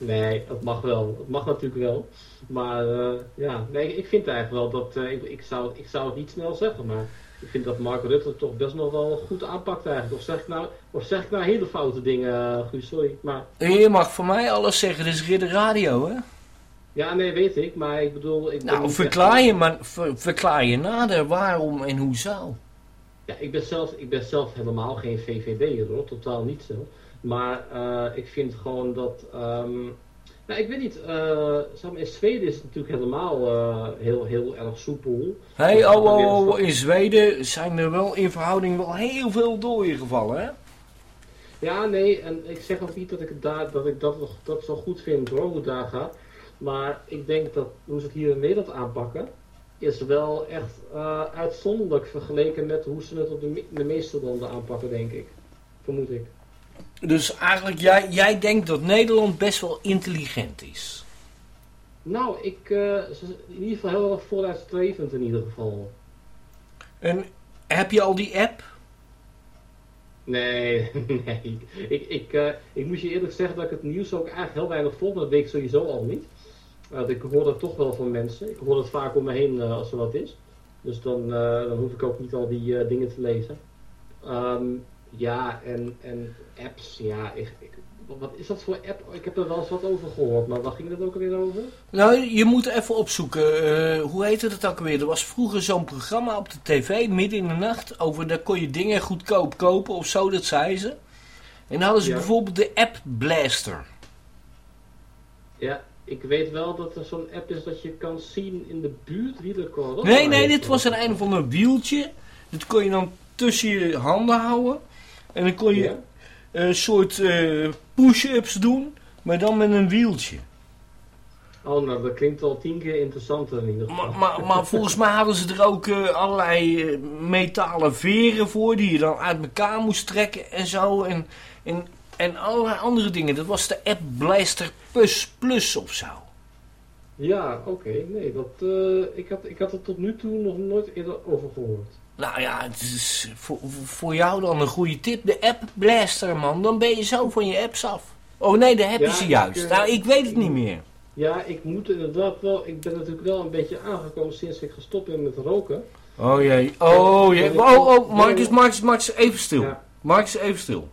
Nee, dat mag wel. Dat mag natuurlijk wel. Maar eh, ja, nee, ik vind eigenlijk wel dat, eh, ik, ik, zou, ik zou het niet snel zeggen, maar ik vind dat Mark Rutte toch best nog wel goed aanpakt eigenlijk. Of zeg ik nou, of zeg ik nou hele foute dingen, eh, Guus, sorry. Maar Je mag voor mij alles zeggen, dit is Ridder Radio, hè? ja, nee, weet ik, maar ik bedoel... Ik Nou, verklaar echt- je, maar, ver- verklaar je nader waarom en hoezo. Ja, ik ben zelf, ik ben zelf helemaal geen VVD'er hoor, totaal niet zo. Maar eh, ik vind gewoon dat, ehm, nou ik weet niet, eh, zeg maar, in Zweden is het natuurlijk helemaal eh, heel, heel erg soepel. Hé, hey, Dus oh, oh, oh, in Zweden zijn er wel in verhouding wel heel veel dooien gevallen, hè? Ja, nee, en ik zeg ook niet dat ik, daar, dat, ik dat, dat zo goed vind hoor, hoe het daar gaat. Maar ik denk dat hoe ze het hier in Nederland aanpakken, is wel echt eh, uitzonderlijk vergeleken met hoe ze het op de, me- de meeste landen aanpakken, denk ik. Vermoed ik. Dus eigenlijk, jij, jij denkt dat Nederland best wel intelligent is. Nou, ik, eh, in ieder geval heel erg vooruitstrevend in ieder geval. En heb je al die app? Nee, nee. Ik, ik, eh, ik moet je eerlijk zeggen dat ik het nieuws ook eigenlijk heel weinig volg, dat weet ik sowieso al niet. Want ik hoor het toch wel van mensen. Ik hoor het vaak om me heen eh, als er wat is. Dus dan, dan hoef ik ook niet al die dingen te lezen. Ehm, ja, en, en apps, ja. Ik, ik, wat is dat voor app? Ik heb er wel eens wat over gehoord, maar waar ging het ook alweer over? Nou, je moet even opzoeken. eh, hoe heette het ook alweer? Er was vroeger zo'n programma op de tv, midden in de nacht. Over daar kon je dingen goedkoop kopen of zo, dat zei ze. En dan hadden ze Ja. bijvoorbeeld de app Blaster. Ja, ik weet wel dat er zo'n app is dat je kan zien in de buurt wie er corona Nee, nee, dit was een een of ander wieltje. Dat kon je dan tussen je handen houden. En dan kon je Ja. een soort eh, push-ups doen, maar dan met een wieltje. Oh, nou, dat klinkt al tien keer interessanter in ieder geval. Maar, maar, maar volgens mij hadden ze er ook eh, allerlei eh, metalen veren voor die je dan uit elkaar moest trekken en zo. En, en, en allerlei andere dingen. Dat was de app Blaster Plus Plus of zo. Ja, oké. Nee, dat, eh, ik, had, ik had er tot nu toe nog nooit eerder over gehoord. Nou ja, het is voor, voor jou dan een goede tip. De app Blaster, man. Dan ben je zo van je apps af. Oh nee, app Ja, is ze ik, juist. eh, nou, ik weet het niet meer. Ja, ik moet inderdaad wel... Ik ben natuurlijk wel een beetje aangekomen sinds ik gestopt ben met roken. Oh jee, oh jee. Oh, oh, Marcus, Marcus, Marcus, even stil. Ja. Marcus, even stil.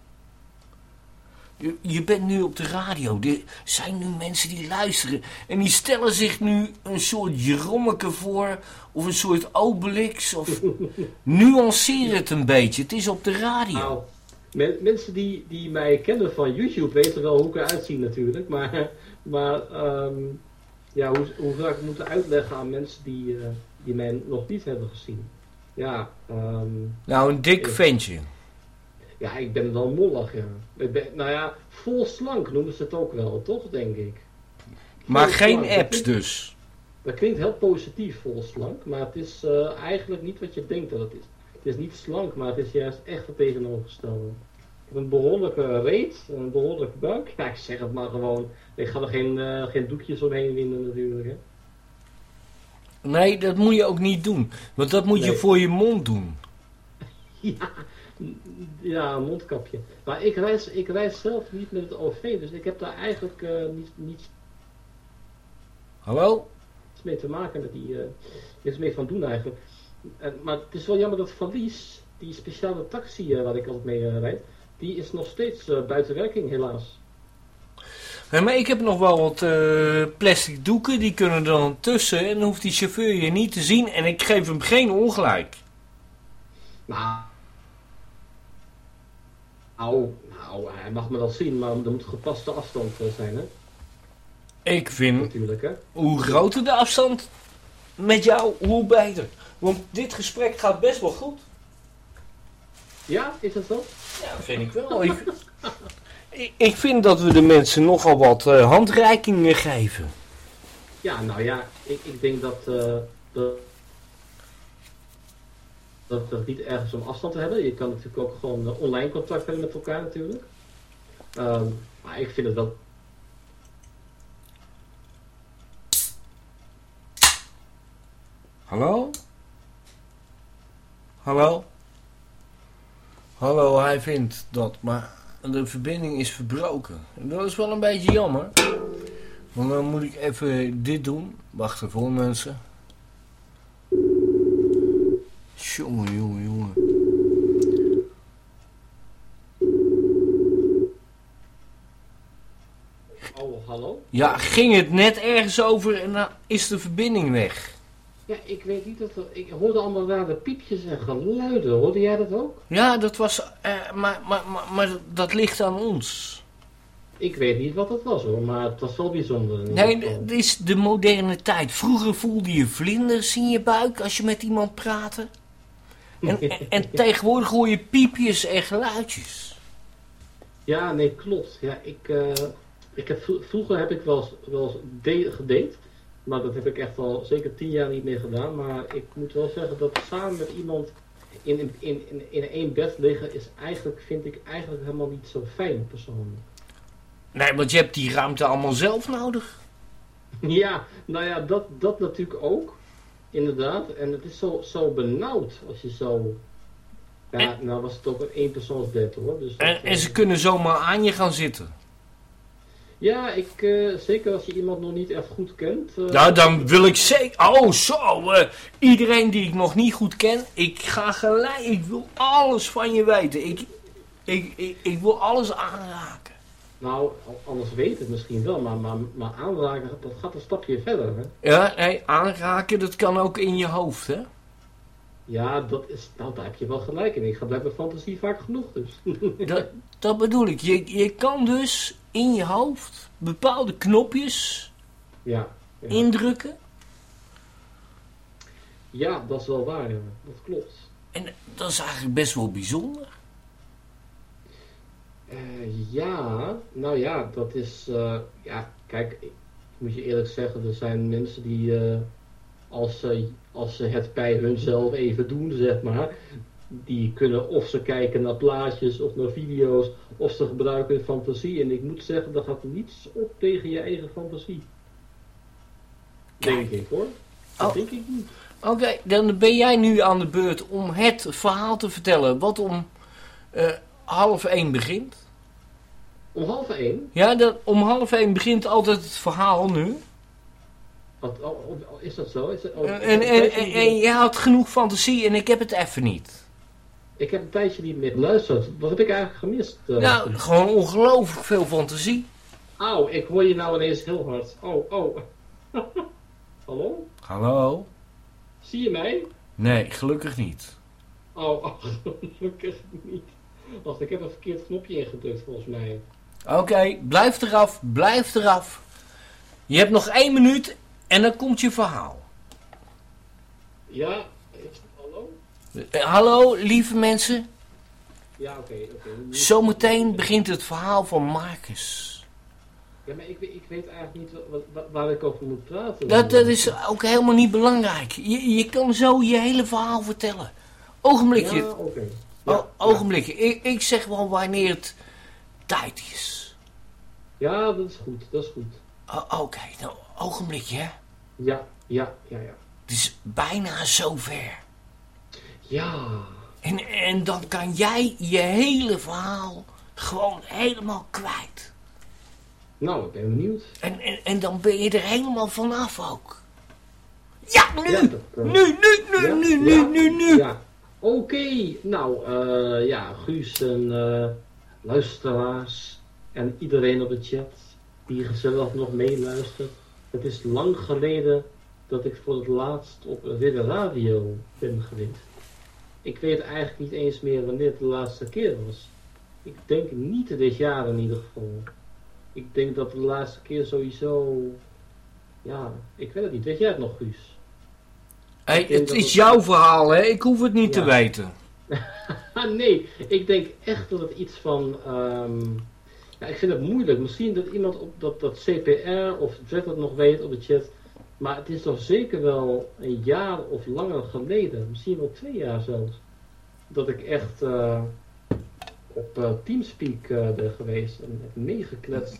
Je, je bent nu op de radio. Er zijn nu mensen die luisteren. En die stellen zich nu een soort Jerommeke voor. Of een soort Obelix. Of nuanceer het een beetje. Het is op de radio. Nou, men- mensen die, die mij kennen van YouTube weten wel hoe ik eruit zie natuurlijk. Maar, maar ehm, ja, hoe, hoe zou ik het moeten uitleggen aan mensen die, eh, die mij nog niet hebben gezien? Ja, ehm, Nou, een dik ik- ventje. Ja, ik ben wel mollig, ja. Ik ben, nou ja, vol slank noemen ze het ook wel, toch, denk ik. Maar geen dat apps klinkt- dus. Dat klinkt heel positief, vol slank, maar het is eh, eigenlijk niet wat je denkt dat het is. Het is niet slank, maar het is juist echt het tegenovergestelde. Ik heb een behoorlijke reet, een behoorlijke buik. Ja, ik zeg het maar gewoon. Ik ga er geen, eh, geen doekjes omheen winden natuurlijk, hè. Nee, dat moet je ook niet doen. Want dat moet je voor je mond doen. Ja, ja, een mondkapje. Maar ik reis, ik reis zelf niet met het OV, dus ik heb daar eigenlijk eh, niet, niets Hallo? mee te maken met die, niks mee van doen eigenlijk. En, maar het is wel jammer dat Valies, die speciale taxi eh, waar ik altijd mee rijd, die is nog steeds buiten werking helaas. Nee, maar ik heb nog wel wat plastic doeken, die kunnen er dan tussen en dan hoeft die chauffeur je niet te zien en ik geef hem geen ongelijk. Nou, nou, nou, hij mag me dat zien, maar er moet gepaste afstand eh, zijn, hè? Ik vind, Natuurlijk, hè? hoe groter de afstand met jou, hoe beter. Want dit gesprek gaat best wel goed. Ja, is dat zo? Ja, vind ik wel. ik, ik- vind dat we de mensen nogal wat eh, handreikingen geven. Ja, nou ja, ik, ik denk dat, eh, dat, dat het niet ergens om afstand te hebben. Je kan natuurlijk ook gewoon eh, online contact hebben met elkaar natuurlijk. Ehm, maar ik vind het wel... Hallo? Hallo? Hallo, hij vindt dat, maar de verbinding is verbroken. En dat is wel een beetje jammer. Want dan moet ik even dit doen. Wacht even hoor, mensen. Jongen, jongen, jongen. Oh, hallo? Ja, ging het net ergens over en dan is de verbinding weg. Ja, ik weet niet dat er... Ik hoorde allemaal rare piepjes en geluiden. Hoorde jij dat ook? Ja, dat was... eh, maar, maar, maar, maar dat ligt aan ons. Ik weet niet wat het was hoor, maar het was wel bijzonder. Nee, het is de moderne tijd. Vroeger voelde je vlinders in je buik als je met iemand praatte. En, en, en tegenwoordig hoor je piepjes en geluidjes. Ja, nee, klopt. Ja, ik, eh, ik heb, vro- vroeger heb ik wel eens, wel eens gedate. Maar dat heb ik echt al zeker tien jaar niet meer gedaan. Maar ik moet wel zeggen dat samen met iemand in, in, in, in, in één bed liggen is eigenlijk, vind ik eigenlijk helemaal niet zo fijn persoonlijk. Nee, want je hebt die ruimte allemaal zelf nodig. Ja, nou ja, dat, dat natuurlijk ook. Inderdaad. En het is zo, zo benauwd als je zo... Ja, nou was het ook een eenpersoonsbed hoor. Dus dat, En, en eh, ze kunnen zomaar aan je gaan zitten. Ja, ik, eh, zeker als je iemand nog niet echt goed kent. eh, Nou, dan wil ik zeker... Oh, zo. iedereen die ik nog niet goed ken, ik ga gelijk... Ik wil alles van je weten. Ik, ik, ik, ik wil alles aanraken. Nou, anders weet het misschien wel, maar, maar, maar aanraken, dat gaat een stapje verder. Hè? Ja, nee, aanraken, dat kan ook in je hoofd, hè? Ja, dat is, nou, daar heb je wel gelijk in. Ik gebruik mijn fantasie vaak genoeg dus. Dat, dat bedoel ik. Je, je kan dus in je hoofd bepaalde knopjes Ja, ja. indrukken. ja, dat is wel waar, ja. dat klopt. En dat is eigenlijk best wel bijzonder. Eh, ja, nou ja, dat is, eh, ja, kijk, ik moet je eerlijk zeggen, er zijn mensen die, eh, als, ze, als ze het bij hunzelf even doen, zeg maar, die kunnen of ze kijken naar plaatjes of naar video's, of ze gebruiken hun fantasie. En ik moet zeggen, dat gaat niets op tegen je eigen fantasie. Denk ik hoor. Dat Oh. denk ik niet. Oké, dan ben jij nu aan de beurt om het verhaal te vertellen wat om half één begint. Om half één, Ja, dat, om half één begint altijd het verhaal nu. wat, oh, oh, is dat zo? Is dat, oh, En, ik en, en, en, je had genoeg fantasie en ik heb het even niet. Ik heb een tijdje niet meer geluisterd. Wat heb ik eigenlijk gemist? eh? Nou, gewoon ongelooflijk veel fantasie. Auw, ik hoor je nou ineens heel hard. Oh, oh. Hallo? Hallo? Zie je mij? Nee, gelukkig niet. Oh, oh, gelukkig niet. Wacht, ik heb een verkeerd knopje ingedrukt volgens mij. Oké, blijf eraf, blijf eraf. Je hebt nog één minuut en dan komt je verhaal. Ja, hallo? Eh, hallo, lieve mensen. Ja, oké, oké. Zometeen begint het verhaal van Marcus. Ja, maar ik, weet- ik weet eigenlijk niet wa- wa- waar ik over moet praten. Dat, dat is ook helemaal niet belangrijk. Je, je kan zo je hele verhaal vertellen. Ogenblikje. Ja, oké. O- ogenblikje. Ik, ik zeg wel wanneer het tijd is. Ja, dat is goed, dat is goed. Oké, nou, ogenblikje hè. Ja, ja, ja, ja. Het is bijna zover. Ja. En, en dan kan jij je hele verhaal gewoon helemaal kwijt. Nou, ik ben benieuwd. En, en, en dan ben je er helemaal vanaf ook. Ja, nu! Ja, dat, Nu, nu, nu, ja, nu, nu, ja, nu, nu. Ja. Oké, nou, eh, ja, Guus en eh, luisteraars en iedereen op de chat. die gezellig nog meeluistert. Het is lang geleden dat ik voor het laatst op Ridder Radio ben geweest. Ik weet eigenlijk niet eens meer wanneer het de laatste keer was. Ik denk niet dit jaar in ieder geval. Ik denk dat de laatste keer sowieso... Ja, ik weet het niet. Weet jij het nog, Guus? Hey, het is jouw verhaal, hè? Ik hoef het niet te weten. Nee, ik denk echt dat het iets van. ehm, ja, ik vind het moeilijk. Misschien dat iemand op dat, dat CPR of Dread dat nog weet op de chat. Maar het is toch zeker wel een jaar of langer geleden. Misschien wel twee jaar zelfs. Dat ik echt eh, op eh, Teamspeak eh, ben geweest en heb meegekletst.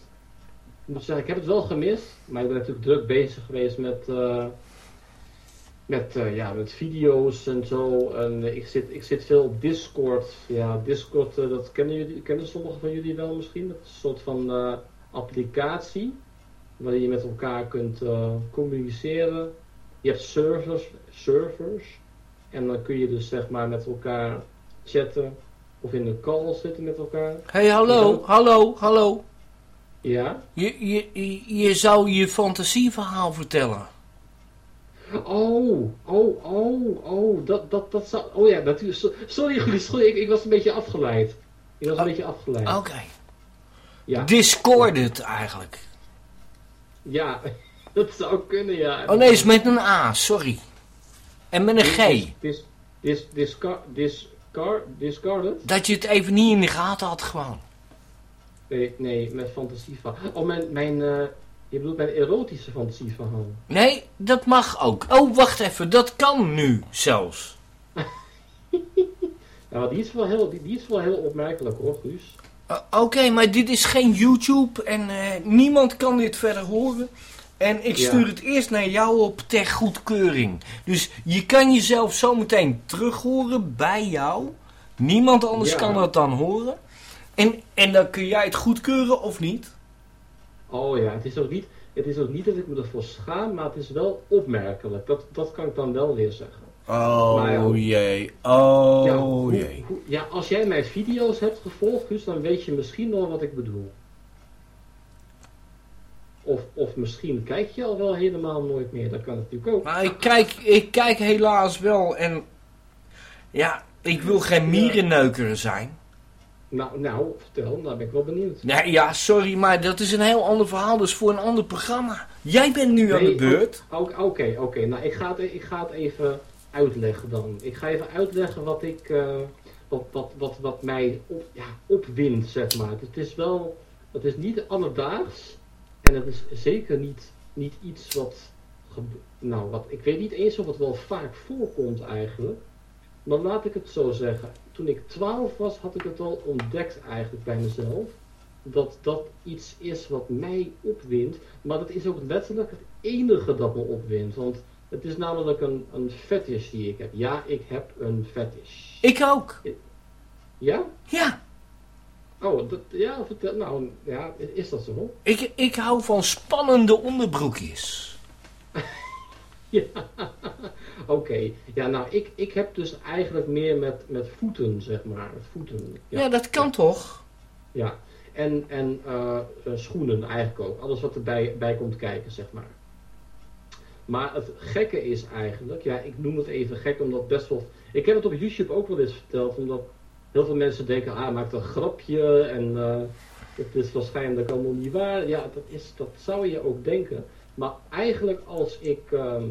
Ik moet zeggen, ik heb het wel gemist. Maar ik ben natuurlijk druk bezig geweest met. Met, eh, ja, met video's en zo. En eh, ik, zit, ik zit veel op Discord. Ja, Discord, eh, dat kennen, jullie, kennen sommigen van jullie wel misschien. Dat is een soort van applicatie. Waarin je met elkaar kunt communiceren. Je hebt servers, servers. En dan kun je dus zeg maar met elkaar chatten. Of in een call zitten met elkaar. Hé, hey, hallo, Ja. hallo, hallo. Ja? Je, je, je, je zou je fantasieverhaal vertellen. Oh, oh, oh, oh, dat, dat, dat zou... Oh ja, natuurlijk. so- Sorry, sorry, ik, ik was een beetje afgeleid. Ik was een beetje afgeleid. Oké. Ja. Discorded eigenlijk. Ja, dat zou kunnen, ja. Oh nee, is met een A, sorry. En met een G. Dis, dis, discar, discar, discarded? Dat je het even niet in de gaten had gewoon. Nee, nee, met fantasieverhaal. Oh, mijn, mijn, eh, je bedoelt mijn erotische fantasieverhaal. Nee, dat mag ook. Oh, wacht even, dat kan nu zelfs. Maar die is wel heel, die, die is wel heel opmerkelijk hoor, Guus. Uh, Oké, maar dit is geen YouTube en eh, niemand kan dit verder horen. En ik Ja. stuur het eerst naar jou op ter goedkeuring. Dus je kan jezelf zometeen terughoren bij jou. Niemand anders Ja. kan dat dan horen. En, en dan kun jij het goedkeuren of niet. Oh ja, het is ook niet, het is ook niet dat ik me ervoor schaam, maar het is wel opmerkelijk. Dat, dat kan ik dan wel weer zeggen. Oh ja, jee, oh ja, hoe- jee. hoe- ja, als jij mijn video's hebt gevolgd, Guus, dan weet je misschien wel wat ik bedoel. Of, of misschien kijk je al wel helemaal nooit meer, dat kan natuurlijk ook. Maar ik kijk, ik kijk helaas wel en... Ja, ik wil geen mierenneuker zijn. Nou, nou, vertel, daar ben ik wel benieuwd. Nee, ja, sorry, maar dat is een heel ander verhaal. Dus voor een ander programma. Jij bent nu aan de beurt. Oké, oké. Nou, ik ga, het, ik ga het even uitleggen dan. Ik ga even uitleggen wat ik, eh, wat, wat, wat, wat mij op, ja, opwindt, zeg maar. Het is wel, het is niet alledaags en het is zeker niet, niet iets wat, nou, wat, ik weet niet eens of het wel vaak voorkomt eigenlijk. Maar laat ik het zo zeggen. Toen ik 12 was, had ik het al ontdekt eigenlijk bij mezelf. Dat dat iets is wat mij opwindt. Maar dat is ook letterlijk het enige dat me opwindt. Want het is namelijk een, een fetish die ik heb. Ja, ik heb een fetish. Ik ook. Ja? Ja. Oh, dat, ja, vertel. Nou, ja, is dat zo? Ik, ik hou van spannende onderbroekjes. Ja, oké. Ja, nou, ik, ik heb dus eigenlijk meer met, met voeten, zeg maar. Met voeten. Ja, dat kan toch? Ja, en, en eh, eh, schoenen eigenlijk ook. Alles wat erbij bij komt kijken, zeg maar. Maar het gekke is eigenlijk, ja, ik noem het even gek omdat best wel... Ik heb het op YouTube ook wel eens verteld, omdat heel veel mensen denken, ah, maakt een grapje en eh, het is waarschijnlijk allemaal niet waar. Ja, dat, is, dat zou je ook denken. Maar eigenlijk als ik ehm,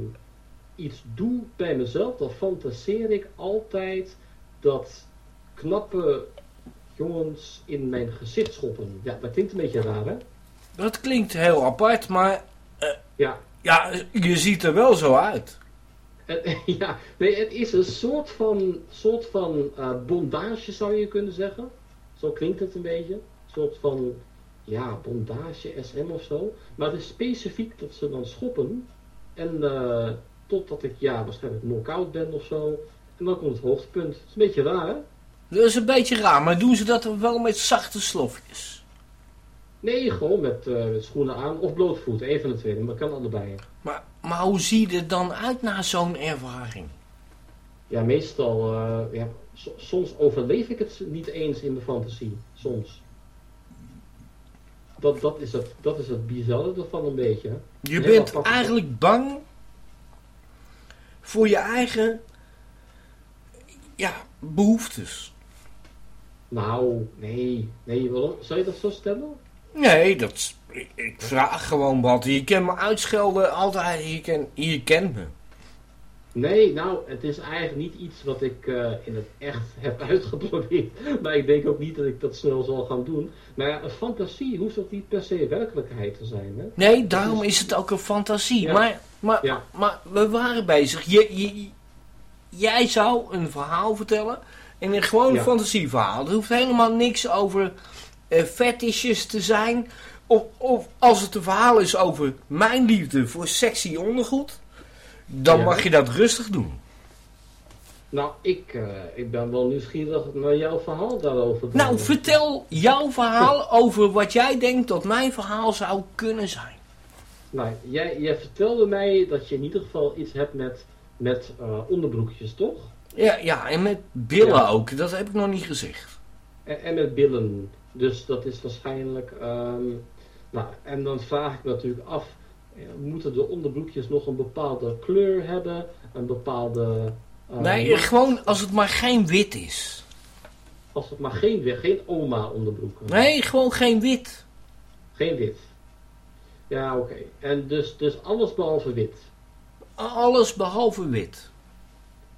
iets doe bij mezelf, dan fantaseer ik altijd dat knappe jongens in mijn gezicht schoppen. Ja, dat klinkt een beetje raar, hè? Dat klinkt heel apart, maar Ja. ja, je ziet er wel zo uit. Ja, nee, het is een soort van, soort van eh, bondage, zou je kunnen zeggen. Zo klinkt het een beetje. Een soort van, ja, bondage, SM of zo. Maar het is specifiek dat ze dan schoppen. En eh, totdat ik, ja, waarschijnlijk knock-out ben of zo. En dan komt het hoogtepunt. Het is een beetje raar, hè? Dat is een beetje raar, maar doen ze dat dan wel met zachte slofjes? Nee, gewoon met, eh, met schoenen aan of blootvoet. Een van de twee, maar dat kan allebei. Maar, maar hoe ziet het dan uit na zo'n ervaring? Ja, meestal, eh, ja, so- soms overleef ik het niet eens in mijn fantasie. Soms. Dat, dat, is het, dat is het bizarre ervan een beetje. Je Heel bent apart. eigenlijk bang voor je eigen ja, behoeftes. Nou, nee, nee, waarom? Zou je dat zo stellen? Nee, dat, ik, ik vraag gewoon wat. Je kan me uitschelden altijd. Je, kan, je kent me. Nee, nou, het is eigenlijk niet iets wat ik eh, in het echt heb uitgeprobeerd. Maar ik denk ook niet dat ik dat snel zal gaan doen. Maar ja, een fantasie hoeft ook niet per se werkelijkheid te zijn. Hè? Nee, daarom is het ook een fantasie. Ja. Maar, maar, Ja. maar we waren bezig. Je, je, jij zou een verhaal vertellen. En een gewoon Ja. fantasieverhaal. Er hoeft helemaal niks over eh fetishes te zijn. Of, of als het een verhaal is over mijn liefde voor sexy ondergoed. Dan Ja. mag je dat rustig doen. Nou, ik, eh, ik ben wel nieuwsgierig naar jouw verhaal daarover. Nou, vertel jouw verhaal over wat jij denkt dat mijn verhaal zou kunnen zijn. Nou, jij, jij vertelde mij dat je in ieder geval iets hebt met, met eh, onderbroekjes, toch? Ja, ja, en met billen Ja. ook. Dat heb ik nog niet gezegd. En, en met billen. Dus dat is waarschijnlijk. ehm, nou, en dan vraag ik natuurlijk af: moeten de onderbroekjes nog een bepaalde kleur hebben? Een bepaalde. eh, Nee, gewoon als het maar geen wit is. Als het maar geen, geen oma onderbroeken. Nee, gewoon geen wit. Geen wit. Ja, oké. En dus, dus alles behalve wit. Alles behalve wit.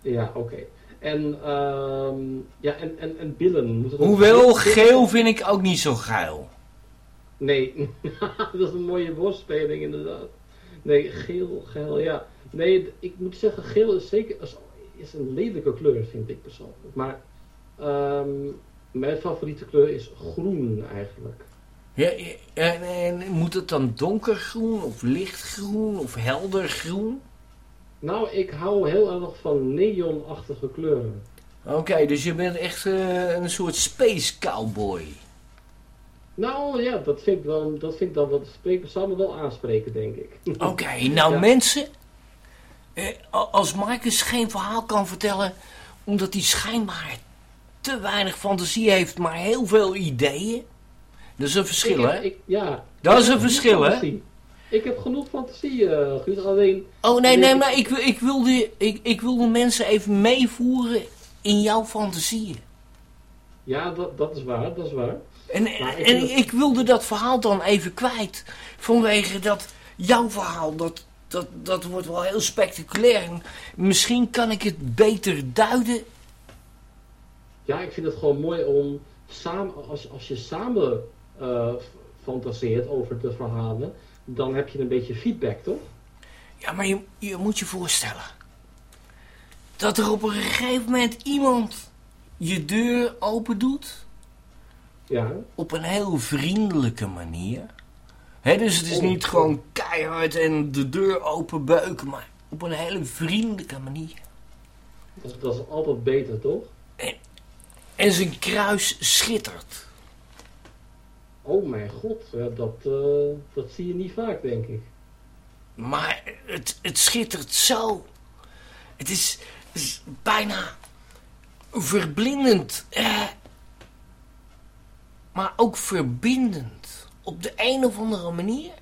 Ja, oké. En, ehm, ja, en, en, en billen. Hoewel, geel vind ik ook niet zo geil. Nee, dat is een mooie woordspeling inderdaad. Nee, geel, geel, ja. Nee, ik moet zeggen, geel is zeker is, is een lelijke kleur, vind ik persoonlijk. Maar ehm, mijn favoriete kleur is groen eigenlijk. Ja, en, en moet het dan donkergroen of lichtgroen of helder groen? Nou, ik hou heel erg van neonachtige kleuren. Oké, dus je bent echt eh, een soort space cowboy. Nou ja, dat vind ik, wel, dat vind ik dan wat spreken, zou me wel aanspreken, denk ik. Oké, nou Ja. mensen, eh, als Marcus geen verhaal kan vertellen, omdat hij schijnbaar te weinig fantasie heeft, maar heel veel ideeën, dat is een verschil, Ik hè? ik- ja. Dat is een verschil, hè? Ik heb genoeg fantasie, eh Guus, alleen... Oh nee, nee, ik- maar ik, ik, wilde, ik, ik wilde mensen even meevoeren in jouw fantasieën. Ja, dat, dat is waar, dat is waar. En, en ik wilde dat verhaal dan even kwijt. Vanwege dat jouw verhaal, dat, dat, dat wordt wel heel spectaculair. En Misschien kan ik het beter duiden. Ja, ik vind het gewoon mooi om samen, als, als je samen eh, fantaseert over de verhalen, dan heb je een beetje feedback, toch? Ja, maar je, je moet je voorstellen. Dat er op een gegeven moment iemand je deur open doet. Ja. Op een heel vriendelijke manier. Dus het is Oh. niet gewoon keihard en de deur openbeuken, maar op een hele vriendelijke manier. Dat, dat is altijd beter, toch? En zijn kruis schittert. Oh mijn god, dat, eh, dat zie je niet vaak, denk ik. Maar het, het schittert zo. Het is, het is bijna verblindend. Eh, maar ook verbindend. Op de een of andere manier.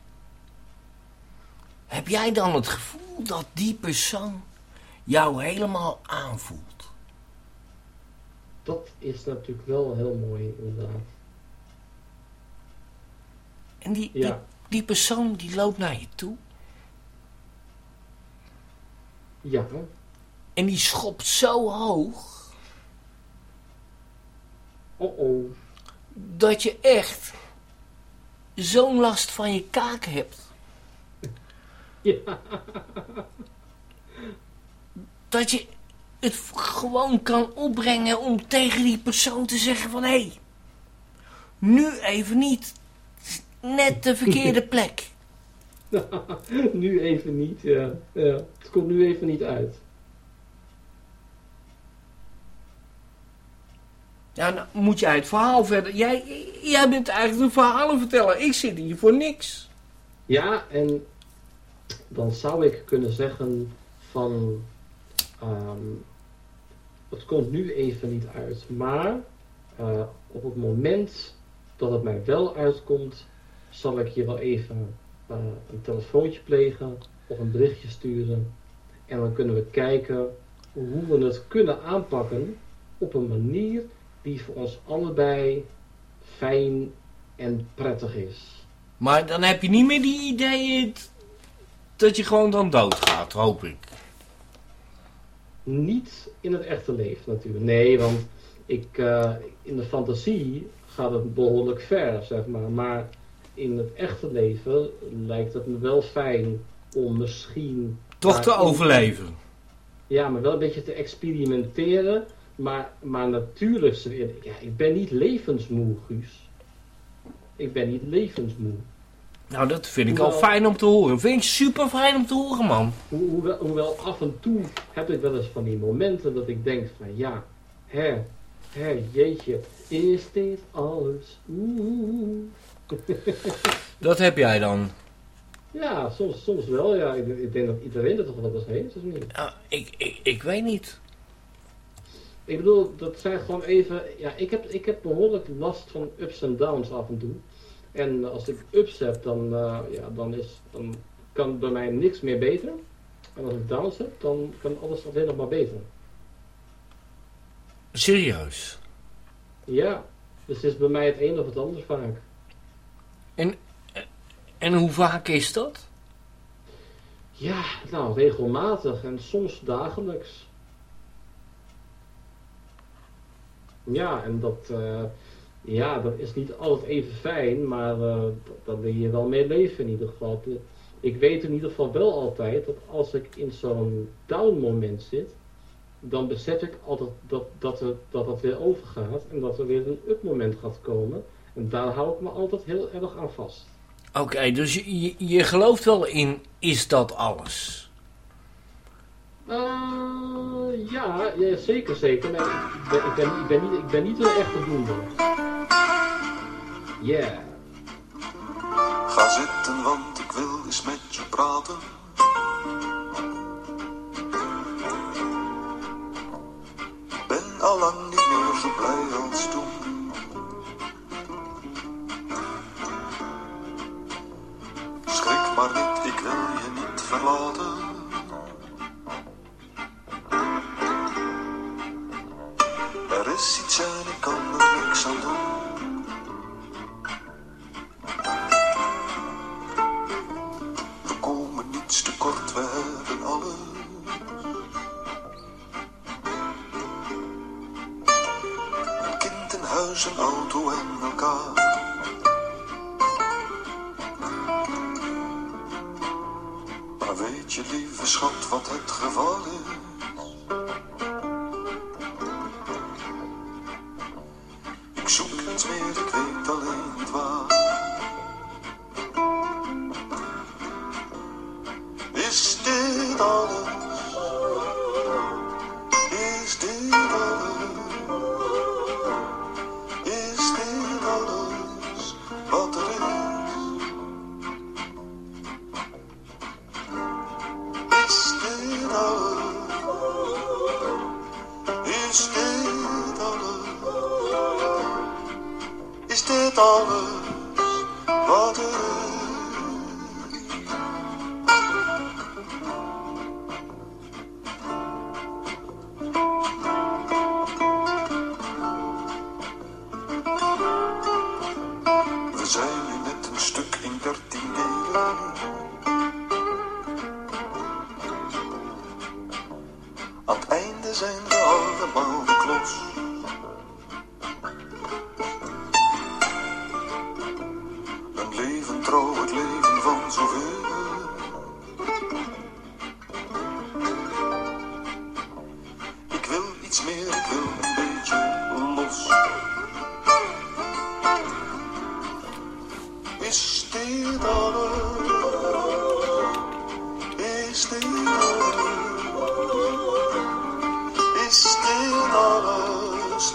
Heb jij dan het gevoel dat die persoon jou helemaal aanvoelt? Dat is natuurlijk wel heel mooi, inderdaad. En die, die, Ja. die persoon die loopt naar je toe. Ja. En die schopt zo hoog. Oh oh. Dat je echt zo'n last van je kaak hebt. Ja. Dat je het gewoon kan opbrengen om tegen die persoon te zeggen van... Hé, hey, nu even niet. Net de verkeerde plek. nu even niet, ja. ja. Het komt nu even niet uit. Ja, nou moet jij het verhaal verder. Jij, jij bent eigenlijk de verhalen vertellen. Ik zit hier voor niks. Ja, en dan zou ik kunnen zeggen van... ehm, het komt nu even niet uit, maar eh, op het moment dat het mij wel uitkomt, zal ik je wel even eh, een telefoontje plegen of een berichtje sturen. En dan kunnen we kijken hoe we het kunnen aanpakken op een manier die voor ons allebei fijn en prettig is. Maar dan heb je niet meer die ideeën t- dat je gewoon dan doodgaat, hoop ik. Niet in het echte leven natuurlijk. Nee, want ik, eh, in de fantasie gaat het behoorlijk ver, zeg maar. Maar in het echte leven lijkt het me wel fijn om misschien... Toch te overleven. Ja, maar wel een beetje te experimenteren. Maar, maar natuurlijk, ja, ik ben niet levensmoe, Guus. Ik ben niet levensmoe. Nou, dat vind ik al Hoewel- fijn om te horen. Vind ik super fijn om te horen, man. Ho- hoewel, hoewel af en toe heb ik wel eens van die momenten dat ik denk van ja, hè, hè, jeetje, is dit alles? Oeh. Dat heb jij dan. ja, soms, soms wel. Ja, ik, ik denk dat iedereen er toch wel eens heeft, het niet? Ja, ik, ik, ik weet niet. Ik bedoel, dat zijn gewoon even. Ja, ik heb, ik heb behoorlijk last van ups en downs af en toe. En als ik ups heb, dan, eh, ja, dan, is, dan kan bij mij niks meer beter. En als ik downs heb, dan kan alles alleen nog maar beter. Serieus. Ja, dus het is bij mij het een of het ander vaak. En hoe vaak is dat? Ja, nou, regelmatig en soms dagelijks. Ja, en dat, eh, ja, dat is niet altijd even fijn, maar eh, dat- daar leer je wel mee leven in ieder geval. Ik weet in ieder geval wel altijd dat als ik in zo'n down moment zit, dan besef ik altijd dat, dat, dat het weer overgaat en dat er weer een up moment gaat komen. En daar hou ik me altijd heel erg aan vast. Oké, dus je, je gelooft wel in is dat alles? Eh, ja, ja, zeker, zeker. Nee, ik, ben, ik, ben, ik, ben niet, ik ben niet een echte doender. Yeah. Ga zitten, want ik wil eens met je praten. Ben al lang niet meer zo blij als toen. Schrik maar niet, ik wil je niet verlaten. En ik kan er niks aan doen. We komen niets tekort, we hebben alles. Een kind, een huis, een auto en elkaar. Maar weet je, lieve schat, wat het geval is? Zoek niets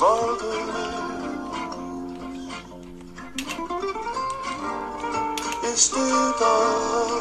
alles wat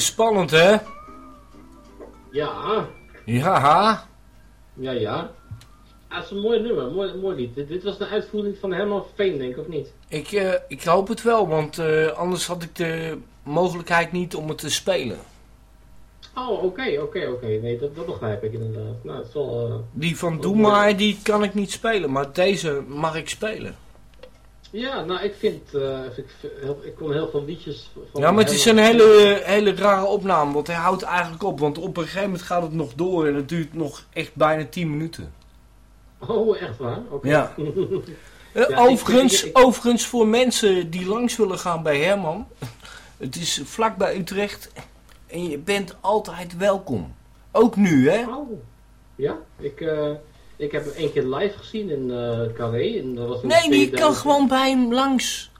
spannend, hè? Ja, Ja. ja, ja. Ah, het is een mooi nummer, mooi, mooi lied. Dit, dit was de uitvoering van Herman Veen, denk ik, of niet? Ik, eh, ik hoop het wel, want eh, anders had ik de mogelijkheid niet om het te spelen. Oh, oké, oké, oké. Nee, dat, dat begrijp ik inderdaad. Nou, het eh, Die van Doe maar, die kan ik niet spelen, maar deze mag ik spelen. Ja, nou, ik vind... eh, ik, ik kon heel veel liedjes van... Ja, maar het is een hele, hele rare opname, want hij houdt eigenlijk op. Want op een gegeven moment gaat het nog door en het duurt nog echt bijna 10 minuten. Oh, echt waar? Oké. Ja. Eh, overigens, ik- ik- overigens, voor mensen die langs willen gaan bij Herman, het is vlak bij Utrecht en je bent altijd welkom. Ook nu, hè? Oh, ja? Ik, eh, ik heb hem één keer live gezien in Carré. En dat was Nee, je 2000. kan gewoon bij hem langs.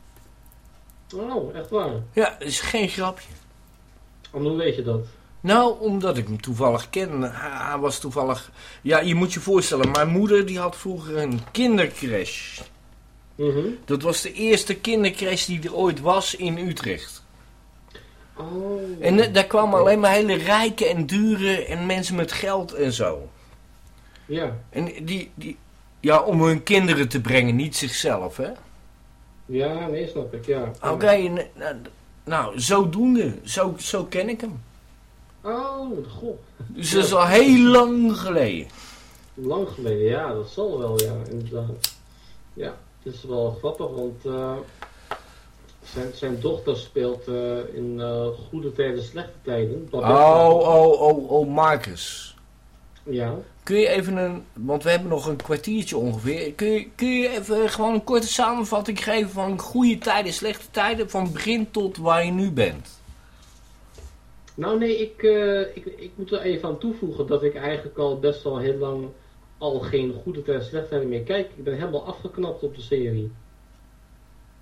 Oh, echt waar? Ja, is geen grapje. En hoe weet je dat? Nou, omdat ik hem toevallig ken. Hij, was toevallig... Ja, je moet je voorstellen, mijn moeder die had vroeger een kindercrash. Mhm. Dat was de eerste kindercrash die er ooit was in Utrecht. Oh. En eh, daar kwamen alleen maar hele rijke en dure en mensen met geld en zo. Ja, En die, die, ja, om hun kinderen te brengen, niet zichzelf, hè? ja, nee, snap ik, ja. Oké, en, eh, nou, nou, zodoende. Zo, zo ken ik hem. Oh, goh. Dus dat is al heel lang geleden. Lang geleden, ja, dat zal wel, ja, inderdaad. Ja, het is wel grappig, want eh, zijn, zijn dochter speelt eh, in goede tijden, slechte tijden. Babette. Oh, oh, oh, oh, Marcus. Ja. Kun je even een, want we hebben nog een kwartiertje ongeveer. Kun je, kun je even gewoon een korte samenvatting geven van goede tijden, slechte tijden, van begin tot waar je nu bent? Nou nee, ik, eh, ik, ik moet er even aan toevoegen dat ik eigenlijk al best wel heel lang al geen goede tijden, slechte tijden meer kijk. Ik ben helemaal afgeknapt op de serie.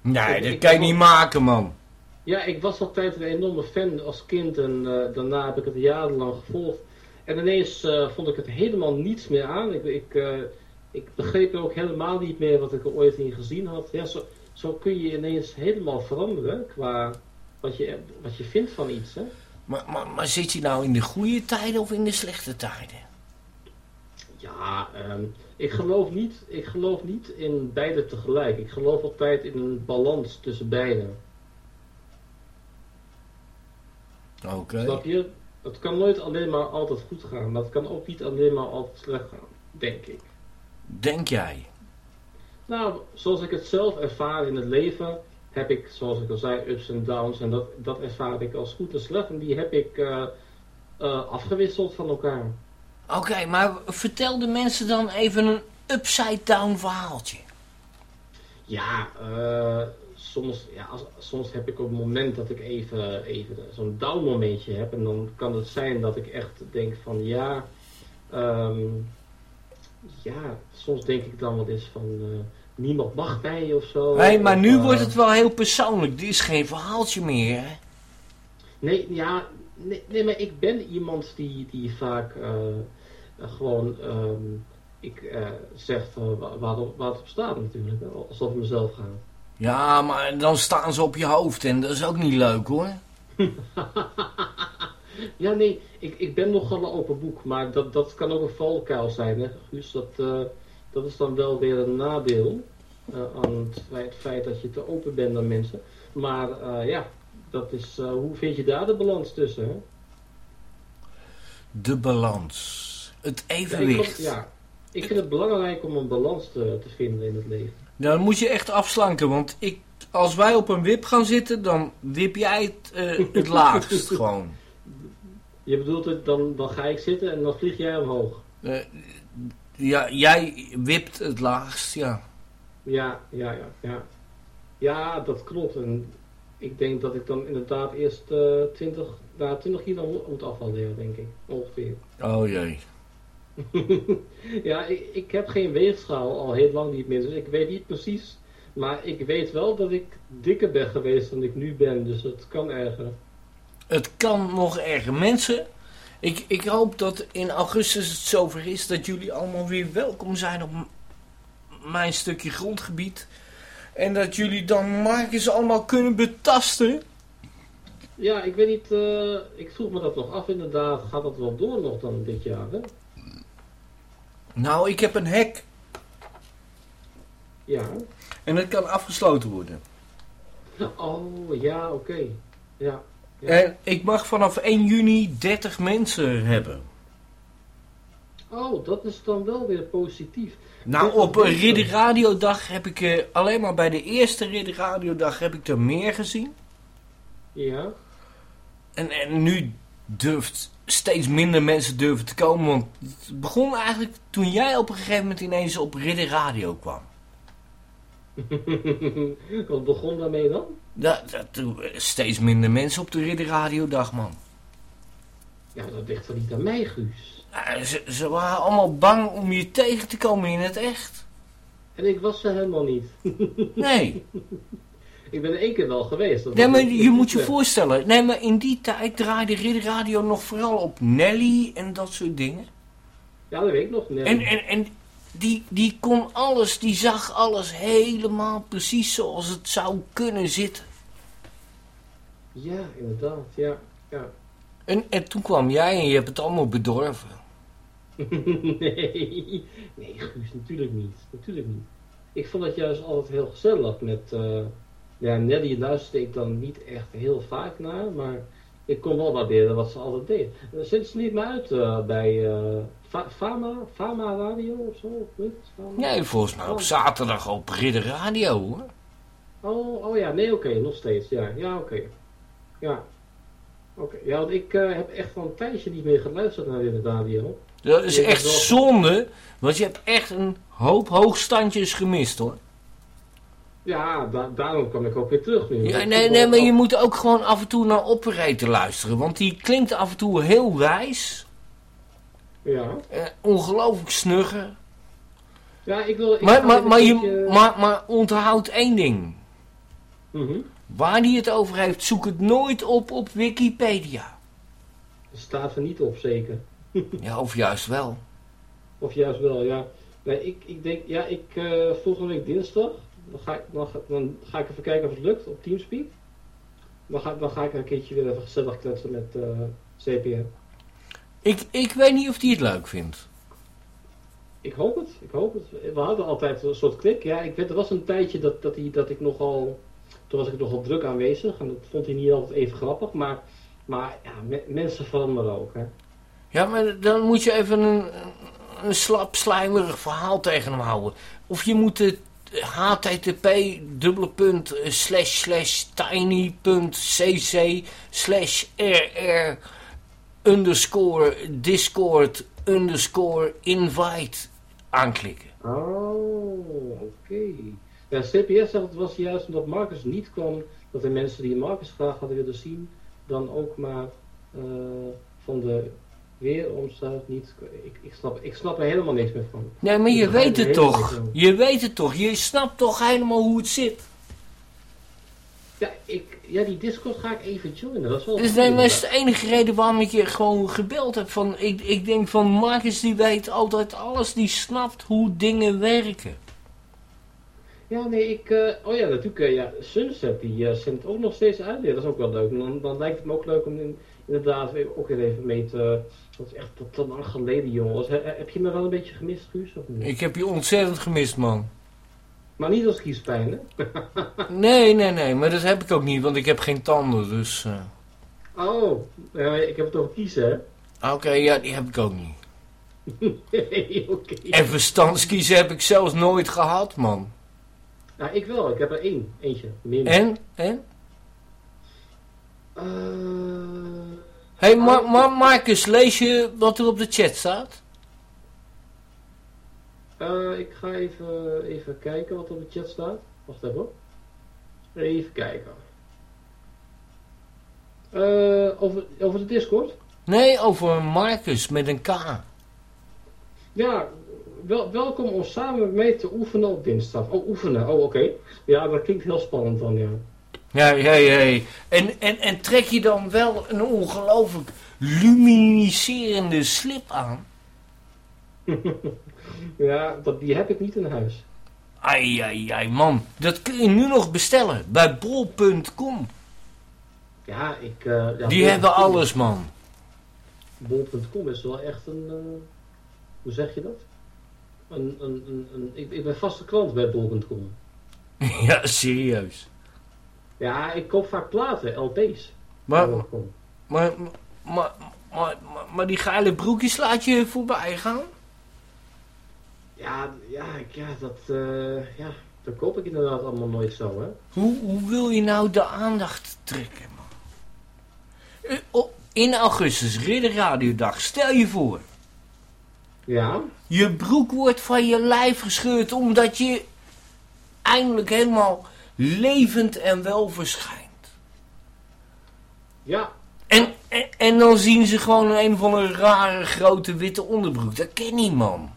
Nee, dat kan je niet maken, man. Ja, ik was altijd een enorme fan als kind en eh, daarna heb ik het jarenlang gevolgd. En ineens eh, vond ik het helemaal niets meer aan. Ik, ik, eh, ik begreep ook helemaal niet meer wat ik er ooit in gezien had. Ja, zo, zo kun je ineens helemaal veranderen qua wat je, wat je vindt van iets. Hè? Maar, maar, maar zit je nou in de goede tijden of in de slechte tijden? Ja, ehm, ik, geloof niet, ik geloof niet in beide tegelijk. Ik geloof altijd in een balans tussen beide. Oké. Snap je? Het kan nooit alleen maar altijd goed gaan, het kan ook niet alleen maar altijd slecht gaan, denk ik. Denk jij? Nou, zoals ik het zelf ervaar in het leven, heb ik, zoals ik al zei, ups en downs. En dat, dat ervaar ik als goed en slecht. En die heb ik eh, eh, afgewisseld van elkaar. Oké, maar vertel de mensen dan even een upside-down verhaaltje. Ja, eh, soms, ja als, soms heb ik op het moment dat ik even, even zo'n down momentje heb. En dan kan het zijn dat ik echt denk van ja, ehm, ja, soms denk ik dan wat eens van eh, niemand mag mij of zo. Nee, maar Of, nu eh, wordt het wel heel persoonlijk. Dit is geen verhaaltje meer, hè? Nee, ja, nee, nee, maar ik ben iemand die, die vaak eh, gewoon, ehm, ik zegt eh, wa- waar, waar het op staat natuurlijk, hè, als het mezelf gaat. Ja, maar dan staan ze op je hoofd en dat is ook niet leuk, hoor. Ja, nee, ik, ik ben nogal een open boek, maar dat, dat kan ook een valkuil zijn, hè, Guus. Dat, eh, dat is dan wel weer een nadeel eh, aan het feit, het feit dat je te open bent naar mensen. Maar eh, ja, dat is, hoe vind je daar de balans tussen, hè? De balans. Het Ja, ik, evenwicht. vond- ja, ik vind het belangrijk om een balans te, te vinden in het leven. Dan moet je echt afslanken, want ik, als wij op een wip gaan zitten, dan wip jij het, eh, het laagst gewoon. Je bedoelt het, dan, dan ga ik zitten en dan vlieg jij omhoog. Eh, ja, jij wipt het laagst, ja. Ja, ja, ja, ja. Ja, dat klopt. En ik denk dat ik dan inderdaad eerst eh 20, na 20 kilo mo- moet afvallen, denk ik. Ongeveer. Oh jee. ja, ik, ik heb geen weegschaal al heel lang niet meer, dus ik weet niet precies. Maar ik weet wel dat ik dikker ben geweest dan ik nu ben, dus het kan erger. Het kan nog erger. Mensen, ik, ik hoop dat in augustus het zover is dat jullie allemaal weer welkom zijn op mijn stukje grondgebied. En dat jullie dan Marcus allemaal kunnen betasten. Ja, ik weet niet, eh, ik vroeg me dat nog af inderdaad. Gaat dat wel door nog dan dit jaar, hè? Nou, ik heb een hek. Ja. En het kan afgesloten worden. Oh, ja, oké. Ja. ja. En ik mag vanaf 1 juni 30 mensen hebben. Oh, dat is dan wel weer positief. Nou, op een is Ridder Radiodag heb ik eh, alleen maar bij de eerste Ridder Radiodag heb ik er meer gezien. Ja. En, en nu durft steeds minder mensen durven te komen. Want het begon eigenlijk toen jij op een gegeven moment ineens op Ridder Radio kwam. Wat begon daarmee dan? Dat, eh, steeds minder mensen op de Ridder Radiodag, man. Ja, dat ligt wel niet aan mij, Guus. Eh, Ze, ze waren allemaal bang om je tegen te komen in het echt. En ik was er helemaal niet. Nee. Ik ben één keer wel geweest. dat Nee, was maar je moet je voorstellen. Nee, maar in die tijd draaide Ridder Radio nog vooral op Nelly en dat soort dingen. Ja, dat weet ik nog. Nee. En, en, en die, die kon alles, die zag alles helemaal precies zoals het zou kunnen zitten. Ja, inderdaad. Ja, ja. En, en toen kwam jij en je hebt het allemaal bedorven. nee, nee, Guus, natuurlijk niet. Natuurlijk niet. Ik vond het juist altijd heel gezellig met... eh ja, Nelly luisterde ik dan niet echt heel vaak naar, maar ik kon wel waarderen wat ze altijd deed. Zet ze niet meer uit eh, bij eh, Fa- Fama, Fama Radio of zo? Of? Nee, volgens mij op zaterdag op Ridder Radio hoor. Oh, oh ja, nee, oké, nog steeds. Ja, ja oké. Ja. Oké, ja, want ik eh, heb echt al een tijdje niet meer geluisterd naar de radio. Dat is echt zonde, want je hebt echt een hoop hoogstandjes gemist hoor. Ja, da- daarom kwam ik ook weer terug nu. Ja, nee, nee, maar je moet ook gewoon af en toe naar Operator luisteren, want die klinkt af en toe heel wijs. Ja. Eh, ongelooflijk snugger. Ja, ik wil... Ik Maar, maar, maar, je, maar, maar onthoud één ding. Mhm. Waar die het over heeft, zoek het nooit op op Wikipedia. Er staat er niet op, zeker. Ja, of juist wel. Of juist wel, ja. Nee, ik, ik denk, ja, ik, eh, volgende week dinsdag, dan ga, ik, dan, ga, dan ga ik even kijken of het lukt op Teamspeak. Dan ga, dan ga ik een keertje weer even gezellig kletsen met eh, CPM. Ik, ik weet niet of die het leuk vindt. Ik hoop het, ik hoop het. We hadden altijd een soort klik. Ja, ik weet, er was een tijdje dat, dat, hij, dat ik nogal, toen was ik nogal druk aanwezig. En dat vond hij niet altijd even grappig. Maar, maar ja, me- mensen veranderen ook, hè. Ja, maar dan moet je even een, een slap, slijmerig verhaal tegen hem houden. Of je moet het http dubbele punt eh, slash slash tiny.cc slash rr underscore discord underscore invite aanklikken. Oh, oké. Ja, CPS zegt het was juist omdat Marcus niet kwam, dat de mensen die Marcus graag hadden willen zien, dan ook maar eh, van de weeromslag niet. Ik, ik, snap, ik snap er helemaal niks meer van. Nee, maar je Ik begrijp weet het toch? Je weet het toch? Je snapt toch helemaal hoe het zit? Ja, ik, ja, die Discord ga ik even joinen. Dat is wel. Dus nee, maar is de enige reden waarom ik je gewoon gebeld heb. Van, ik, ik denk van Marcus die weet altijd alles, die snapt hoe dingen werken. Ja, nee, ik. eh, oh ja, natuurlijk. eh, ja, Sunset die eh, zendt ook nog steeds uit. Ja, dat is ook wel leuk. En dan, dan lijkt het me ook leuk om in- inderdaad weer- ook weer even mee te. Dat is echt te, te lang geleden, jongens. He- heb je me wel een beetje gemist, Guus? Of niet? Ik heb je ontzettend gemist, man. Maar niet als kiespijn, hè? Nee, nee, nee, maar dat heb ik ook niet, want ik heb geen tanden, dus... eh. Oh, ik heb het over kiezen, hè? Oké, ja, die heb ik ook niet. nee, oké. En verstandskiezen heb ik zelfs nooit gehad, man. Nou, ik wel. Ik heb er één. Eentje. En? En? Eh, Hé, hey, Ma Ma Marcus, lees je wat er op de chat staat? eh, ik ga even, even kijken wat op de chat staat. Wacht even. hoor. Even kijken. Eh, over, over de Discord? Nee, over Marcus met een K. Ja, wel, welkom om samen mee te oefenen op dinsdag. Oh, oefenen. Oh, oké. Ja, dat klinkt heel spannend dan, ja. Ja, ja, ja. En, en, en trek je dan wel een ongelooflijk luminiserende slip aan? ja, dat, die heb ik niet in huis. Ai, ai, ai, man. Dat kun je nu nog bestellen bij bol.com. Ja, ik... eh, ja, Die hebben alles, man. Bol.com is wel echt een... eh, hoe zeg je dat? Een, een, een, een, ik, ik ben vaste klant bij Bol.com. Ja, serieus. Ja, ik koop vaak platen, LP's. Maar, maar, maar, maar, maar, maar die geile broekjes laat je voorbij gaan? Ja, ja, ja, dat, eh, ja, dat koop ik inderdaad allemaal nooit zo, hè. Hoe, hoe wil je nou de aandacht trekken, man? Eh, oh, In augustus, Ridderradiodag, stel je voor. Ja? Je broek wordt van je lijf gescheurd omdat je eindelijk helemaal levend en wel verschijnt. Ja. En, en, en dan zien ze gewoon een of andere rare grote witte onderbroek. Dat ken niemand.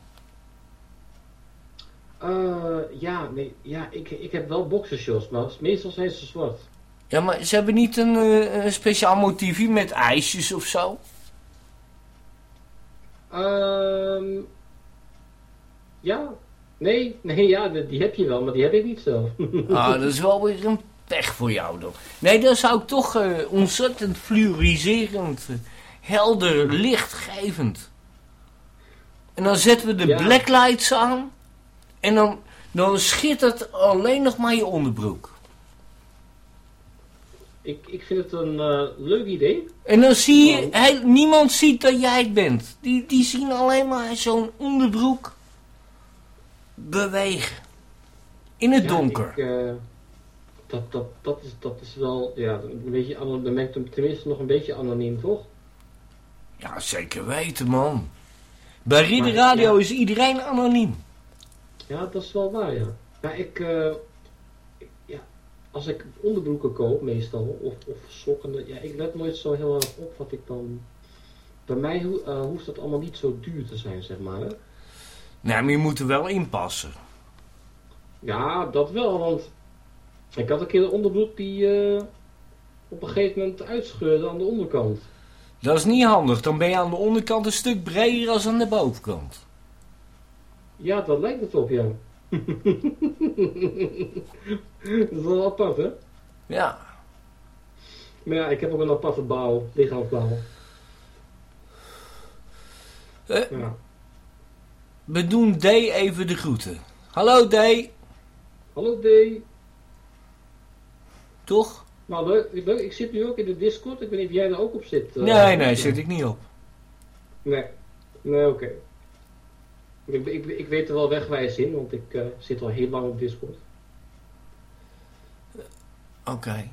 Eh, ja, nee, ja, ik, ik heb wel boxershorts, maar meestal zijn ze zwart. Ja, maar ze hebben niet een, eh, een speciaal motiefje met ijsjes of zo? Ehm ja, nee, nee, ja, die heb je wel, maar die heb ik niet zelf. Ah, dat is wel weer een pech voor jou dan. Nee, dan zou ik toch eh, ontzettend fluoriserend, eh, helder, lichtgevend. En dan zetten we de Ja. blacklights aan. En dan, dan schittert alleen nog maar je onderbroek. ik, ik vind het een eh, leuk idee. En dan zie je, hij, niemand ziet dat jij het bent. Die, die zien alleen maar zo'n onderbroek bewegen. In het Ja, donker. ik, eh, dat, dat, dat, is, dat is wel, ja, een beetje, dan ben ik hem tenminste nog een beetje anoniem, toch? Ja, zeker weten, man. Bij Ridder Maar, Radio ja. is iedereen anoniem. Ja, dat is wel waar, ja. Ja, ik, eh, ik- ja, als ik onderbroeken koop meestal, of, of sokken, ja, ik let nooit zo heel erg op wat ik dan... Bij mij ho- eh, hoeft dat allemaal niet zo duur te zijn, zeg maar. Hè? Nee, maar je moet er wel inpassen. Ja, dat wel, want ik had een keer een onderbroek die eh, op een gegeven moment uitscheurde aan de onderkant. Dat is niet handig. Dan ben je aan de onderkant een stuk breder als aan de bovenkant. Ja, dat lijkt het op, ja. dat is wel apart, hè? Ja. Maar ja, ik heb ook een aparte bouw, lichaamsbouw. Eh, Ja. We doen D even de groeten. Hallo D. Hallo D. Toch? Nou, leuk, leuk. Ik zit nu ook in de Discord. Ik weet niet of jij er ook op zit. eh. nee, nee, zit ik niet op. Nee, nee, oké. Ik, ik, ik weet er wel wegwijs in, want ik eh, zit al heel lang op Discord. Oké.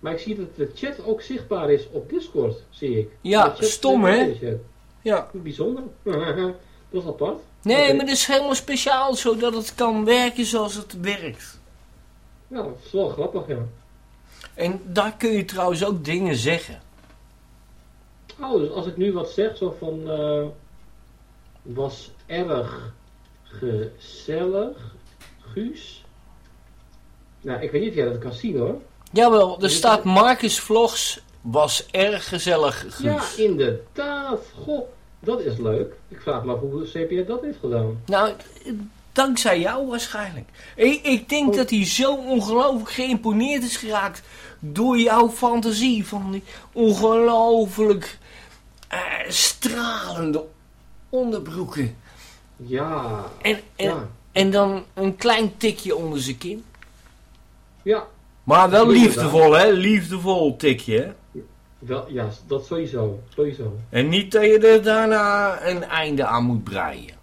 Maar ik zie dat de chat ook zichtbaar is op Discord, zie ik. Ja, stom, hè? Ja. Bijzonder. dat is apart. Nee, maar dat is helemaal speciaal, zodat het kan werken zoals het werkt. Ja, dat is wel grappig, ja. En daar kun je trouwens ook dingen zeggen. Oh, dus als ik nu wat zeg, zo van... eh, was erg gezellig, Guus. Nou, ik weet niet of jij dat kan zien, hoor. Jawel, er staat Marcus Vlogs was erg gezellig, Guus. Ja, inderdaad. Goh, dat is leuk. Ik vraag me af hoe CPR dat heeft gedaan. Nou, dankzij jou waarschijnlijk. Ik, ik denk dat hij zo ongelooflijk geïmponeerd is geraakt door jouw fantasie van die ongelooflijk eh, stralende onderbroeken. Ja. En, en, Ja. en dan een klein tikje onder zijn kin. Ja. Maar wel liefdevol, hè? Liefdevol tikje, hè? Wel, ja, dat sowieso. Sowieso. En niet dat je er daarna een einde aan moet breien.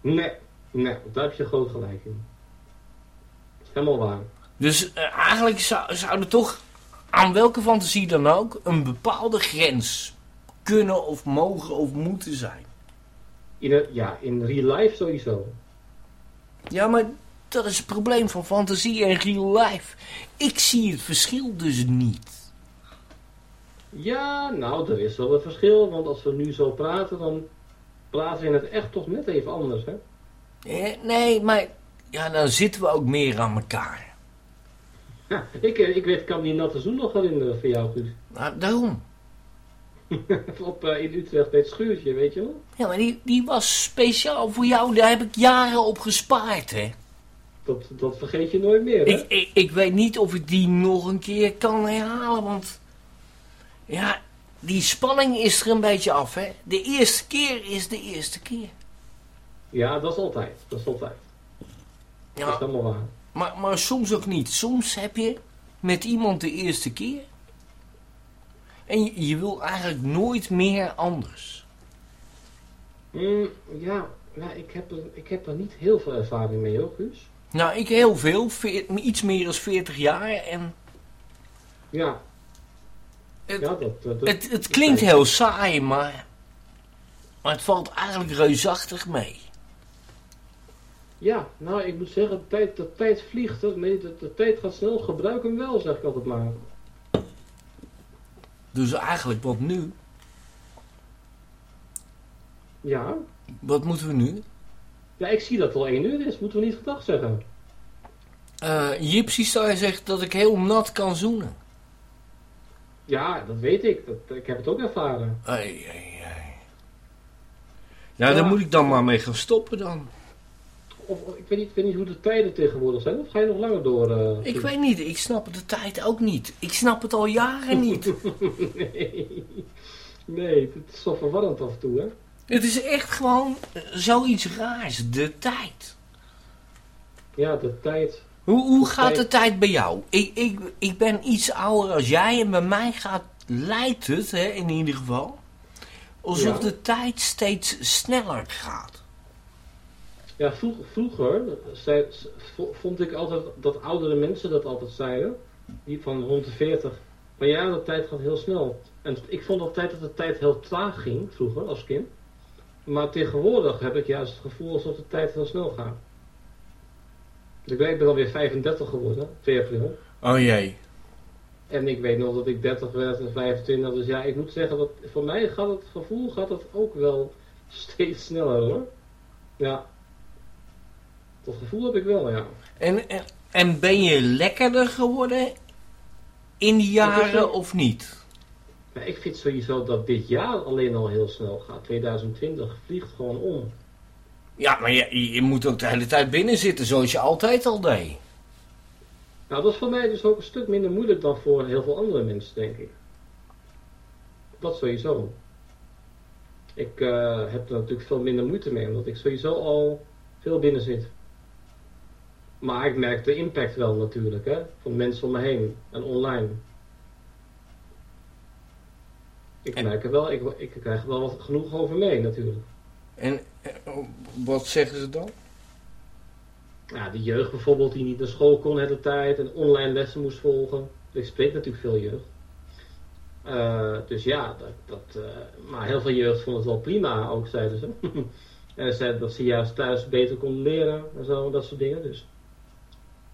Nee, nee, daar heb je groot gelijk in. Helemaal waar. Dus eh, eigenlijk zou, zou er toch aan welke fantasie dan ook een bepaalde grens kunnen of mogen of moeten zijn. In, een- ja, in real life sowieso. Ja, maar dat is het probleem van fantasie en real life. Ik zie het verschil dus niet. Ja, nou, er is wel een verschil, want als we nu zo praten, dan praten we in het echt toch net even anders, hè? Eh, nee, maar ja, dan zitten we ook meer aan elkaar. Ja, ik, eh, ik weet, kan die natte zoen nog herinneren voor jou, goed. Nou, daarom. Op, eh, in Utrecht bij het schuurtje, weet je wel? Ja, maar die, die was speciaal voor jou. Daar heb ik jaren op gespaard, hè. Dat, dat vergeet je nooit meer, hè? Ik, ik, ik weet niet of ik die nog een keer kan herhalen, want Ja, die spanning is er een beetje af, hè. De eerste keer is de eerste keer. Ja, dat is altijd. Dat is altijd. Dat is Ja, helemaal waar. maar, maar soms ook niet. Soms heb je met iemand de eerste keer. En je, je wil eigenlijk nooit meer anders. Mm, ja, ja ik, heb er, ik heb er niet heel veel ervaring mee hoor, Guus. Nou, ik heel veel. Iets meer dan 40 jaar. En Ja. Het- ja, dat, dat, dat- het, het klinkt heel saai, maar... Maar het valt eigenlijk reusachtig mee. Ja, nou, ik moet zeggen, de tijd, de tijd vliegt. hè. Nee, de, de tijd gaat snel. Gebruik hem wel, zeg ik altijd maar. Dus eigenlijk wat nu? Ja. Wat moeten we nu? Ja, ik zie dat het al één uur is. Moeten we niet gedag zeggen. Eh Gypsy zou zegt dat ik heel nat kan zoenen. Ja, dat weet ik. Dat, ik heb het ook ervaren. Ai, ai, ai. Nou, Ja. daar moet ik dan maar mee gaan stoppen dan. Of, of- ik, weet niet, ik weet niet hoe de tijden tegenwoordig zijn. Of ga je nog langer door? eh, Ik weet niet, ik snap de tijd ook niet. Ik snap het al jaren niet. nee. nee, het is zo verwarrend af en toe, hè? het is echt gewoon eh, zoiets raars, de tijd. Ja, de tijd. Hoe, hoe gaat de tijd bij jou? Ik, ik, ik ben iets ouder als jij en bij mij gaat, lijkt het, hè, in ieder geval, alsof Ja. de tijd steeds sneller gaat. Ja, vroeg, vroeger zei, vo- vond ik altijd dat oudere mensen dat altijd zeiden. Die van rond de 40. Maar ja, de tijd gaat heel snel. En ik vond altijd dat de tijd heel traag ging, vroeger, als kind. Maar tegenwoordig heb ik juist het gevoel alsof de tijd heel snel gaat. Ik ben, ik ben alweer 35 geworden, 2 april. Oh jee. En ik weet nog dat ik 30 werd en 25. Dus ja, ik moet zeggen dat voor mij gaat het gevoel gaat het ook wel steeds sneller hoor. Ja. Dat gevoel heb ik wel, ja. En, en, en ben je lekkerder geworden in die jaren of niet? Ik vind sowieso dat dit jaar alleen al heel snel gaat. 2020 vliegt gewoon om. Ja, maar je, je moet ook de hele tijd binnen zitten zoals je altijd al deed. Nou, dat is voor mij dus ook een stuk minder moeilijk dan voor heel veel andere mensen, denk ik. Dat sowieso. Ik eh, heb er natuurlijk veel minder moeite mee, omdat ik sowieso al veel binnen zit. Maar ik merk de impact wel natuurlijk, hè, van mensen om me heen en online. Ik En- merk er wel, ik, ik krijg er wel wat genoeg over mee natuurlijk. En eh, wat zeggen ze dan? Ja, de jeugd bijvoorbeeld die niet naar school kon de tijd en online lessen moest volgen. Ik spreek natuurlijk veel jeugd. Eh, dus ja, dat, dat, eh, maar heel veel jeugd vond het wel prima ook, zeiden ze. en ze zeiden dat ze juist thuis beter konden leren en zo, dat soort dingen. Dus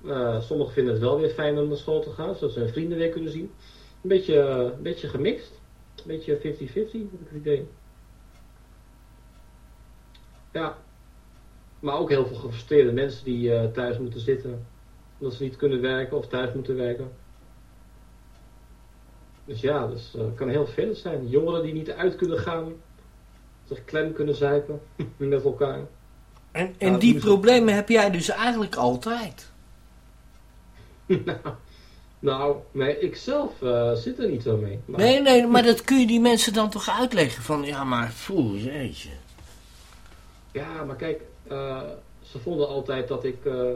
eh, sommigen vinden het wel weer fijn om naar school te gaan, zodat ze hun vrienden weer kunnen zien. Een beetje, een beetje gemixt. Een beetje 50-50, heb ik het idee. Ja, maar ook heel veel gefrustreerde mensen die eh, thuis moeten zitten. Omdat ze niet kunnen werken of thuis moeten werken. Dus ja, dat is, eh, kan heel veel zijn. Jongeren die niet uit kunnen gaan. Zich klem kunnen zuipen met elkaar. En, en die problemen heb jij dus eigenlijk altijd. nou, nou, nee, ik zelf eh, zit er niet zo mee. Maar, Nee, nee, maar dat kun je die mensen dan toch uitleggen van, ja maar, voel jeetje. Ja, maar kijk, eh, ze vonden altijd dat ik eh,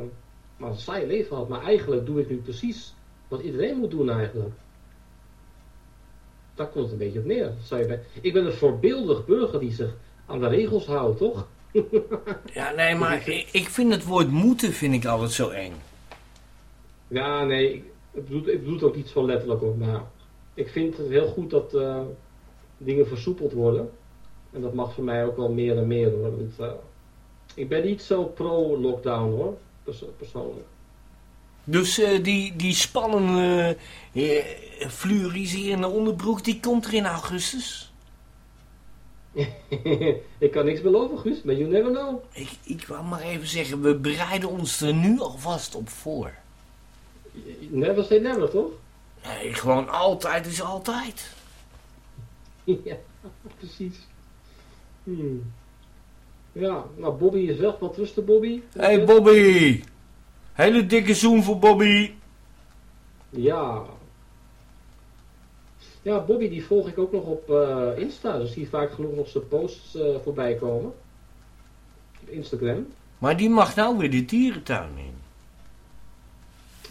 maar een saai leven had. Maar eigenlijk doe ik nu precies wat iedereen moet doen eigenlijk. Daar komt het een beetje op neer. Zou je bij- Ik ben een voorbeeldig burger die zich aan de regels houdt, toch? Ja, nee, maar ik, ik vind het woord moeten vind ik altijd zo eng. Ja, nee, ik ik bedoel, ik bedoel het ook niet zo letterlijk op. Maar ik vind het heel goed dat eh, dingen versoepeld worden. En dat mag voor mij ook wel meer en meer hoor. Want, eh, ik ben niet zo pro-lockdown hoor, pers- persoonlijk. Dus eh, die, die spannende, eh, fluoriserende onderbroek, die komt er in augustus. ik kan niks beloven, Guus, maar you never know. Ik, ik wou maar even zeggen, we bereiden ons er nu alvast op voor. Never say never, toch? Nee, gewoon altijd is altijd. ja, precies. Hmm. Ja, nou Bobby is weg. Wat rusten Bobby? Hey Bobby! Hele dikke zoen voor Bobby. Ja. Ja, Bobby die volg ik ook nog op eh, Insta. Dus die vaak genoeg nog zijn posts eh, voorbij komen. Op Instagram. Maar die mag nou weer de dierentuin in.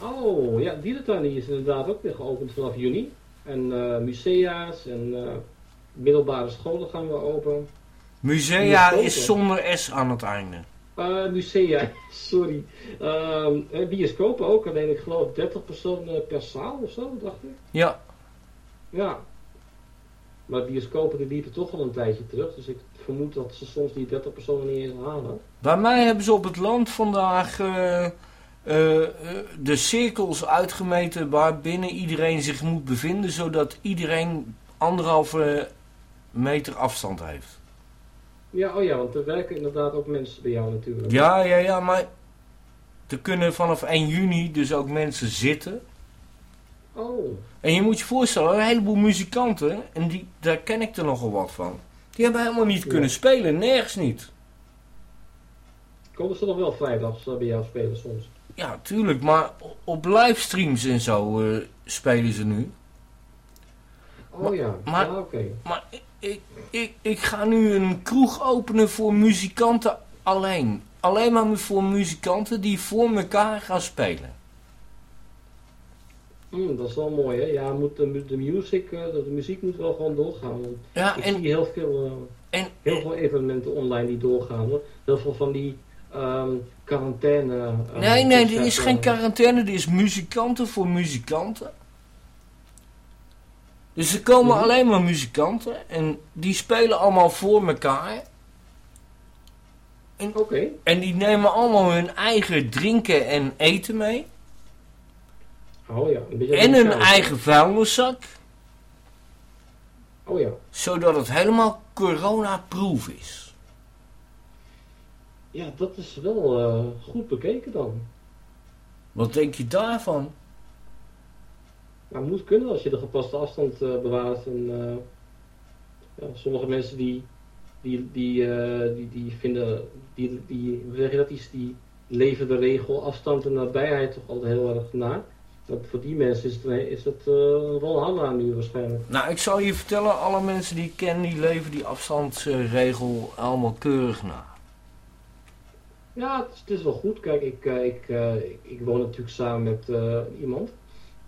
Oh, ja, dierentuin die is inderdaad ook weer geopend vanaf juni. En eh, musea's en middelbare scholen gaan weer open. Musea is zonder S aan het einde. Eh, musea, sorry. Ehm en bioscopen ook, alleen ik geloof 30 personen per zaal of zo, dacht ik. Ja, Ja. Maar bioscopen die liepen toch al een tijdje terug, dus ik vermoed dat ze soms die 30 personen niet eens halen. bij mij hebben ze op het land vandaag eh, eh, eh, de cirkels uitgemeten waarbinnen iedereen zich moet bevinden, zodat iedereen anderhalve meter afstand heeft. Ja, oh ja, want er werken inderdaad ook mensen bij jou natuurlijk. Ja, ja, ja, maar er kunnen vanaf 1 juni dus ook mensen zitten. Oh, En je moet je voorstellen, een heleboel muzikanten, en die, daar ken ik er nogal wat van, die hebben helemaal niet Ja. kunnen spelen, nergens niet. komen ze nog wel vrijdags bij jou spelen soms? Ja, tuurlijk, maar op livestreams en zo eh, spelen ze nu. Oh ja, maar- oké. Maar ik, ik, ik, ik ga nu een kroeg openen voor muzikanten alleen. Alleen maar voor muzikanten die voor elkaar gaan spelen. Hmm, dat is wel mooi, hè? Ja, moet de, mu- de, music, eh, de, de muziek moet wel gewoon doorgaan. Want Ja, ik en- zie heel veel, eh, En, heel veel evenementen online die doorgaan. Hoor. Heel veel van die ehm, quarantaine... eh, nee, nee, er is geen quarantaine, er is muzikanten voor muzikanten. Dus er komen Mhm. alleen maar muzikanten en die spelen allemaal voor elkaar. En, Oké, en die nemen allemaal hun eigen drinken en eten mee. oh ja. Een beetje En hun eigen vuilniszak. Oh ja. Zodat het helemaal corona-proof is. Ja, dat is wel eh, goed bekeken dan. Wat denk je daarvan? Maar het moet kunnen als je de gepaste afstand eh, bewaart. En, eh, ja, sommige mensen die, die, die, eh, die, die vinden, die, die, hoe zeg je dat, die, die leven de regel afstand en nabijheid toch altijd heel erg na. Dat voor die mensen is het, is eh, wel handig nu waarschijnlijk. Nou, ik zal je vertellen, alle mensen die ik ken, die leven die afstandsregel allemaal keurig na. Ja, het is, het is wel goed. Kijk, ik, ik, ik, ik woon natuurlijk samen met iemand.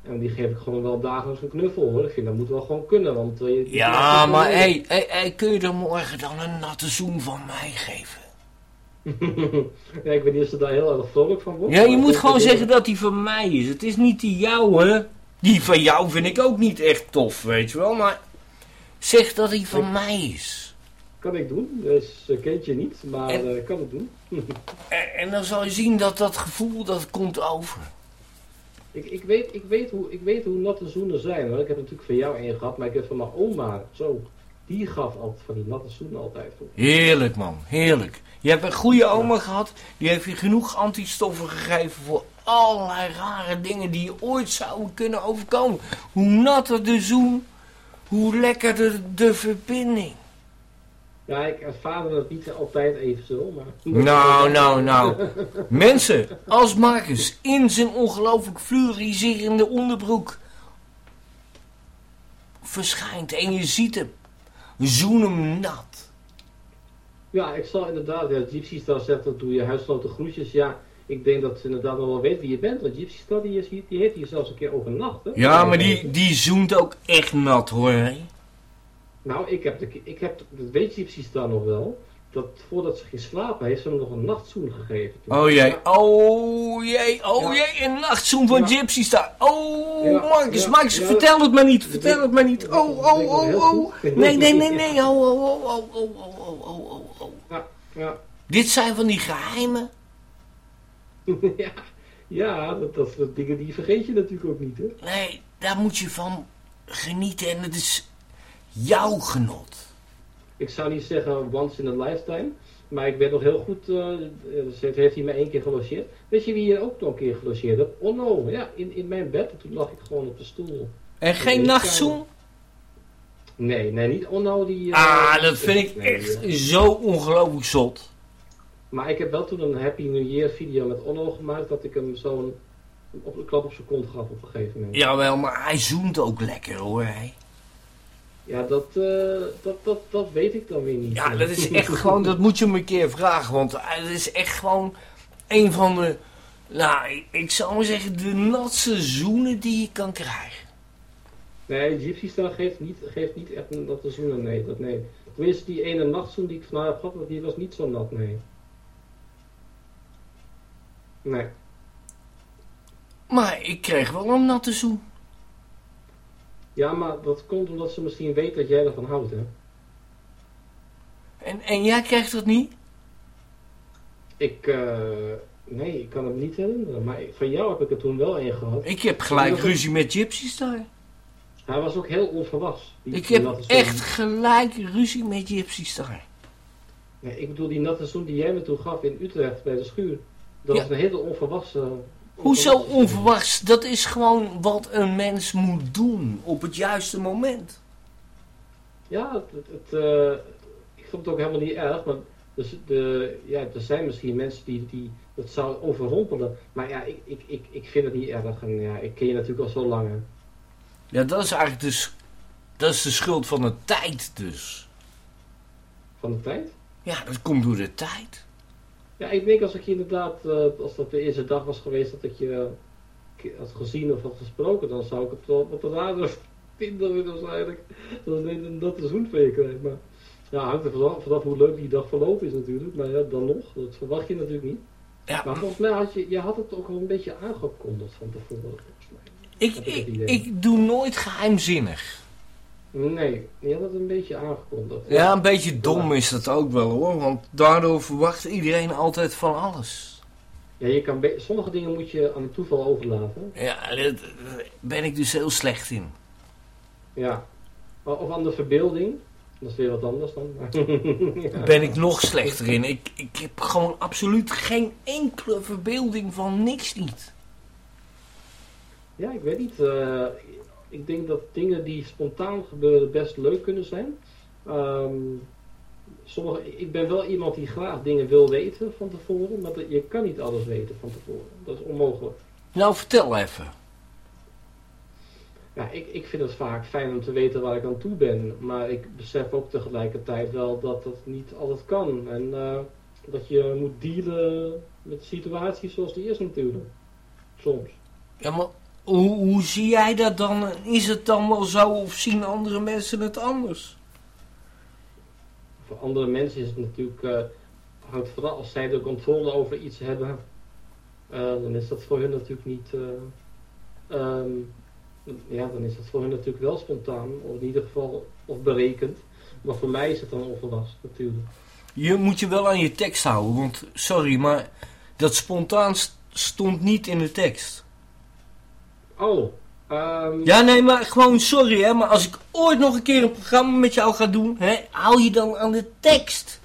En die geef ik gewoon wel dagelijks een knuffel hoor. Ik vind dat moet wel gewoon kunnen. Want, eh, je- Ja, maar hé, hey, hey, hey, kun je er morgen dan een natte zoen van mij geven? ja, ik weet niet of ze daar heel erg vrolijk van wordt. Ja, je moet ik gewoon zeggen dat die van mij is. Het is niet die jouwe. Die van jou vind ik ook niet echt tof, weet je wel. Maar zeg dat die van mij is. Kan ik doen. Dus uh, kent je niet, maar eh, kan het doen. En, en dan zal je zien dat dat gevoel, dat komt over. Ik, ik, weet, ik, weet hoe, ik weet hoe natte zoenen zijn. Hoor. Ik heb natuurlijk van jou één gehad, maar ik heb van mijn oma zo. Die gaf altijd van die natte zoenen altijd. Heerlijk man, heerlijk. Je hebt een goede oma gehad, die heeft je genoeg antistoffen gegeven voor allerlei rare dingen die je ooit zouden kunnen overkomen. Hoe natter de zoen, hoe lekkerder de verbinding. Ja, ik ervaarde het niet altijd even zo, maar... Nou, nou, nou. Mensen, als Marcus in zijn ongelooflijk fluoriserende onderbroek verschijnt en je ziet hem, zoen hem nat. Ja, ik zal inderdaad, ja, Gypsy Star zegt dat doe je huisgenoten groetjes. Ja, ik denk dat ze inderdaad nog wel weet wie je bent, want Gypsy Star die, is die heeft hier zelfs een keer overnacht. Hè? Ja, maar die, die zoent ook echt nat hoor. hè. Nou, ik heb, de, ik heb, dat weet Gypsy Star nog wel, dat voordat ze ging slapen heeft ze hem nog een nachtzoen gegeven. Toen- Oh jee, oh jee, oh Ja. jee, een nachtzoen van Ja. Gypsy Star. Oh, Ja, Marcus, Marcus, vertel het maar niet, vertel het maar niet. Oh, Dat oh, oh, oh. Nee, nee, nee, nee, oh, oh, oh, oh, oh, oh, oh, oh, oh, oh. ja, ja. Dit zijn van die geheimen. ja, ja dat, dat soort dingen die vergeet je natuurlijk ook niet, hè? Nee, daar moet je van genieten en het is jouw genot. Ik zou niet zeggen once in a lifetime, maar ik weet nog heel goed, eh, ze heeft, hij me één keer gelogeerd. Weet je wie hier ook nog een keer gelogeerd heeft? Onno, ja, in, in mijn bed. En toen lag ik gewoon op de stoel. En geen nachtzoen? Nee, nee, niet Onno die... eh, Ah, dat vind ik nee, echt zo ongelooflijk zot. Maar ik heb wel toen een Happy New Year video met Onno gemaakt, dat ik hem zo'n op klap op zijn kont gaf op een gegeven moment. Jawel, maar hij zoent ook lekker hoor. hè. Ja, dat, eh, dat, dat, dat weet ik dan weer niet. Ja, dat is echt gewoon, dat moet je me een keer vragen. Want het is echt gewoon een van de, nou, ik, ik zou maar zeggen, de natste zoenen die je kan krijgen. Nee, Gypsy Star geeft niet, geeft niet echt een natte zoenen, nee, dat nee. Tenminste, die ene nachtzoen die ik van haar heb gehad, die was niet zo nat, nee. Nee. Maar ik kreeg wel een natte zoen. Ja, maar dat komt omdat ze misschien weet dat jij ervan houdt, hè. En, en jij krijgt dat niet? Ik, eh, nee, ik kan het niet herinneren. Maar van jou heb ik er toen wel een gehad. Ik heb gelijk ruzie met Gypsy Star. Hij was ook heel onverwachts. die- Ik die heb echt gelijk ruzie met Gypsy Star. Nee, ik bedoel, die natte zoen die jij me toen gaf in Utrecht bij de schuur. Dat Ja. was een hele onverwachte... Hoezo onverwachts? Dat is gewoon wat een mens moet doen op het juiste moment. Ja, het, het, eh, ik vond het ook helemaal niet erg, maar dus de, ja, er zijn misschien mensen die, die dat zou overrompelen. Maar ja, ik, ik, ik, ik vind het niet erg en ja, ik ken je natuurlijk al zo lang. hè. Ja, dat is eigenlijk dus, dat is de schuld van de tijd dus. Van de tijd? Ja, dat komt door de tijd. Ja, ik denk als ik je inderdaad, eh, als dat de eerste dag was geweest dat ik je eh, had gezien of had gesproken, dan zou ik het wel wat raar vinden waarschijnlijk. Dat ik een natte zoen van je krijg. Maar ja, hangt er vanaf, vanaf hoe leuk die dag verlopen is natuurlijk. Maar ja, dan nog, dat verwacht je natuurlijk niet. Ja, Maar volgens mij had je, je had het ook al een beetje aangekondigd van tevoren. Ik, ik ik doe nooit geheimzinnig. Nee, je had het een beetje aangekondigd. Ja, een beetje dom is dat ook wel hoor. Want daardoor verwacht iedereen altijd van alles. Ja, je kan sommige dingen moet je aan het toeval overlaten. Ja, daar ben ik dus heel slecht in. Ja. Of aan de verbeelding. Dat is weer wat anders dan. Ja. Ben ik nog slechter in. Ik, ik heb gewoon absoluut geen enkele verbeelding van niks niet. Ja, ik weet niet. eh, ik denk dat dingen die spontaan gebeuren best leuk kunnen zijn. Ehm, sommige, ik ben wel iemand die graag dingen wil weten van tevoren, maar dat- je kan niet alles weten van tevoren. Dat is onmogelijk. Nou, vertel even. Ja, ik, ik vind het vaak fijn om te weten waar ik aan toe ben, maar ik besef ook tegelijkertijd wel dat dat niet altijd kan. En eh, dat je moet dealen met situaties zoals die is natuurlijk. Soms. Ja, maar hoe, hoe zie jij dat dan? Is het dan wel zo of zien andere mensen het anders? Voor andere mensen is het natuurlijk, hangt vooral als zij de controle over iets hebben, eh, dan is dat voor hun natuurlijk niet, eh, ehm, ja, dan is dat voor hun natuurlijk wel spontaan, of in ieder geval, of berekend. Maar voor mij is het dan onverwachts natuurlijk. Je moet je wel aan je tekst houden, want sorry, maar dat spontaan st- stond niet in de tekst. Oh, ehm, Ja, nee, maar gewoon sorry hè, maar als ik ooit nog een keer een programma met jou ga doen, hè, hou je dan aan de tekst.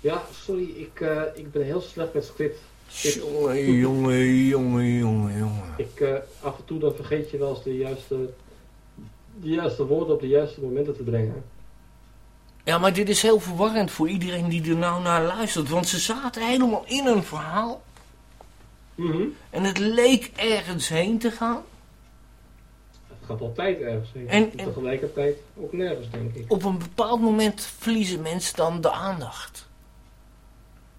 ja, sorry, ik, eh, ik ben heel slecht met script. Ik, Jongen, jongen, jongen, jongen, jongen. ik, eh, af en toe dan vergeet je wel eens de juiste, de juiste woorden op de juiste momenten te brengen. Ja, maar dit is heel verwarrend voor iedereen die er nou naar luistert, want ze zaten helemaal in een verhaal Mhm. en het leek ergens heen te gaan. Gaat altijd ergens heen. En- tegelijkertijd ook nergens, denk ik. Op een bepaald moment verliezen mensen dan de aandacht.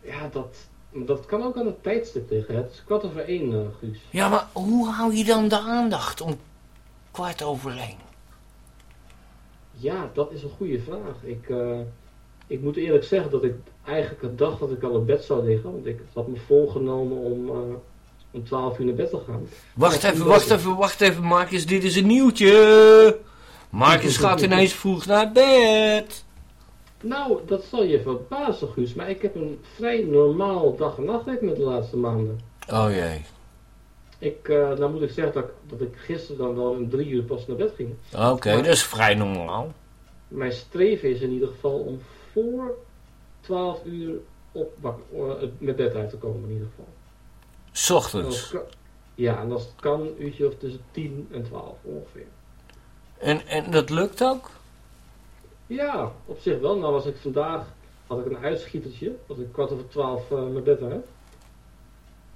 Ja, dat, dat kan ook aan het tijdstip liggen. Het is kwart over één, eh, Guus. Ja, maar hoe hou je dan de aandacht om kwart over één? Ja, dat is een goede vraag. Ik, eh, ik moet eerlijk zeggen dat ik eigenlijk had dacht dat ik al op bed zou liggen. Want ik had me voorgenomen om eh, om 12 uur naar bed te gaan. Wacht even, wacht even, wacht even, Marcus, dit is een nieuwtje. Marcus gaat ineens vroeg naar bed. Nou, dat zal je verbazen, Guus. Maar ik heb een vrij normaal dag- en nachtritme de laatste maanden. Oh jee. Ik, eh nou moet ik zeggen dat, ik- dat ik gisteren dan wel om drie uur pas naar bed ging. Oké, dat is vrij normaal. Mijn streven is in ieder geval om voor 12 uur op eh, met bed uit te komen in ieder geval. S ochtends. kan- ja, en als het kan, een uurtje of tussen 10 en 12 ongeveer. En, en dat lukt ook? Ja, op zich wel. Nou was ik vandaag, had ik een uitschietertje, dat ik kwart over 12 eh, mijn bed uit.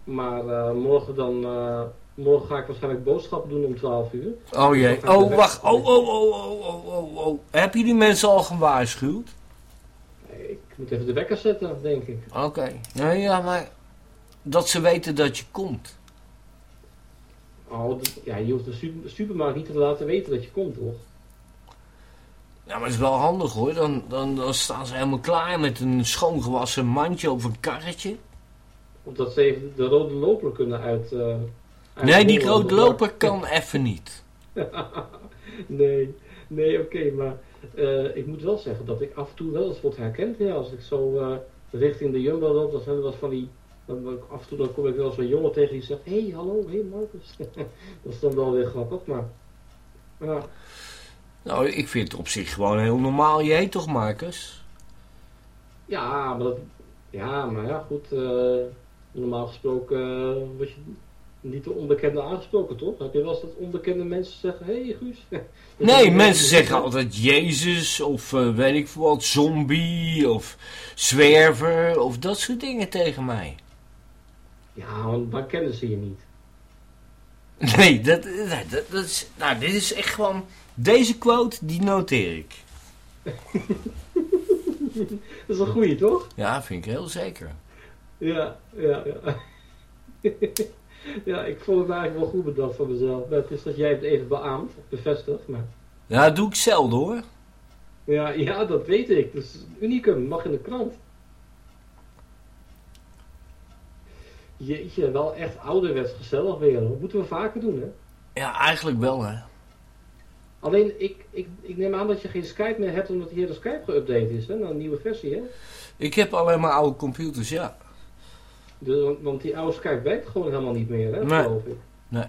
Maar eh, morgen dan, eh, morgen ga ik waarschijnlijk boodschappen doen om 12 uur. Oh jee. Oh, wacht. Oh, oh, oh, oh, oh, oh, oh. Heb je die mensen al gewaarschuwd? Ik moet even de wekker zetten, denk ik. Oké. Nou ja, maar dat ze weten dat je komt. Oh, ja, je hoeft de super- supermarkt niet te laten weten dat je komt, toch? Ja, maar het is wel handig hoor. Dan, dan, dan staan ze helemaal klaar met een schoongewassen mandje of een karretje. Of dat ze even de rode loper kunnen uit... eh, Nee, die rode op de loper kan even niet. nee, nee, oké, maar eh, ik moet wel zeggen dat ik af en toe wel eens word herkend. Ja, als ik zo eh, richting de Jumbo loop, dan zijn er wel van die... Dan, af en toe dan kom ik wel een jongen tegen die zegt... Hé, hey, hallo, hé hey, Marcus. dat is dan wel weer grappig, maar... Ja, Nou, ik vind het op zich gewoon heel normaal. Je heet toch, Marcus? ja, maar, dat, ja, maar ja, goed. eh, normaal gesproken eh, word je niet de onbekende aangesproken, toch? Heb je wel eens dat onbekende mensen zeggen... Hé, hey, Guus. Nee, mensen zeggen altijd Jezus of eh, weet ik veel wat, zombie of zwerver of dat soort dingen tegen mij. Ja, want dan kennen ze je niet. Nee, dat, dat, dat is, nou, dit is echt gewoon, deze quote, die noteer ik. Dat is een goeie, toch? Ja, vind ik heel zeker. Ja, ja, ja. ja, ik vond het eigenlijk wel goed bedacht van mezelf. Maar Het is dat jij het even beaamt, of bevestigt. Maar Ja, dat doe ik zelden hoor. ja, ja, dat weet ik. Dus unicum, mag in de krant. Jeetje, wel echt ouderwets gezellig weer. Dat moeten we vaker doen, hè? Ja, eigenlijk wel hè. Alleen, ik, ik, ik neem aan dat je geen Skype meer hebt omdat hier de Skype geüpdate is, hè? Naar een nieuwe versie, hè? Ik heb alleen maar oude computers, ja. Dus, want- want die oude Skype werkt gewoon helemaal niet meer, hè? Nee. Geloof ik. Nee.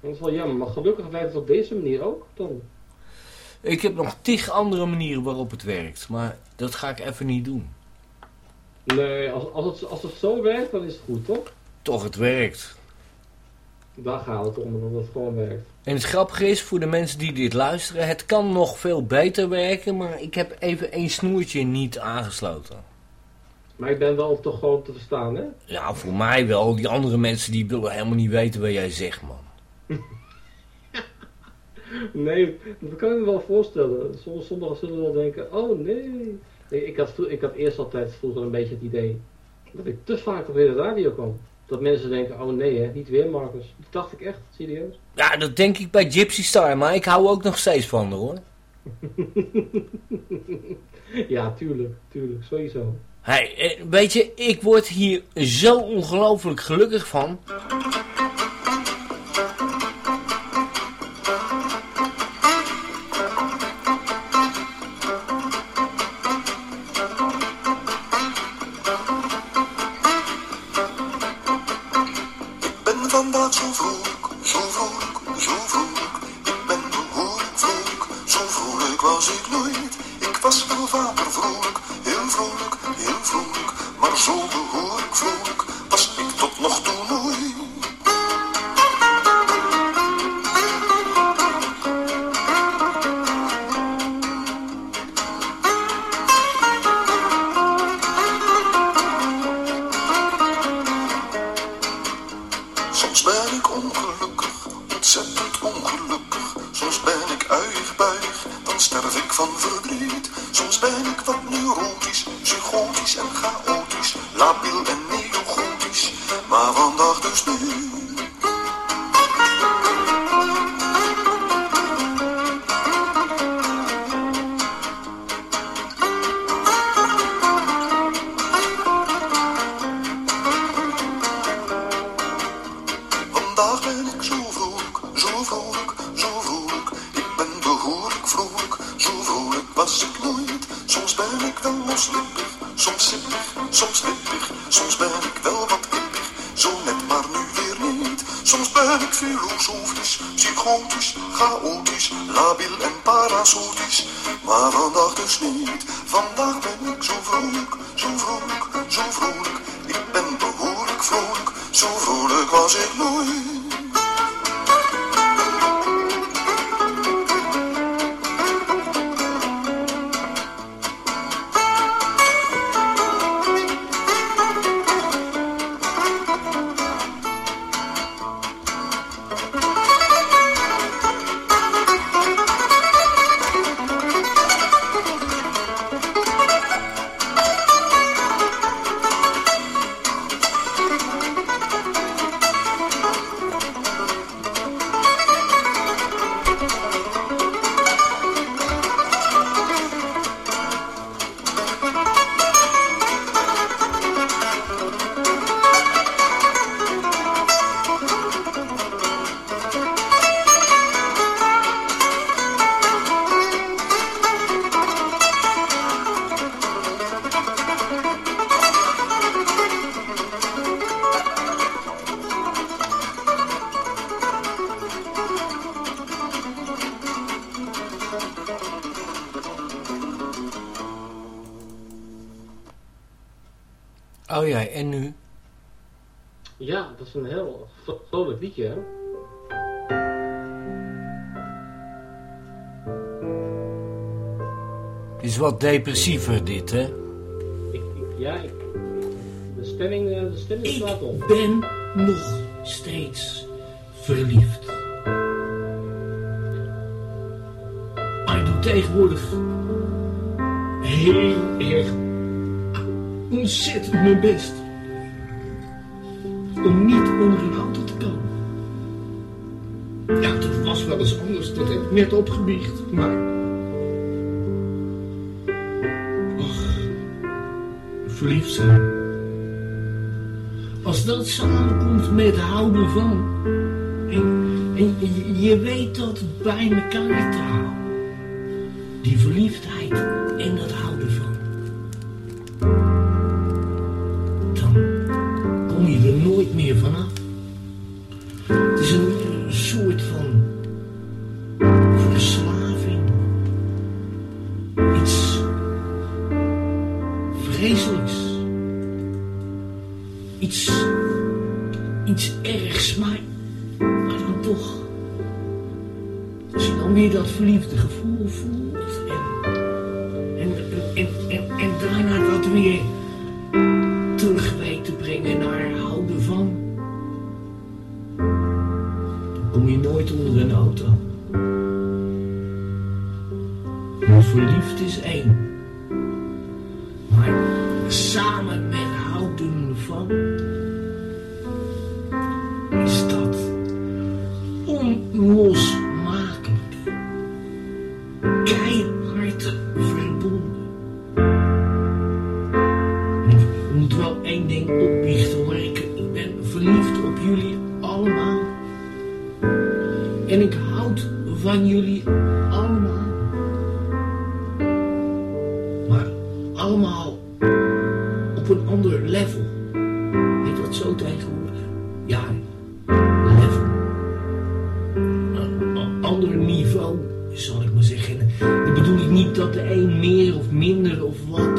Dat is wel jammer, maar gelukkig werkt het op deze manier ook dan. Ik heb nog tig andere manieren waarop het werkt, maar dat ga ik even niet doen. Nee, als, als, het, als het zo werkt, dan is het goed, toch? Toch, het werkt. Daar gaat het om, dat het gewoon werkt. En het grappige is, voor de mensen die dit luisteren, het kan nog veel beter werken, maar ik heb even één snoertje niet aangesloten. Maar ik ben wel toch gewoon te verstaan, hè? Ja, voor mij wel. Die andere mensen die willen helemaal niet weten wat jij zegt, man. Nee, dat kan ik me wel voorstellen. Sommige sommigen zullen wel denken, oh nee. Nee ik, had, ik had eerst altijd vroeger een beetje het idee dat ik te vaak op de radio kwam. Dat mensen denken, oh nee hè, niet weer Marcus. Dat dacht ik echt, serieus. Ja, dat denk ik bij Gypsy Star, maar ik hou ook nog steeds van haar, hoor. ja, tuurlijk, tuurlijk, sowieso. Hey, eh, weet je, ik word hier zo ongelooflijk gelukkig van. Heel chaotisch, labiel en parasotisch. Maar vandaag dus niet, is een heel vro- vrolijk liedje, hè? Het is wat depressiever dit, hè? Ik, ik, ja, ik, de stemming, eh, de stemming slaat om. Ik ben nog steeds verliefd. Maar ik doe tegenwoordig heel erg ontzettend mijn best je, weet dat bij elkaar te houden. Die verliefdheid en dat houden dat de een meer of minder of wat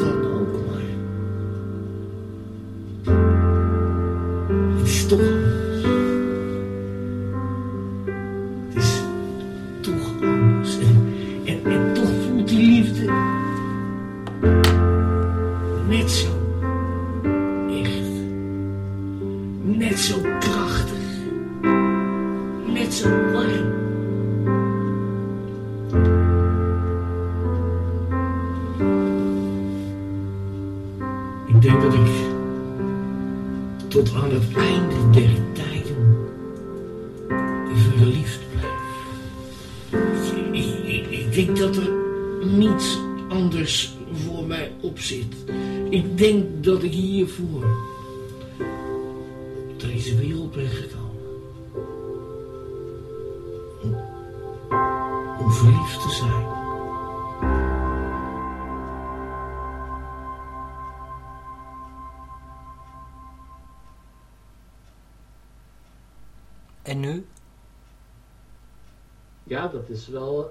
is wel...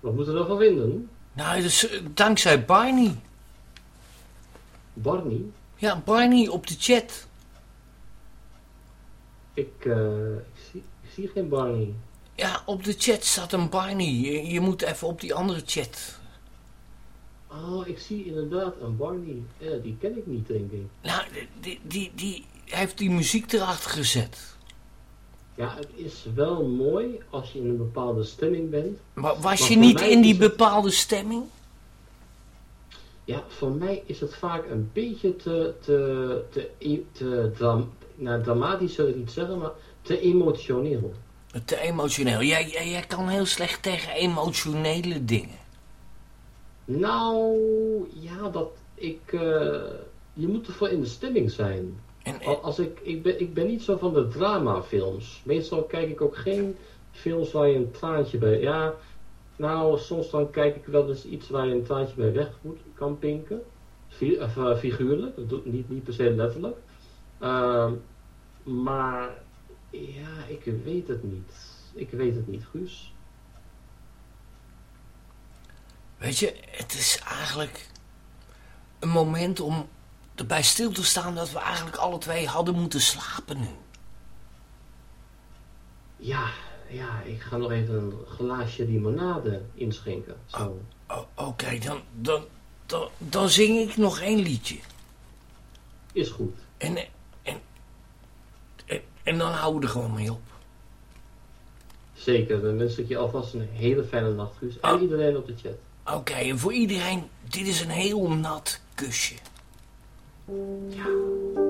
Wat moeten we ervan vinden? Nou, dus eh, dankzij Barney. Barney? Ja, Barney op de chat. Ik, eh, ik, zie, ik zie geen Barney. Ja, op de chat staat een Barney. Je, je moet even op die andere chat. Oh, ik zie inderdaad een Barney. Ja, die ken ik niet, denk ik. Nou, die, die, die heeft die muziek erachter gezet. Ja, het is wel mooi als je in een bepaalde stemming bent. Maar was je niet in die het- bepaalde stemming? Ja, voor mij is het vaak een beetje te, te, te, e- te dram, nou, dramatisch zou ik niet zeggen, maar te emotioneel. Te emotioneel. Jij, jij, jij kan heel slecht tegen emotionele dingen. Nou, ja, dat ik, eh, je moet ervoor in de stemming zijn. Al- Als ik, ik, ben, ik ben niet zo van de dramafilms. Meestal kijk ik ook geen films waar je een traantje bij... Ja, nou, soms dan kijk ik wel eens iets waar je een traantje bij weg moet, kan pinken. Eh, figuurlijk, niet, niet per se letterlijk. Ehm, maar, ja, ik weet het niet. Ik weet het niet, Guus. Weet je, het is eigenlijk een moment om erbij stil te staan dat we eigenlijk alle twee hadden moeten slapen nu. Ja, ja, ik ga nog even een glaasje limonade inschenken. Zo. O- Oké, dan, dan, dan, dan zing ik nog één liedje. Is goed. En, en, en, en dan houden we er gewoon mee op. Zeker, dan wens ik je alvast een hele fijne nacht, Guus. En iedereen op de chat. Oké, en voor iedereen, dit is een heel nat kusje. Zal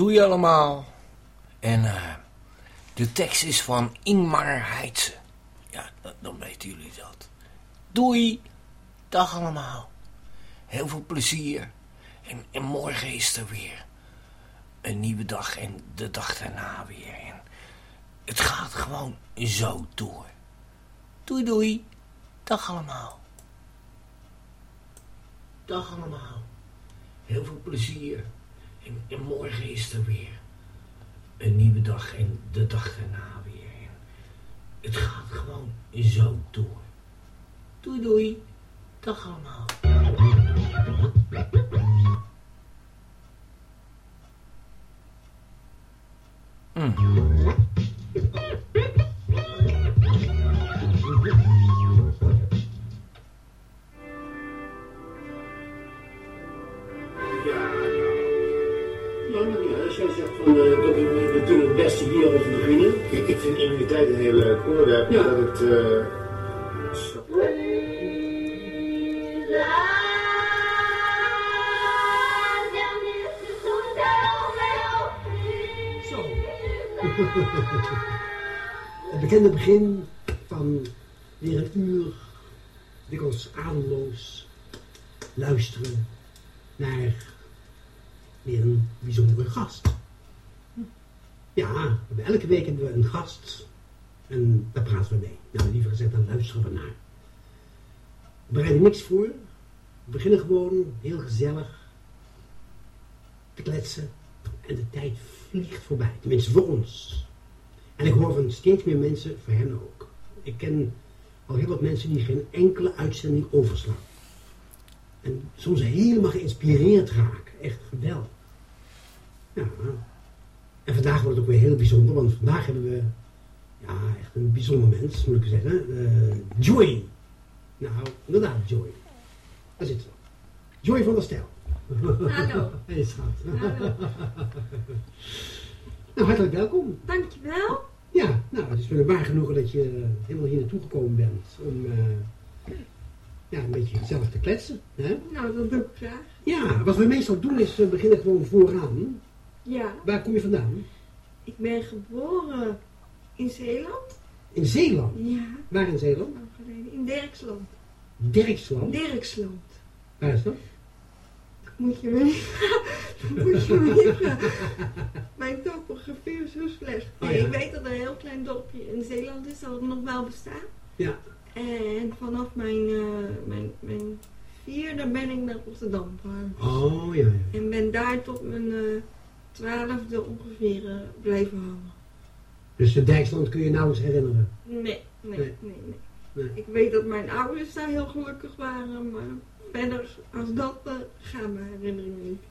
Doei allemaal. En eh, de tekst is van Ingmar Heitse. Ja, dan, dan weten jullie dat. Doei. Dag allemaal. Heel veel plezier. En, en morgen is er weer een nieuwe dag en de dag daarna weer. En het gaat gewoon zo door. Doei doei. Dag allemaal. Dag allemaal. Heel veel plezier. En, en morgen is er weer een nieuwe dag en de dag daarna weer. Het gaat gewoon zo door. Doei doei. Dag allemaal. Steeds meer mensen, voor hen ook. Ik ken al heel wat mensen die geen enkele uitzending overslaan. En soms helemaal geïnspireerd raken. Echt geweldig. Ja. En vandaag wordt het ook weer heel bijzonder, want vandaag hebben we ja, echt een bijzonder mens, moet ik zeggen. Eh, Joy. Nou, inderdaad, Joy. Daar zit ze. Joy van der Stel. Hallo. Hey, schat. Hallo. nou, hartelijk welkom. Dankjewel. Ja, nou, het is me een waar genoegen dat je helemaal hier naartoe gekomen bent om eh, ja, een beetje gezellig te kletsen. Hè? Nou, dat doe ik graag. Ja, wat we meestal doen is we beginnen gewoon vooraan. Ja, Waar kom je vandaan? ik ben geboren in Zeeland. In Zeeland. Ja, Waar in Zeeland? In Dirksland. Dirksland. Dirksland. Waar is dat? Moet je moet je. Mijn topografie is zo slecht. Oh, ja. Ik weet dat er een heel klein dorpje in Zeeland is dat nog wel bestaat. Ja. En vanaf mijn, eh, mijn, mijn vierde ben ik naar Rotterdam verhuisd. Oh, ja, ja. En ben daar tot mijn eh, twaalfde ongeveer eh, blijven hangen. Dus de Dijksland kun je nauwelijks herinneren. Nee, nee, Nee. nee, nee. Nee. Ik weet dat mijn ouders daar heel gelukkig waren, maar verder als dat uh, gaan mijn herinneringen niet.